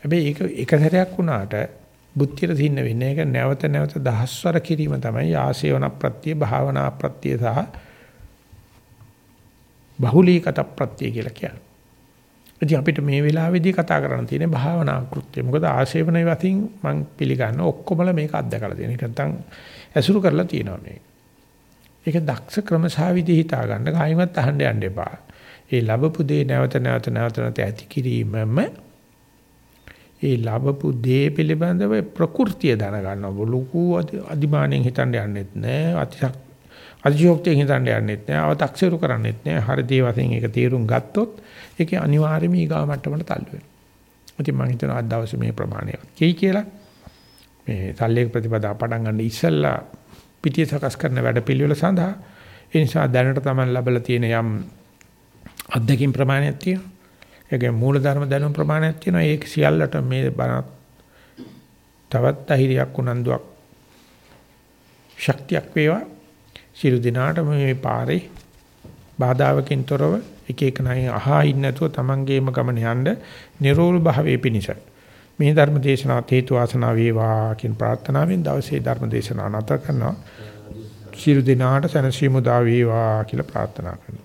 හැබැයි ඒක එක සැරයක් වුණාට බුද්ධියට සින්න වෙන්නේ ඒක නැවත නැවත දහස්වර කිරීම තමයි ආශේවන ප්‍රත්‍ය භාවනා ප්‍රත්‍ය සහ බහුලීකත ප්‍රත්‍ය කියලා කියන්නේ. ඉතින් අපිට මේ වෙලාවේදී කතා කරන්න තියෙන්නේ භාවනා කෘත්‍ය. මොකද ආශේවන වශයෙන් මම පිළිගන්න ඔක්කොමල මේක අත්දකලා තියෙන. ඒක නැත්තම් ඇසුරු කරලා තියෙනවා මේක. ඒක දක්ෂ ක්‍රමසාවිදි හිතා ගන්න කායිමත් අහන්න යන්න එපා. ඒ ලැබපු දේ නැවත නැවත නැවත නැවත ඇති කිරීමම ඒ ලැබපු දේ පිළිබඳව ප්‍රകൃතිය දැනගන්න ලොකු අදිමානෙන් හිතන්න යන්නෙත් නෑ අතිශක් අධිශෝක්තියෙන් හිතන්න යන්නෙත් නෑ අව탁සිරු කරන්නෙත් නෑ. හරි දේ වශයෙන් ඒක තීරුම් ගත්තොත් ඒකේ අනිවාර්යම ඊගා මට්ටමට තල්ලු වෙනවා. ඉතින් මම හිතනවා අද දවසේ මේ ප්‍රමාණය කී කියලා. මේ සල්ලේක ප්‍රතිපදා පටන් ගන්න ඉස්සෙල්ලා පිටිය සකස් කරන වැඩපිළිවෙල සඳහා. ඒ නිසා දැනට තමයි ලැබලා තියෙන යම් අත්දැකීම් ප්‍රමාණයක් තියෙනවා. ඒකේ මූලධර්ම දැනුම් ප්‍රමාණයක් තියෙනවා. ඒක සියල්ලට මේ බණ තවත් අහිරියක් උනන්දුවක් ශක්තියක් වේවා. සියලු දිනාට මේ පාරේ බාධාවකින් තොරව එක එක නයි අහා ඉන්න නැතුව තමන්ගේම ගමන යන්න නිරෝල් භාවයේ පිණිස මේ ධර්ම දේශනාව හේතු වාසනා වේවා කියන ප්‍රාර්ථනාවෙන් දවසේ ධර්ම දේශනාව නැත කරනවා. සියලු දිනාට සැනසීම උදා වේවා කියලා ප්‍රාර්ථනා කරනවා.